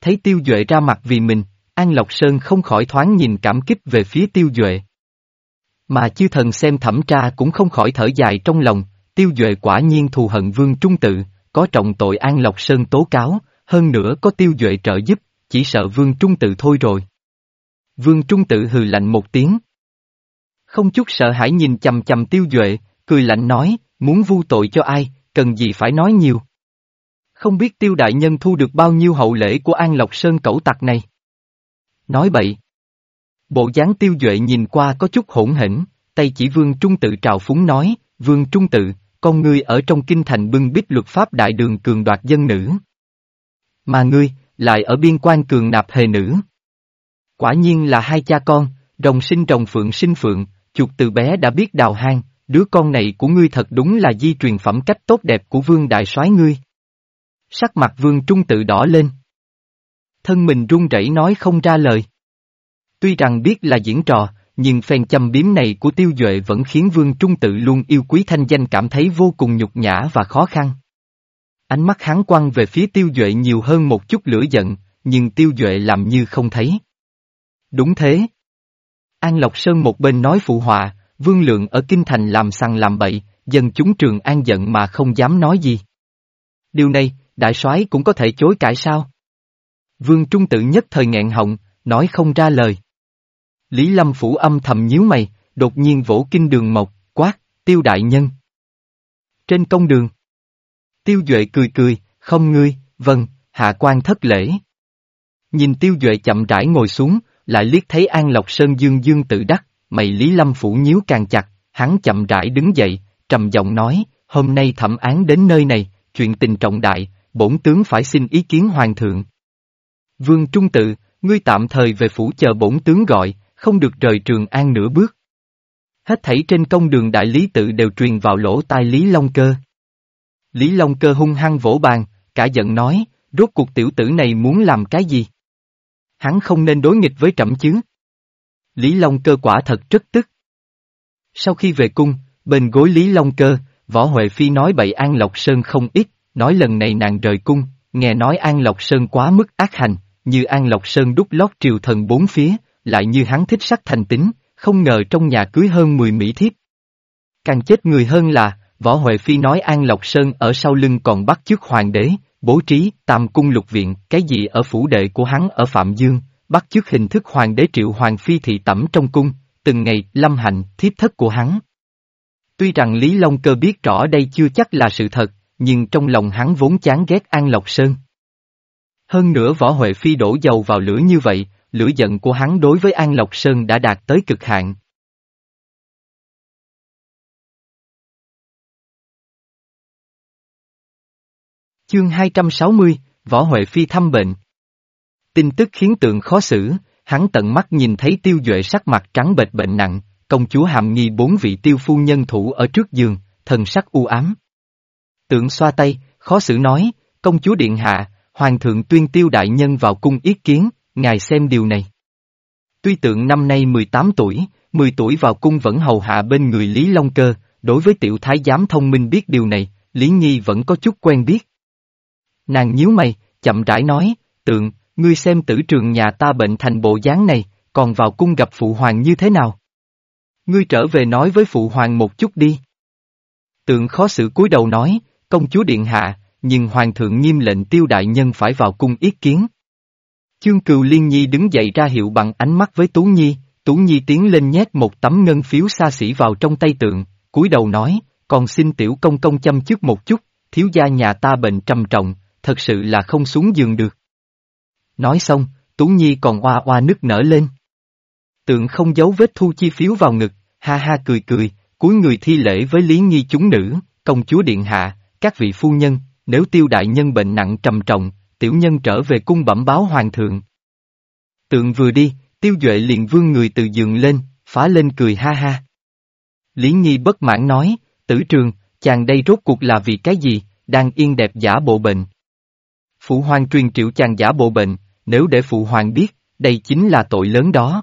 Thấy tiêu duệ ra mặt vì mình, An Lộc Sơn không khỏi thoáng nhìn cảm kích về phía tiêu duệ. Mà chư thần xem thẩm tra cũng không khỏi thở dài trong lòng, tiêu duệ quả nhiên thù hận vương trung tự, có trọng tội An Lộc Sơn tố cáo, hơn nữa có tiêu duệ trợ giúp, chỉ sợ vương trung tự thôi rồi. Vương trung tự hừ lạnh một tiếng. Không chút sợ hãi nhìn chầm chầm tiêu duệ, cười lạnh nói, muốn vu tội cho ai, cần gì phải nói nhiều. Không biết tiêu đại nhân thu được bao nhiêu hậu lễ của An Lộc Sơn cẩu tặc này. Nói bậy. Bộ dáng tiêu duệ nhìn qua có chút hỗn hỉnh, tay chỉ vương trung tự trào phúng nói, vương trung tự, con ngươi ở trong kinh thành bưng bít luật pháp đại đường cường đoạt dân nữ. Mà ngươi, lại ở biên quan cường nạp hề nữ. Quả nhiên là hai cha con, rồng sinh rồng phượng sinh phượng, chuột từ bé đã biết đào hang, đứa con này của ngươi thật đúng là di truyền phẩm cách tốt đẹp của vương đại soái ngươi. Sắc mặt vương trung tự đỏ lên. Thân mình run rẩy nói không ra lời. Tuy rằng biết là diễn trò, nhưng phen châm biếm này của tiêu duệ vẫn khiến vương trung tự luôn yêu quý thanh danh cảm thấy vô cùng nhục nhã và khó khăn. Ánh mắt hắn quăng về phía tiêu duệ nhiều hơn một chút lửa giận, nhưng tiêu duệ làm như không thấy. Đúng thế. An Lộc Sơn một bên nói phụ họa, vương lượng ở Kinh Thành làm sằng làm bậy, dân chúng trường an giận mà không dám nói gì. Điều này, đại soái cũng có thể chối cãi sao? Vương Trung Tự nhất thời nghẹn họng, nói không ra lời. Lý Lâm Phủ âm thầm nhíu mày, đột nhiên vỗ kinh đường mộc, quát, tiêu đại nhân. Trên công đường. Tiêu Duệ cười cười, không ngươi, vâng, hạ quan thất lễ. Nhìn Tiêu Duệ chậm rãi ngồi xuống, lại liếc thấy An Lộc Sơn dương dương tự đắc, mày Lý Lâm Phủ nhíu càng chặt, hắn chậm rãi đứng dậy, trầm giọng nói, hôm nay thẩm án đến nơi này, chuyện tình trọng đại, bổn tướng phải xin ý kiến hoàng thượng. Vương Trung Tự, ngươi tạm thời về phủ chờ bổn tướng gọi, không được rời trường an nửa bước. Hết thảy trên công đường đại lý tự đều truyền vào lỗ tai Lý Long Cơ. Lý Long Cơ hung hăng vỗ bàn, cả giận nói, rốt cuộc tiểu tử này muốn làm cái gì? Hắn không nên đối nghịch với trẫm chứ. Lý Long Cơ quả thật rất tức. Sau khi về cung, bên gối Lý Long Cơ, Võ Huệ Phi nói bậy An Lộc Sơn không ít, nói lần này nàng rời cung, nghe nói An Lộc Sơn quá mức ác hành, như An Lộc Sơn đúc lót triều thần bốn phía, lại như hắn thích sắc thành tính, không ngờ trong nhà cưới hơn 10 mỹ thiếp. Càng chết người hơn là, Võ Huệ Phi nói An Lộc Sơn ở sau lưng còn bắt chước hoàng đế, bố trí, tam cung lục viện, cái gì ở phủ đệ của hắn ở Phạm Dương, bắt chước hình thức hoàng đế triệu hoàng phi thị tẩm trong cung, từng ngày, lâm hạnh, thiếp thất của hắn. Tuy rằng Lý Long Cơ biết rõ đây chưa chắc là sự thật, nhưng trong lòng hắn vốn chán ghét An Lộc Sơn. Hơn nữa Võ Huệ Phi đổ dầu vào lửa như vậy, lửa giận của hắn đối với An Lộc Sơn đã đạt tới cực hạn. Chương 260, Võ Huệ Phi thăm bệnh. Tin tức khiến tượng khó xử, hắn tận mắt nhìn thấy tiêu duệ sắc mặt trắng bệch bệnh nặng, công chúa hàm nghi bốn vị tiêu phu nhân thủ ở trước giường, thần sắc u ám. Tượng xoa tay, khó xử nói, công chúa điện hạ, hoàng thượng tuyên tiêu đại nhân vào cung yết kiến, ngài xem điều này. Tuy tượng năm nay 18 tuổi, 10 tuổi vào cung vẫn hầu hạ bên người Lý Long Cơ, đối với tiểu thái giám thông minh biết điều này, Lý Nhi vẫn có chút quen biết. Nàng nhíu mày, chậm rãi nói, tượng, ngươi xem tử trường nhà ta bệnh thành bộ dáng này, còn vào cung gặp phụ hoàng như thế nào? Ngươi trở về nói với phụ hoàng một chút đi. Tượng khó xử cúi đầu nói, công chúa điện hạ, nhưng hoàng thượng nghiêm lệnh tiêu đại nhân phải vào cung yết kiến. Chương cừu liên nhi đứng dậy ra hiệu bằng ánh mắt với Tú Nhi, Tú Nhi tiến lên nhét một tấm ngân phiếu xa xỉ vào trong tay tượng, cúi đầu nói, còn xin tiểu công công chăm chút một chút, thiếu gia nhà ta bệnh trầm trọng, thật sự là không xuống giường được. Nói xong, Tú Nhi còn oa oa nức nở lên. Tượng không giấu vết thu chi phiếu vào ngực, ha ha cười cười, cúi người thi lễ với Lý Nhi chúng nữ, công chúa điện hạ, các vị phu nhân, nếu tiêu đại nhân bệnh nặng trầm trọng, tiểu nhân trở về cung bẩm báo hoàng thượng. Tượng vừa đi, tiêu duệ liền vương người từ giường lên, phá lên cười ha ha. Lý Nhi bất mãn nói, tử trường, chàng đây rốt cuộc là vì cái gì, đang yên đẹp giả bộ bệnh. Phụ hoàng truyền triệu chàng giả bộ bệnh, nếu để phụ hoàng biết, đây chính là tội lớn đó.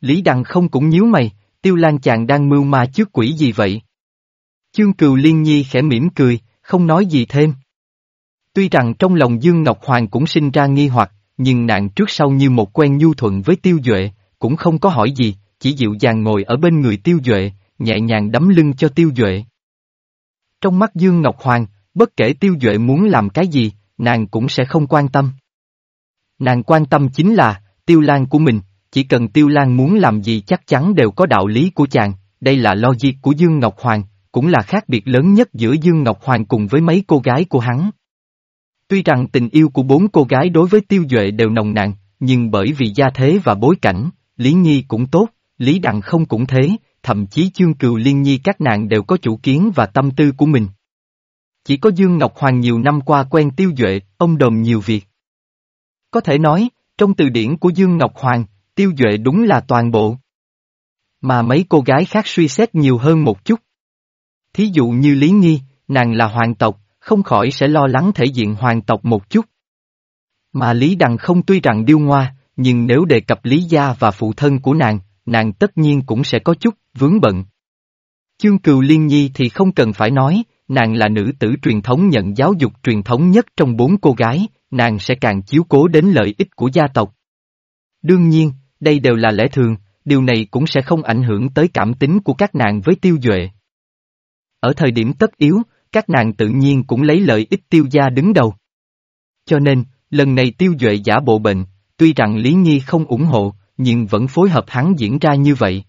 Lý Đăng không cũng nhíu mày, tiêu lan chàng đang mưu ma trước quỷ gì vậy? Chương cừu liên nhi khẽ mỉm cười, không nói gì thêm. Tuy rằng trong lòng Dương Ngọc Hoàng cũng sinh ra nghi hoặc, nhưng nạn trước sau như một quen nhu thuận với tiêu duệ, cũng không có hỏi gì, chỉ dịu dàng ngồi ở bên người tiêu duệ, nhẹ nhàng đấm lưng cho tiêu duệ. Trong mắt Dương Ngọc Hoàng, bất kể tiêu duệ muốn làm cái gì, nàng cũng sẽ không quan tâm. Nàng quan tâm chính là, tiêu lan của mình, chỉ cần tiêu lan muốn làm gì chắc chắn đều có đạo lý của chàng, đây là logic của Dương Ngọc Hoàng, cũng là khác biệt lớn nhất giữa Dương Ngọc Hoàng cùng với mấy cô gái của hắn. Tuy rằng tình yêu của bốn cô gái đối với tiêu duệ đều nồng nàn, nhưng bởi vì gia thế và bối cảnh, Lý Nhi cũng tốt, Lý Đặng không cũng thế, thậm chí chương cừu liên nhi các nàng đều có chủ kiến và tâm tư của mình. Chỉ có Dương Ngọc Hoàng nhiều năm qua quen tiêu duệ, ông đồm nhiều việc. Có thể nói, trong từ điển của Dương Ngọc Hoàng, tiêu duệ đúng là toàn bộ. Mà mấy cô gái khác suy xét nhiều hơn một chút. Thí dụ như Lý Nghi, nàng là hoàng tộc, không khỏi sẽ lo lắng thể diện hoàng tộc một chút. Mà Lý Đằng không tuy rằng điêu ngoa, nhưng nếu đề cập Lý Gia và phụ thân của nàng, nàng tất nhiên cũng sẽ có chút, vướng bận. Chương Cừu Liên Nhi thì không cần phải nói, nàng là nữ tử truyền thống nhận giáo dục truyền thống nhất trong bốn cô gái, nàng sẽ càng chiếu cố đến lợi ích của gia tộc. Đương nhiên, đây đều là lẽ thường, điều này cũng sẽ không ảnh hưởng tới cảm tính của các nàng với tiêu duệ. Ở thời điểm tất yếu, các nàng tự nhiên cũng lấy lợi ích tiêu gia đứng đầu. Cho nên, lần này tiêu duệ giả bộ bệnh, tuy rằng Lý Nhi không ủng hộ, nhưng vẫn phối hợp hắn diễn ra như vậy.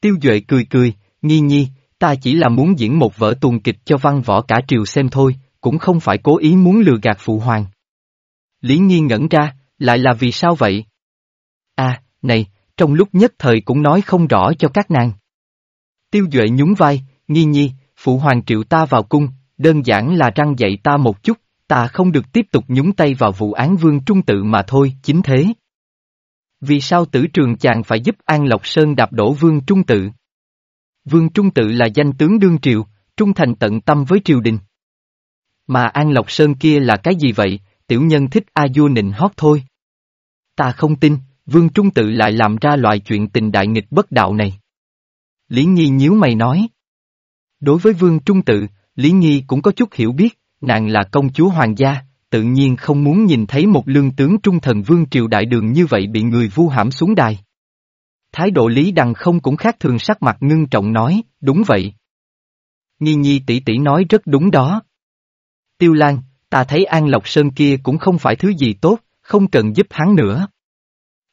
Tiêu duệ cười cười, Nhi Nhi, ta chỉ là muốn diễn một vở tuồng kịch cho văn võ cả triều xem thôi, cũng không phải cố ý muốn lừa gạt phụ hoàng. Lý Nghiên ngẩn ra, lại là vì sao vậy? À, này, trong lúc nhất thời cũng nói không rõ cho các nàng. Tiêu Duệ nhún vai, nghi Nhi, phụ hoàng triệu ta vào cung, đơn giản là răng dạy ta một chút, ta không được tiếp tục nhúng tay vào vụ án vương trung tự mà thôi, chính thế. Vì sao tử trường chàng phải giúp An Lộc Sơn đạp đổ vương trung tự? Vương Trung Tự là danh tướng đương triều, trung thành tận tâm với triều đình. Mà An Lộc Sơn kia là cái gì vậy, tiểu nhân thích A vua nịnh hót thôi. Ta không tin, Vương Trung Tự lại làm ra loại chuyện tình đại nghịch bất đạo này. Lý Nhi nhíu mày nói. Đối với Vương Trung Tự, Lý Nhi cũng có chút hiểu biết, nàng là công chúa hoàng gia, tự nhiên không muốn nhìn thấy một lương tướng trung thần Vương Triều Đại Đường như vậy bị người vu hãm xuống đài. Thái độ Lý Đằng không cũng khác thường sắc mặt ngưng trọng nói, đúng vậy. Nhi Nhi tỷ tỷ nói rất đúng đó. Tiêu Lan, ta thấy An Lộc Sơn kia cũng không phải thứ gì tốt, không cần giúp hắn nữa.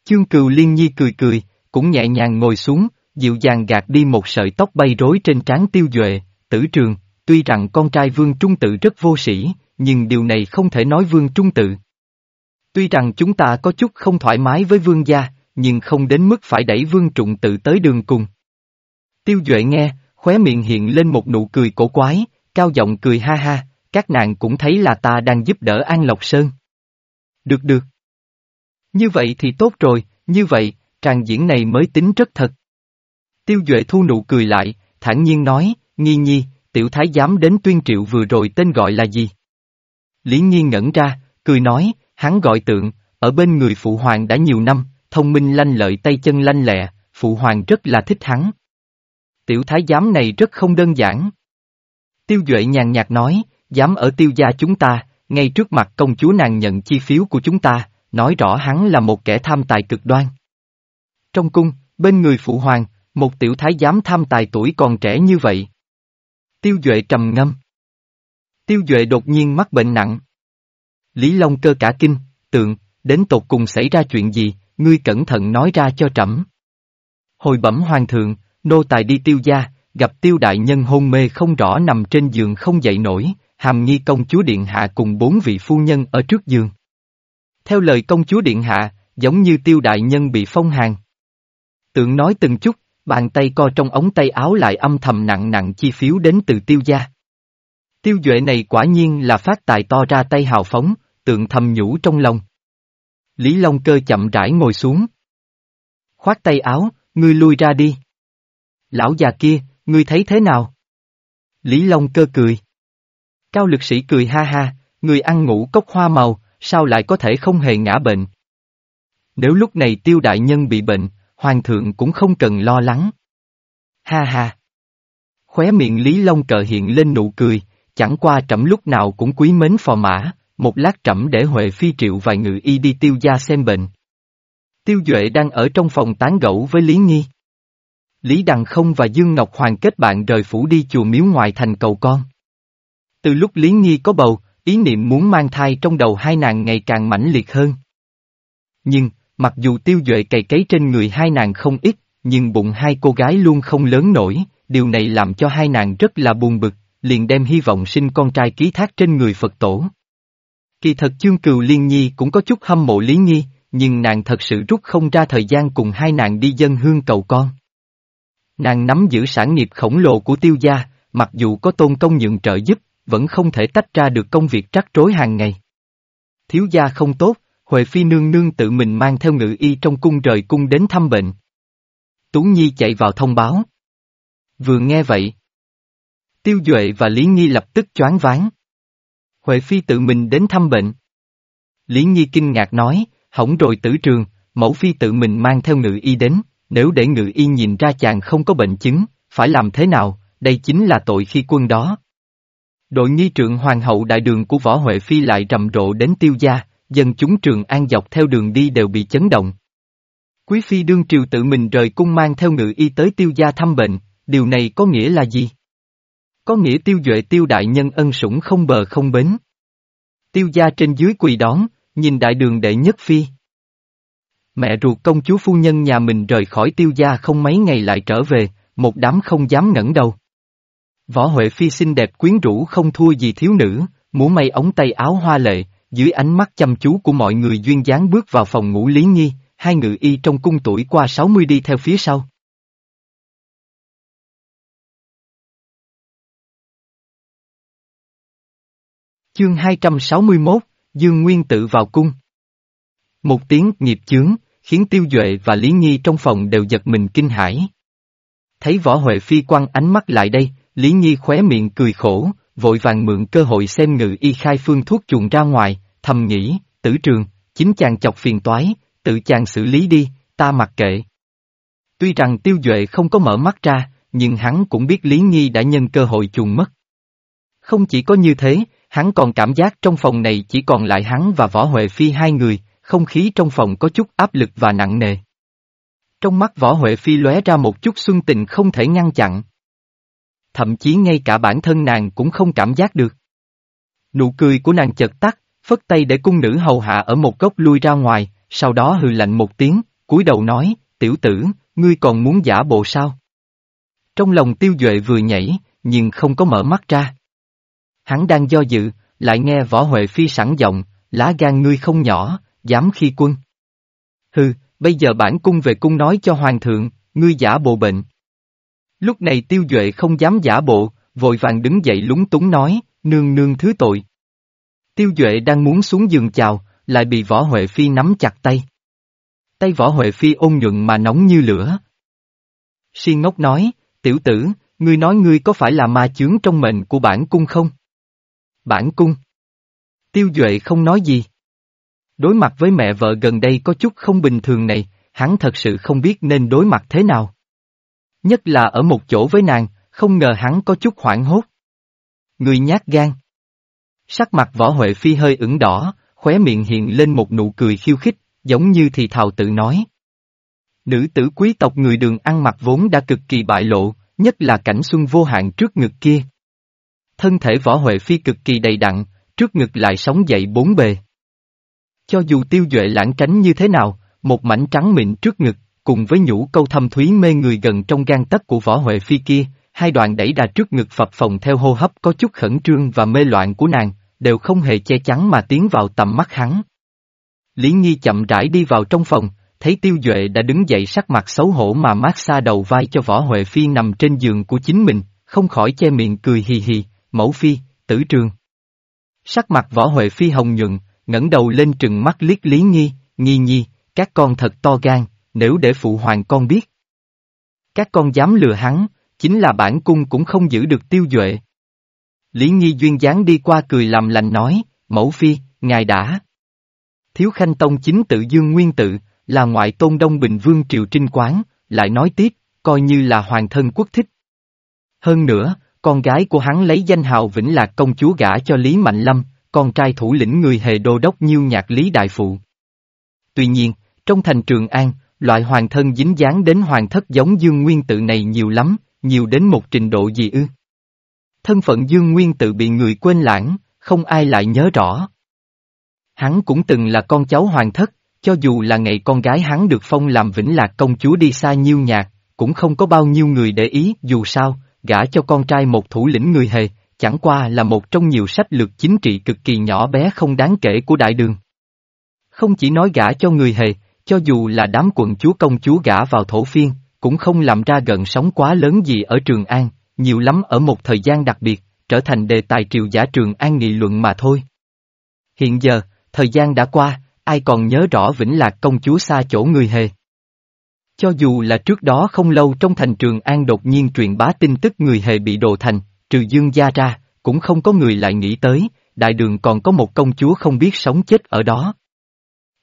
Chương Cừu Liên Nhi cười cười, cũng nhẹ nhàng ngồi xuống, dịu dàng gạt đi một sợi tóc bay rối trên trán tiêu duệ, tử trường, tuy rằng con trai vương trung tự rất vô sĩ, nhưng điều này không thể nói vương trung tự. Tuy rằng chúng ta có chút không thoải mái với vương gia, nhưng không đến mức phải đẩy vương trụng tự tới đường cùng. Tiêu Duệ nghe, khóe miệng hiện lên một nụ cười cổ quái, cao giọng cười ha ha, các nàng cũng thấy là ta đang giúp đỡ An Lộc Sơn. Được được. Như vậy thì tốt rồi, như vậy, tràng diễn này mới tính rất thật. Tiêu Duệ thu nụ cười lại, thản nhiên nói, nghi nhi, tiểu thái giám đến tuyên triệu vừa rồi tên gọi là gì? Lý Nhi ngẩn ra, cười nói, hắn gọi tượng, ở bên người phụ hoàng đã nhiều năm, thông minh lanh lợi tay chân lanh lẹ, phụ hoàng rất là thích hắn. Tiểu thái giám này rất không đơn giản. Tiêu Duệ nhàn nhạt nói, dám ở tiêu gia chúng ta, ngay trước mặt công chúa nàng nhận chi phiếu của chúng ta, nói rõ hắn là một kẻ tham tài cực đoan. Trong cung, bên người phụ hoàng, một tiểu thái giám tham tài tuổi còn trẻ như vậy. Tiêu Duệ trầm ngâm. Tiêu Duệ đột nhiên mắc bệnh nặng. Lý Long cơ cả kinh, tượng, đến tột cùng xảy ra chuyện gì, ngươi cẩn thận nói ra cho trẫm. Hồi bẩm hoàng thượng, nô tài đi tiêu gia, gặp tiêu đại nhân hôn mê không rõ nằm trên giường không dậy nổi, hàm nghi công chúa điện hạ cùng bốn vị phu nhân ở trước giường. Theo lời công chúa điện hạ, giống như tiêu đại nhân bị phong hàn. Tượng nói từng chút, bàn tay co trong ống tay áo lại âm thầm nặng nặng chi phiếu đến từ tiêu gia. Tiêu duệ này quả nhiên là phát tài to ra tay hào phóng, tượng thầm nhủ trong lòng. Lý Long cơ chậm rãi ngồi xuống. Khoát tay áo, ngươi lui ra đi. Lão già kia, ngươi thấy thế nào? Lý Long cơ cười. Cao lực sĩ cười ha ha, người ăn ngủ cốc hoa màu, sao lại có thể không hề ngã bệnh? Nếu lúc này tiêu đại nhân bị bệnh, hoàng thượng cũng không cần lo lắng. Ha ha. Khóe miệng Lý Long cờ hiện lên nụ cười, chẳng qua trẫm lúc nào cũng quý mến phò mã, một lát trẫm để Huệ Phi triệu vài ngự y đi tiêu gia xem bệnh. Tiêu Duệ đang ở trong phòng tán gẫu với Lý Nghi. Lý Đằng Không và Dương Ngọc Hoàng kết bạn rời phủ đi chùa miếu ngoài thành cầu con. Từ lúc Lý Nghi có bầu, ý niệm muốn mang thai trong đầu hai nàng ngày càng mãnh liệt hơn. Nhưng, mặc dù tiêu duệ cày cấy trên người hai nàng không ít, nhưng bụng hai cô gái luôn không lớn nổi, điều này làm cho hai nàng rất là buồn bực, liền đem hy vọng sinh con trai ký thác trên người Phật tổ. Kỳ thật chương cừu liên nhi cũng có chút hâm mộ Lý Nhi, nhưng nàng thật sự rút không ra thời gian cùng hai nàng đi dân hương cầu con. Nàng nắm giữ sản nghiệp khổng lồ của tiêu gia, mặc dù có tôn công nhượng trợ giúp, vẫn không thể tách ra được công việc trắc rối hàng ngày. Thiếu gia không tốt, Huệ Phi nương nương tự mình mang theo ngự y trong cung rời cung đến thăm bệnh. Tú Nhi chạy vào thông báo. Vừa nghe vậy. Tiêu Duệ và Lý Nhi lập tức choáng váng. Huệ Phi tự mình đến thăm bệnh. Lý Nhi kinh ngạc nói, hỏng rồi tử trường, mẫu Phi tự mình mang theo ngự y đến, nếu để ngự y nhìn ra chàng không có bệnh chứng, phải làm thế nào, đây chính là tội khi quân đó. Đội nghi trượng hoàng hậu đại đường của Võ Huệ Phi lại rầm rộ đến tiêu gia, dân chúng trường an dọc theo đường đi đều bị chấn động. Quý Phi đương triều tự mình rời cung mang theo ngự y tới tiêu gia thăm bệnh, điều này có nghĩa là gì? Có nghĩa tiêu duệ tiêu đại nhân ân sủng không bờ không bến. Tiêu gia trên dưới quỳ đón, nhìn đại đường đệ nhất Phi. Mẹ ruột công chúa phu nhân nhà mình rời khỏi tiêu gia không mấy ngày lại trở về, một đám không dám ngẩng đầu. Võ Huệ Phi xinh đẹp quyến rũ không thua gì thiếu nữ, múa may ống tay áo hoa lệ, dưới ánh mắt chăm chú của mọi người duyên dáng bước vào phòng ngủ Lý Nhi, hai ngự y trong cung tuổi qua 60 đi theo phía sau. Chương 261, Dương Nguyên tự vào cung. Một tiếng nghiệp chướng, khiến Tiêu Duệ và Lý Nhi trong phòng đều giật mình kinh hãi. Thấy Võ Huệ Phi quăng ánh mắt lại đây, Lý Nhi khóe miệng cười khổ, vội vàng mượn cơ hội xem ngự y khai phương thuốc chuồn ra ngoài, thầm nghĩ, tử trường, chính chàng chọc phiền toái, tự chàng xử lý đi, ta mặc kệ. Tuy rằng tiêu duệ không có mở mắt ra, nhưng hắn cũng biết Lý Nhi đã nhân cơ hội chuồn mất. Không chỉ có như thế, hắn còn cảm giác trong phòng này chỉ còn lại hắn và Võ Huệ Phi hai người, không khí trong phòng có chút áp lực và nặng nề. Trong mắt Võ Huệ Phi lóe ra một chút xuân tình không thể ngăn chặn thậm chí ngay cả bản thân nàng cũng không cảm giác được. Nụ cười của nàng chợt tắt, phất tay để cung nữ hầu hạ ở một góc lui ra ngoài, sau đó hừ lạnh một tiếng, cúi đầu nói, tiểu tử, ngươi còn muốn giả bộ sao? Trong lòng tiêu duệ vừa nhảy, nhưng không có mở mắt ra. Hắn đang do dự, lại nghe võ Huệ Phi sẵn giọng, lá gan ngươi không nhỏ, dám khi quân. Hừ, bây giờ bản cung về cung nói cho hoàng thượng, ngươi giả bộ bệnh. Lúc này tiêu duệ không dám giả bộ, vội vàng đứng dậy lúng túng nói, nương nương thứ tội. Tiêu duệ đang muốn xuống giường chào, lại bị võ Huệ Phi nắm chặt tay. Tay võ Huệ Phi ôn nhuận mà nóng như lửa. Si ngốc nói, tiểu tử, ngươi nói ngươi có phải là ma chướng trong mệnh của bản cung không? Bản cung. Tiêu Duệ không nói gì. Đối mặt với mẹ vợ gần đây có chút không bình thường này, hắn thật sự không biết nên đối mặt thế nào. Nhất là ở một chỗ với nàng, không ngờ hắn có chút hoảng hốt. Người nhát gan. Sắc mặt võ Huệ Phi hơi ửng đỏ, khóe miệng hiện lên một nụ cười khiêu khích, giống như thì thào tự nói. Nữ tử quý tộc người đường ăn mặc vốn đã cực kỳ bại lộ, nhất là cảnh xuân vô hạn trước ngực kia. Thân thể võ Huệ Phi cực kỳ đầy đặn, trước ngực lại sóng dậy bốn bề. Cho dù tiêu duệ lãng tránh như thế nào, một mảnh trắng mịn trước ngực, cùng với nhũ câu thâm thúy mê người gần trong gan tấc của võ Huệ Phi kia, hai đoạn đẩy đà trước ngực phập phồng theo hô hấp có chút khẩn trương và mê loạn của nàng, đều không hề che chắn mà tiến vào tầm mắt hắn. Lý Nhi chậm rãi đi vào trong phòng, thấy Tiêu Duệ đã đứng dậy sắc mặt xấu hổ mà mát xa đầu vai cho Võ Huệ Phi nằm trên giường của chính mình, không khỏi che miệng cười hì hì, mẫu phi, tử trường. Sắc mặt Võ Huệ Phi hồng nhuận, ngẩng đầu lên trừng mắt liếc Lý Nhi, Nhi Nhi, các con thật to gan, nếu để phụ hoàng con biết. Các con dám lừa hắn, chính là bản cung cũng không giữ được Tiêu Duệ. Lý Nhi duyên dáng đi qua cười làm lành nói, mẫu phi, ngài đã. Thiếu Khanh Tông chính tự Dương Nguyên tự, là ngoại tôn Đông Bình Vương Triều Trinh Quán, lại nói tiếp, coi như là hoàng thân quốc thích. Hơn nữa, con gái của hắn lấy danh hào Vĩnh Lạc công chúa gả cho Lý Mạnh Lâm, con trai thủ lĩnh người hề đô đốc nhiêu nhạc Lý Đại Phụ. Tuy nhiên, trong thành Trường An, loại hoàng thân dính dáng đến hoàng thất giống Dương Nguyên tự này nhiều lắm, nhiều đến một trình độ gì ư. Thân phận Dương Nguyên tự bị người quên lãng, không ai lại nhớ rõ. Hắn cũng từng là con cháu hoàng thất, cho dù là ngày con gái hắn được phong làm vĩnh lạc công chúa đi xa nhiêu nhạc, cũng không có bao nhiêu người để ý, dù sao, gả cho con trai một thủ lĩnh người hề, chẳng qua là một trong nhiều sách lược chính trị cực kỳ nhỏ bé không đáng kể của đại đường. Không chỉ nói gả cho người hề, cho dù là đám quận chúa công chúa gả vào thổ phiên, cũng không làm ra gần sóng quá lớn gì ở Trường An, nhiều lắm ở một thời gian đặc biệt, trở thành đề tài triều giả Trường An nghị luận mà thôi. Hiện giờ, thời gian đã qua, ai còn nhớ rõ Vĩnh Lạc công chúa xa chỗ người hề. Cho dù là trước đó không lâu trong thành Trường An đột nhiên truyền bá tin tức người hề bị đồ thành, trừ dương gia ra, cũng không có người lại nghĩ tới, đại đường còn có một công chúa không biết sống chết ở đó.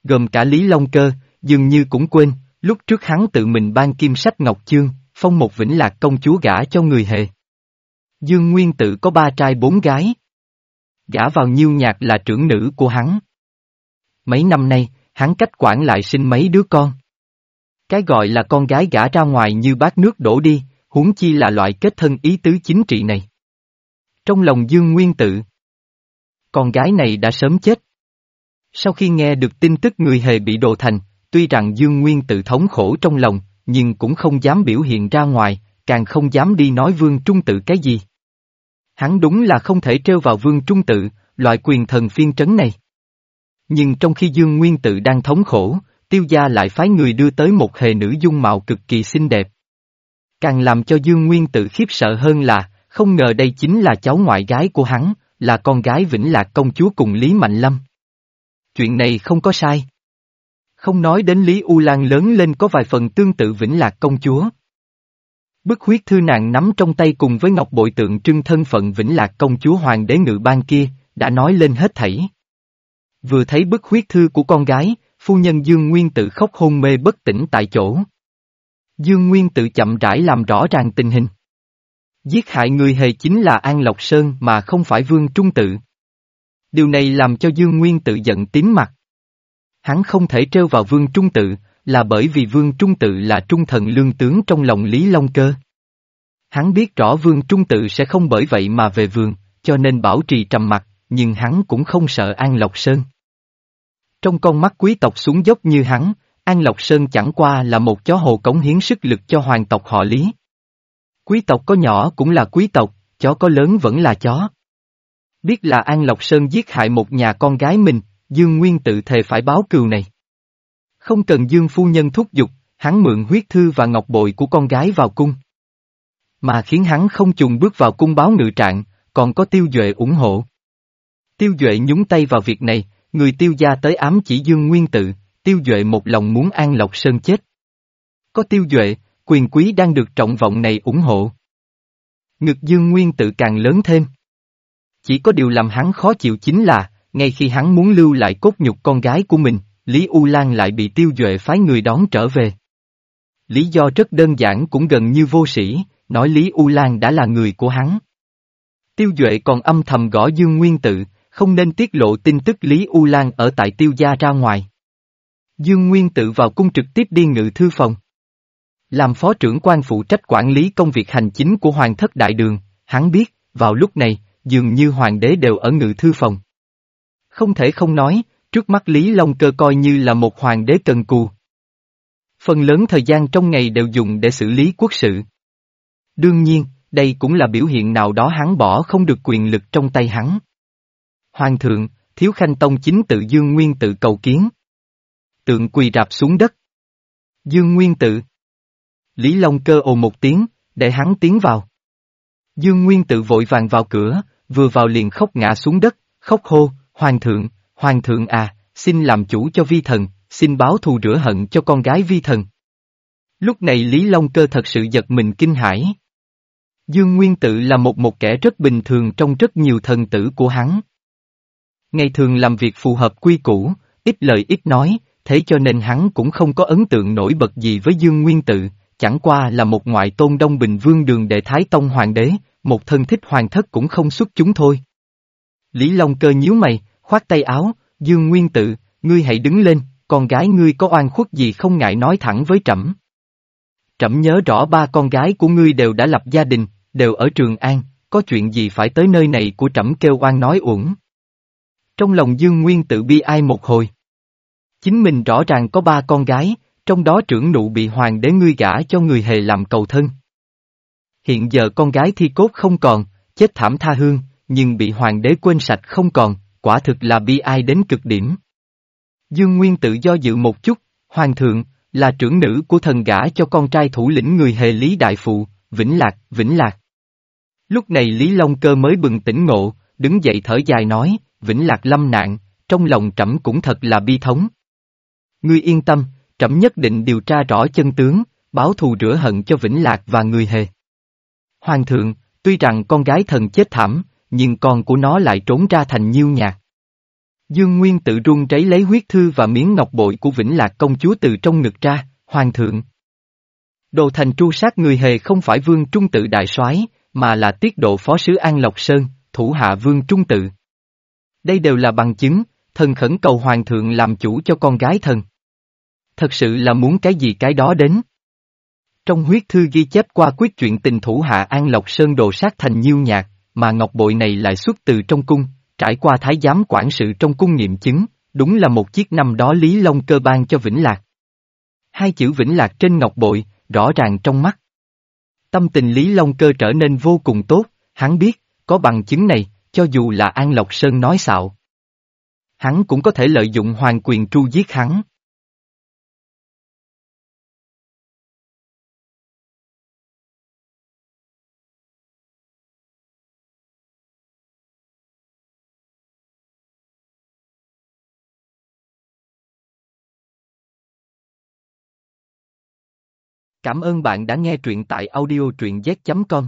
Gồm cả Lý Long Cơ, dường như cũng quên, lúc trước hắn tự mình ban kim sách Ngọc Chương, phong một Vĩnh Lạc công chúa gả cho người hề. Dương Nguyên tự có ba trai bốn gái. Gả vào nhiêu nhạc là trưởng nữ của hắn. Mấy năm nay, hắn cách quản lại sinh mấy đứa con. Cái gọi là con gái gả ra ngoài như bát nước đổ đi, huống chi là loại kết thân ý tứ chính trị này. Trong lòng Dương Nguyên tự, con gái này đã sớm chết. Sau khi nghe được tin tức người hề bị đồ thành, tuy rằng Dương Nguyên tự thống khổ trong lòng, nhưng cũng không dám biểu hiện ra ngoài, càng không dám đi nói Vương Trung tự cái gì. Hắn đúng là không thể treo vào Vương Trung tự, loại quyền thần phiên trấn này. Nhưng trong khi Dương Nguyên tự đang thống khổ, tiêu gia lại phái người đưa tới một hề nữ dung mạo cực kỳ xinh đẹp. Càng làm cho Dương Nguyên tự khiếp sợ hơn là, không ngờ đây chính là cháu ngoại gái của hắn, là con gái Vĩnh Lạc công chúa cùng Lý Mạnh Lâm. Chuyện này không có sai. Không nói đến Lý U Lan lớn lên có vài phần tương tự Vĩnh Lạc công chúa. Bức huyết thư nàng nắm trong tay cùng với ngọc bội tượng trưng thân phận Vĩnh Lạc công chúa hoàng đế ngự ban kia, đã nói lên hết thảy. Vừa thấy bức huyết thư của con gái, phu nhân Dương Nguyên tự khóc hôn mê bất tỉnh tại chỗ. Dương Nguyên tự chậm rãi làm rõ ràng tình hình. Giết hại người hề chính là An Lộc Sơn mà không phải Vương Trung Tự. Điều này làm cho Dương Nguyên tự giận tím mặt. Hắn không thể trêu vào Vương Trung Tự, là bởi vì Vương Trung Tự là trung thần lương tướng trong lòng Lý Long Cơ. Hắn biết rõ Vương Trung Tự sẽ không bởi vậy mà về vườn, cho nên bảo trì trầm mặt, nhưng hắn cũng không sợ An Lộc Sơn. Trong con mắt quý tộc xuống dốc như hắn, An Lộc Sơn chẳng qua là một chó hồ cống hiến sức lực cho hoàng tộc họ Lý. Quý tộc có nhỏ cũng là quý tộc, chó có lớn vẫn là chó. Biết là An Lộc Sơn giết hại một nhà con gái mình, Dương Nguyên tự thề phải báo cừu này. Không cần Dương phu nhân thúc giục, hắn mượn huyết thư và ngọc bội của con gái vào cung. Mà khiến hắn không trùng bước vào cung báo ngự trạng, còn có tiêu duệ ủng hộ. Tiêu duệ nhúng tay vào việc này, người tiêu gia tới ám chỉ Dương Nguyên tự, tiêu duệ một lòng muốn An Lộc Sơn chết. Có tiêu duệ, quyền quý đang được trọng vọng này ủng hộ. Ngực Dương Nguyên tự càng lớn thêm. Chỉ có điều làm hắn khó chịu chính là, ngay khi hắn muốn lưu lại cốt nhục con gái của mình, Lý U Lan lại bị tiêu duệ phái người đón trở về. Lý do rất đơn giản cũng gần như vô sĩ, nói Lý U Lan đã là người của hắn. Tiêu Duệ còn âm thầm gõ Dương Nguyên tự, không nên tiết lộ tin tức Lý U Lan ở tại tiêu gia ra ngoài. Dương Nguyên tự vào cung trực tiếp đi ngự thư phòng. Làm phó trưởng quan phụ trách quản lý công việc hành chính của Hoàng thất đại đường, hắn biết, vào lúc này, dường như hoàng đế đều ở ngự thư phòng. Không thể không nói, trước mắt Lý Long Cơ coi như là một hoàng đế cần cù. Phần lớn thời gian trong ngày đều dùng để xử lý quốc sự. Đương nhiên, đây cũng là biểu hiện nào đó hắn bỏ không được quyền lực trong tay hắn. Hoàng thượng, thiếu khanh tông chính tự Dương Nguyên tự cầu kiến. Tượng quỳ rạp xuống đất. Dương Nguyên tự. Lý Long cơ ồ một tiếng, để hắn tiến vào. Dương Nguyên tự vội vàng vào cửa, vừa vào liền khóc ngã xuống đất, khóc hô, Hoàng thượng, Hoàng thượng à, xin làm chủ cho vi thần, xin báo thù rửa hận cho con gái vi thần. Lúc này Lý Long cơ thật sự giật mình kinh hãi. Dương Nguyên tự là một một kẻ rất bình thường trong rất nhiều thần tử của hắn. Ngày thường làm việc phù hợp quy củ, ít lời ít nói, thế cho nên hắn cũng không có ấn tượng nổi bật gì với Dương Nguyên tự, chẳng qua là một ngoại tôn Đông Bình Vương đường đệ Thái Tông Hoàng đế, một thân thích hoàng thất cũng không xuất chúng thôi. Lý Long cơ nhíu mày, khoát tay áo, Dương Nguyên tự, ngươi hãy đứng lên, con gái ngươi có oan khuất gì không ngại nói thẳng với trẫm. Trẫm nhớ rõ ba con gái của ngươi đều đã lập gia đình, đều ở Trường An, có chuyện gì phải tới nơi này của trẫm kêu oan nói uổng. Trong lòng Dương Nguyên tự bi ai một hồi. Chính mình rõ ràng có ba con gái, trong đó trưởng nụ bị hoàng đế ngươi gả cho người hề làm cầu thân. Hiện giờ con gái thi cốt không còn, chết thảm tha hương, nhưng bị hoàng đế quên sạch không còn, quả thực là bi ai đến cực điểm. Dương Nguyên tự do dự một chút, hoàng thượng, là trưởng nữ của thần gả cho con trai thủ lĩnh người hề Lý Đại Phụ, Vĩnh Lạc, Vĩnh Lạc. Lúc này Lý Long Cơ mới bừng tỉnh ngộ, đứng dậy thở dài nói, Vĩnh Lạc lâm nạn, trong lòng trẫm cũng thật là bi thống. Ngươi yên tâm, trẫm nhất định điều tra rõ chân tướng, báo thù rửa hận cho Vĩnh Lạc và người hề. Hoàng thượng, tuy rằng con gái thần chết thảm, nhưng con của nó lại trốn ra thành nhiêu nhạc. Dương Nguyên tự run rấy lấy huyết thư và miếng ngọc bội của Vĩnh Lạc công chúa từ trong ngực ra, Hoàng thượng. Đồ thành tru sát người hề không phải vương trung tự đại soái, mà là tiết độ phó sứ An Lộc Sơn, thủ hạ vương trung tự. Đây đều là bằng chứng, thần khẩn cầu hoàng thượng làm chủ cho con gái thần. Thật sự là muốn cái gì cái đó đến. Trong huyết thư ghi chép qua quyết chuyện tình thủ hạ An Lộc Sơn đồ sát thành nhiêu nhạc, mà ngọc bội này lại xuất từ trong cung, trải qua thái giám quản sự trong cung nghiệm chứng, đúng là một chiếc năm đó Lý Long cơ ban cho Vĩnh Lạc. Hai chữ Vĩnh Lạc trên ngọc bội, rõ ràng trong mắt. Tâm tình Lý Long cơ trở nên vô cùng tốt, hắn biết, có bằng chứng này, cho dù là An Lộc Sơn nói xạo. Hắn cũng có thể lợi dụng hoàng quyền tru giết hắn. Cảm ơn bạn đã nghe truyện tại audiotruyenz.com.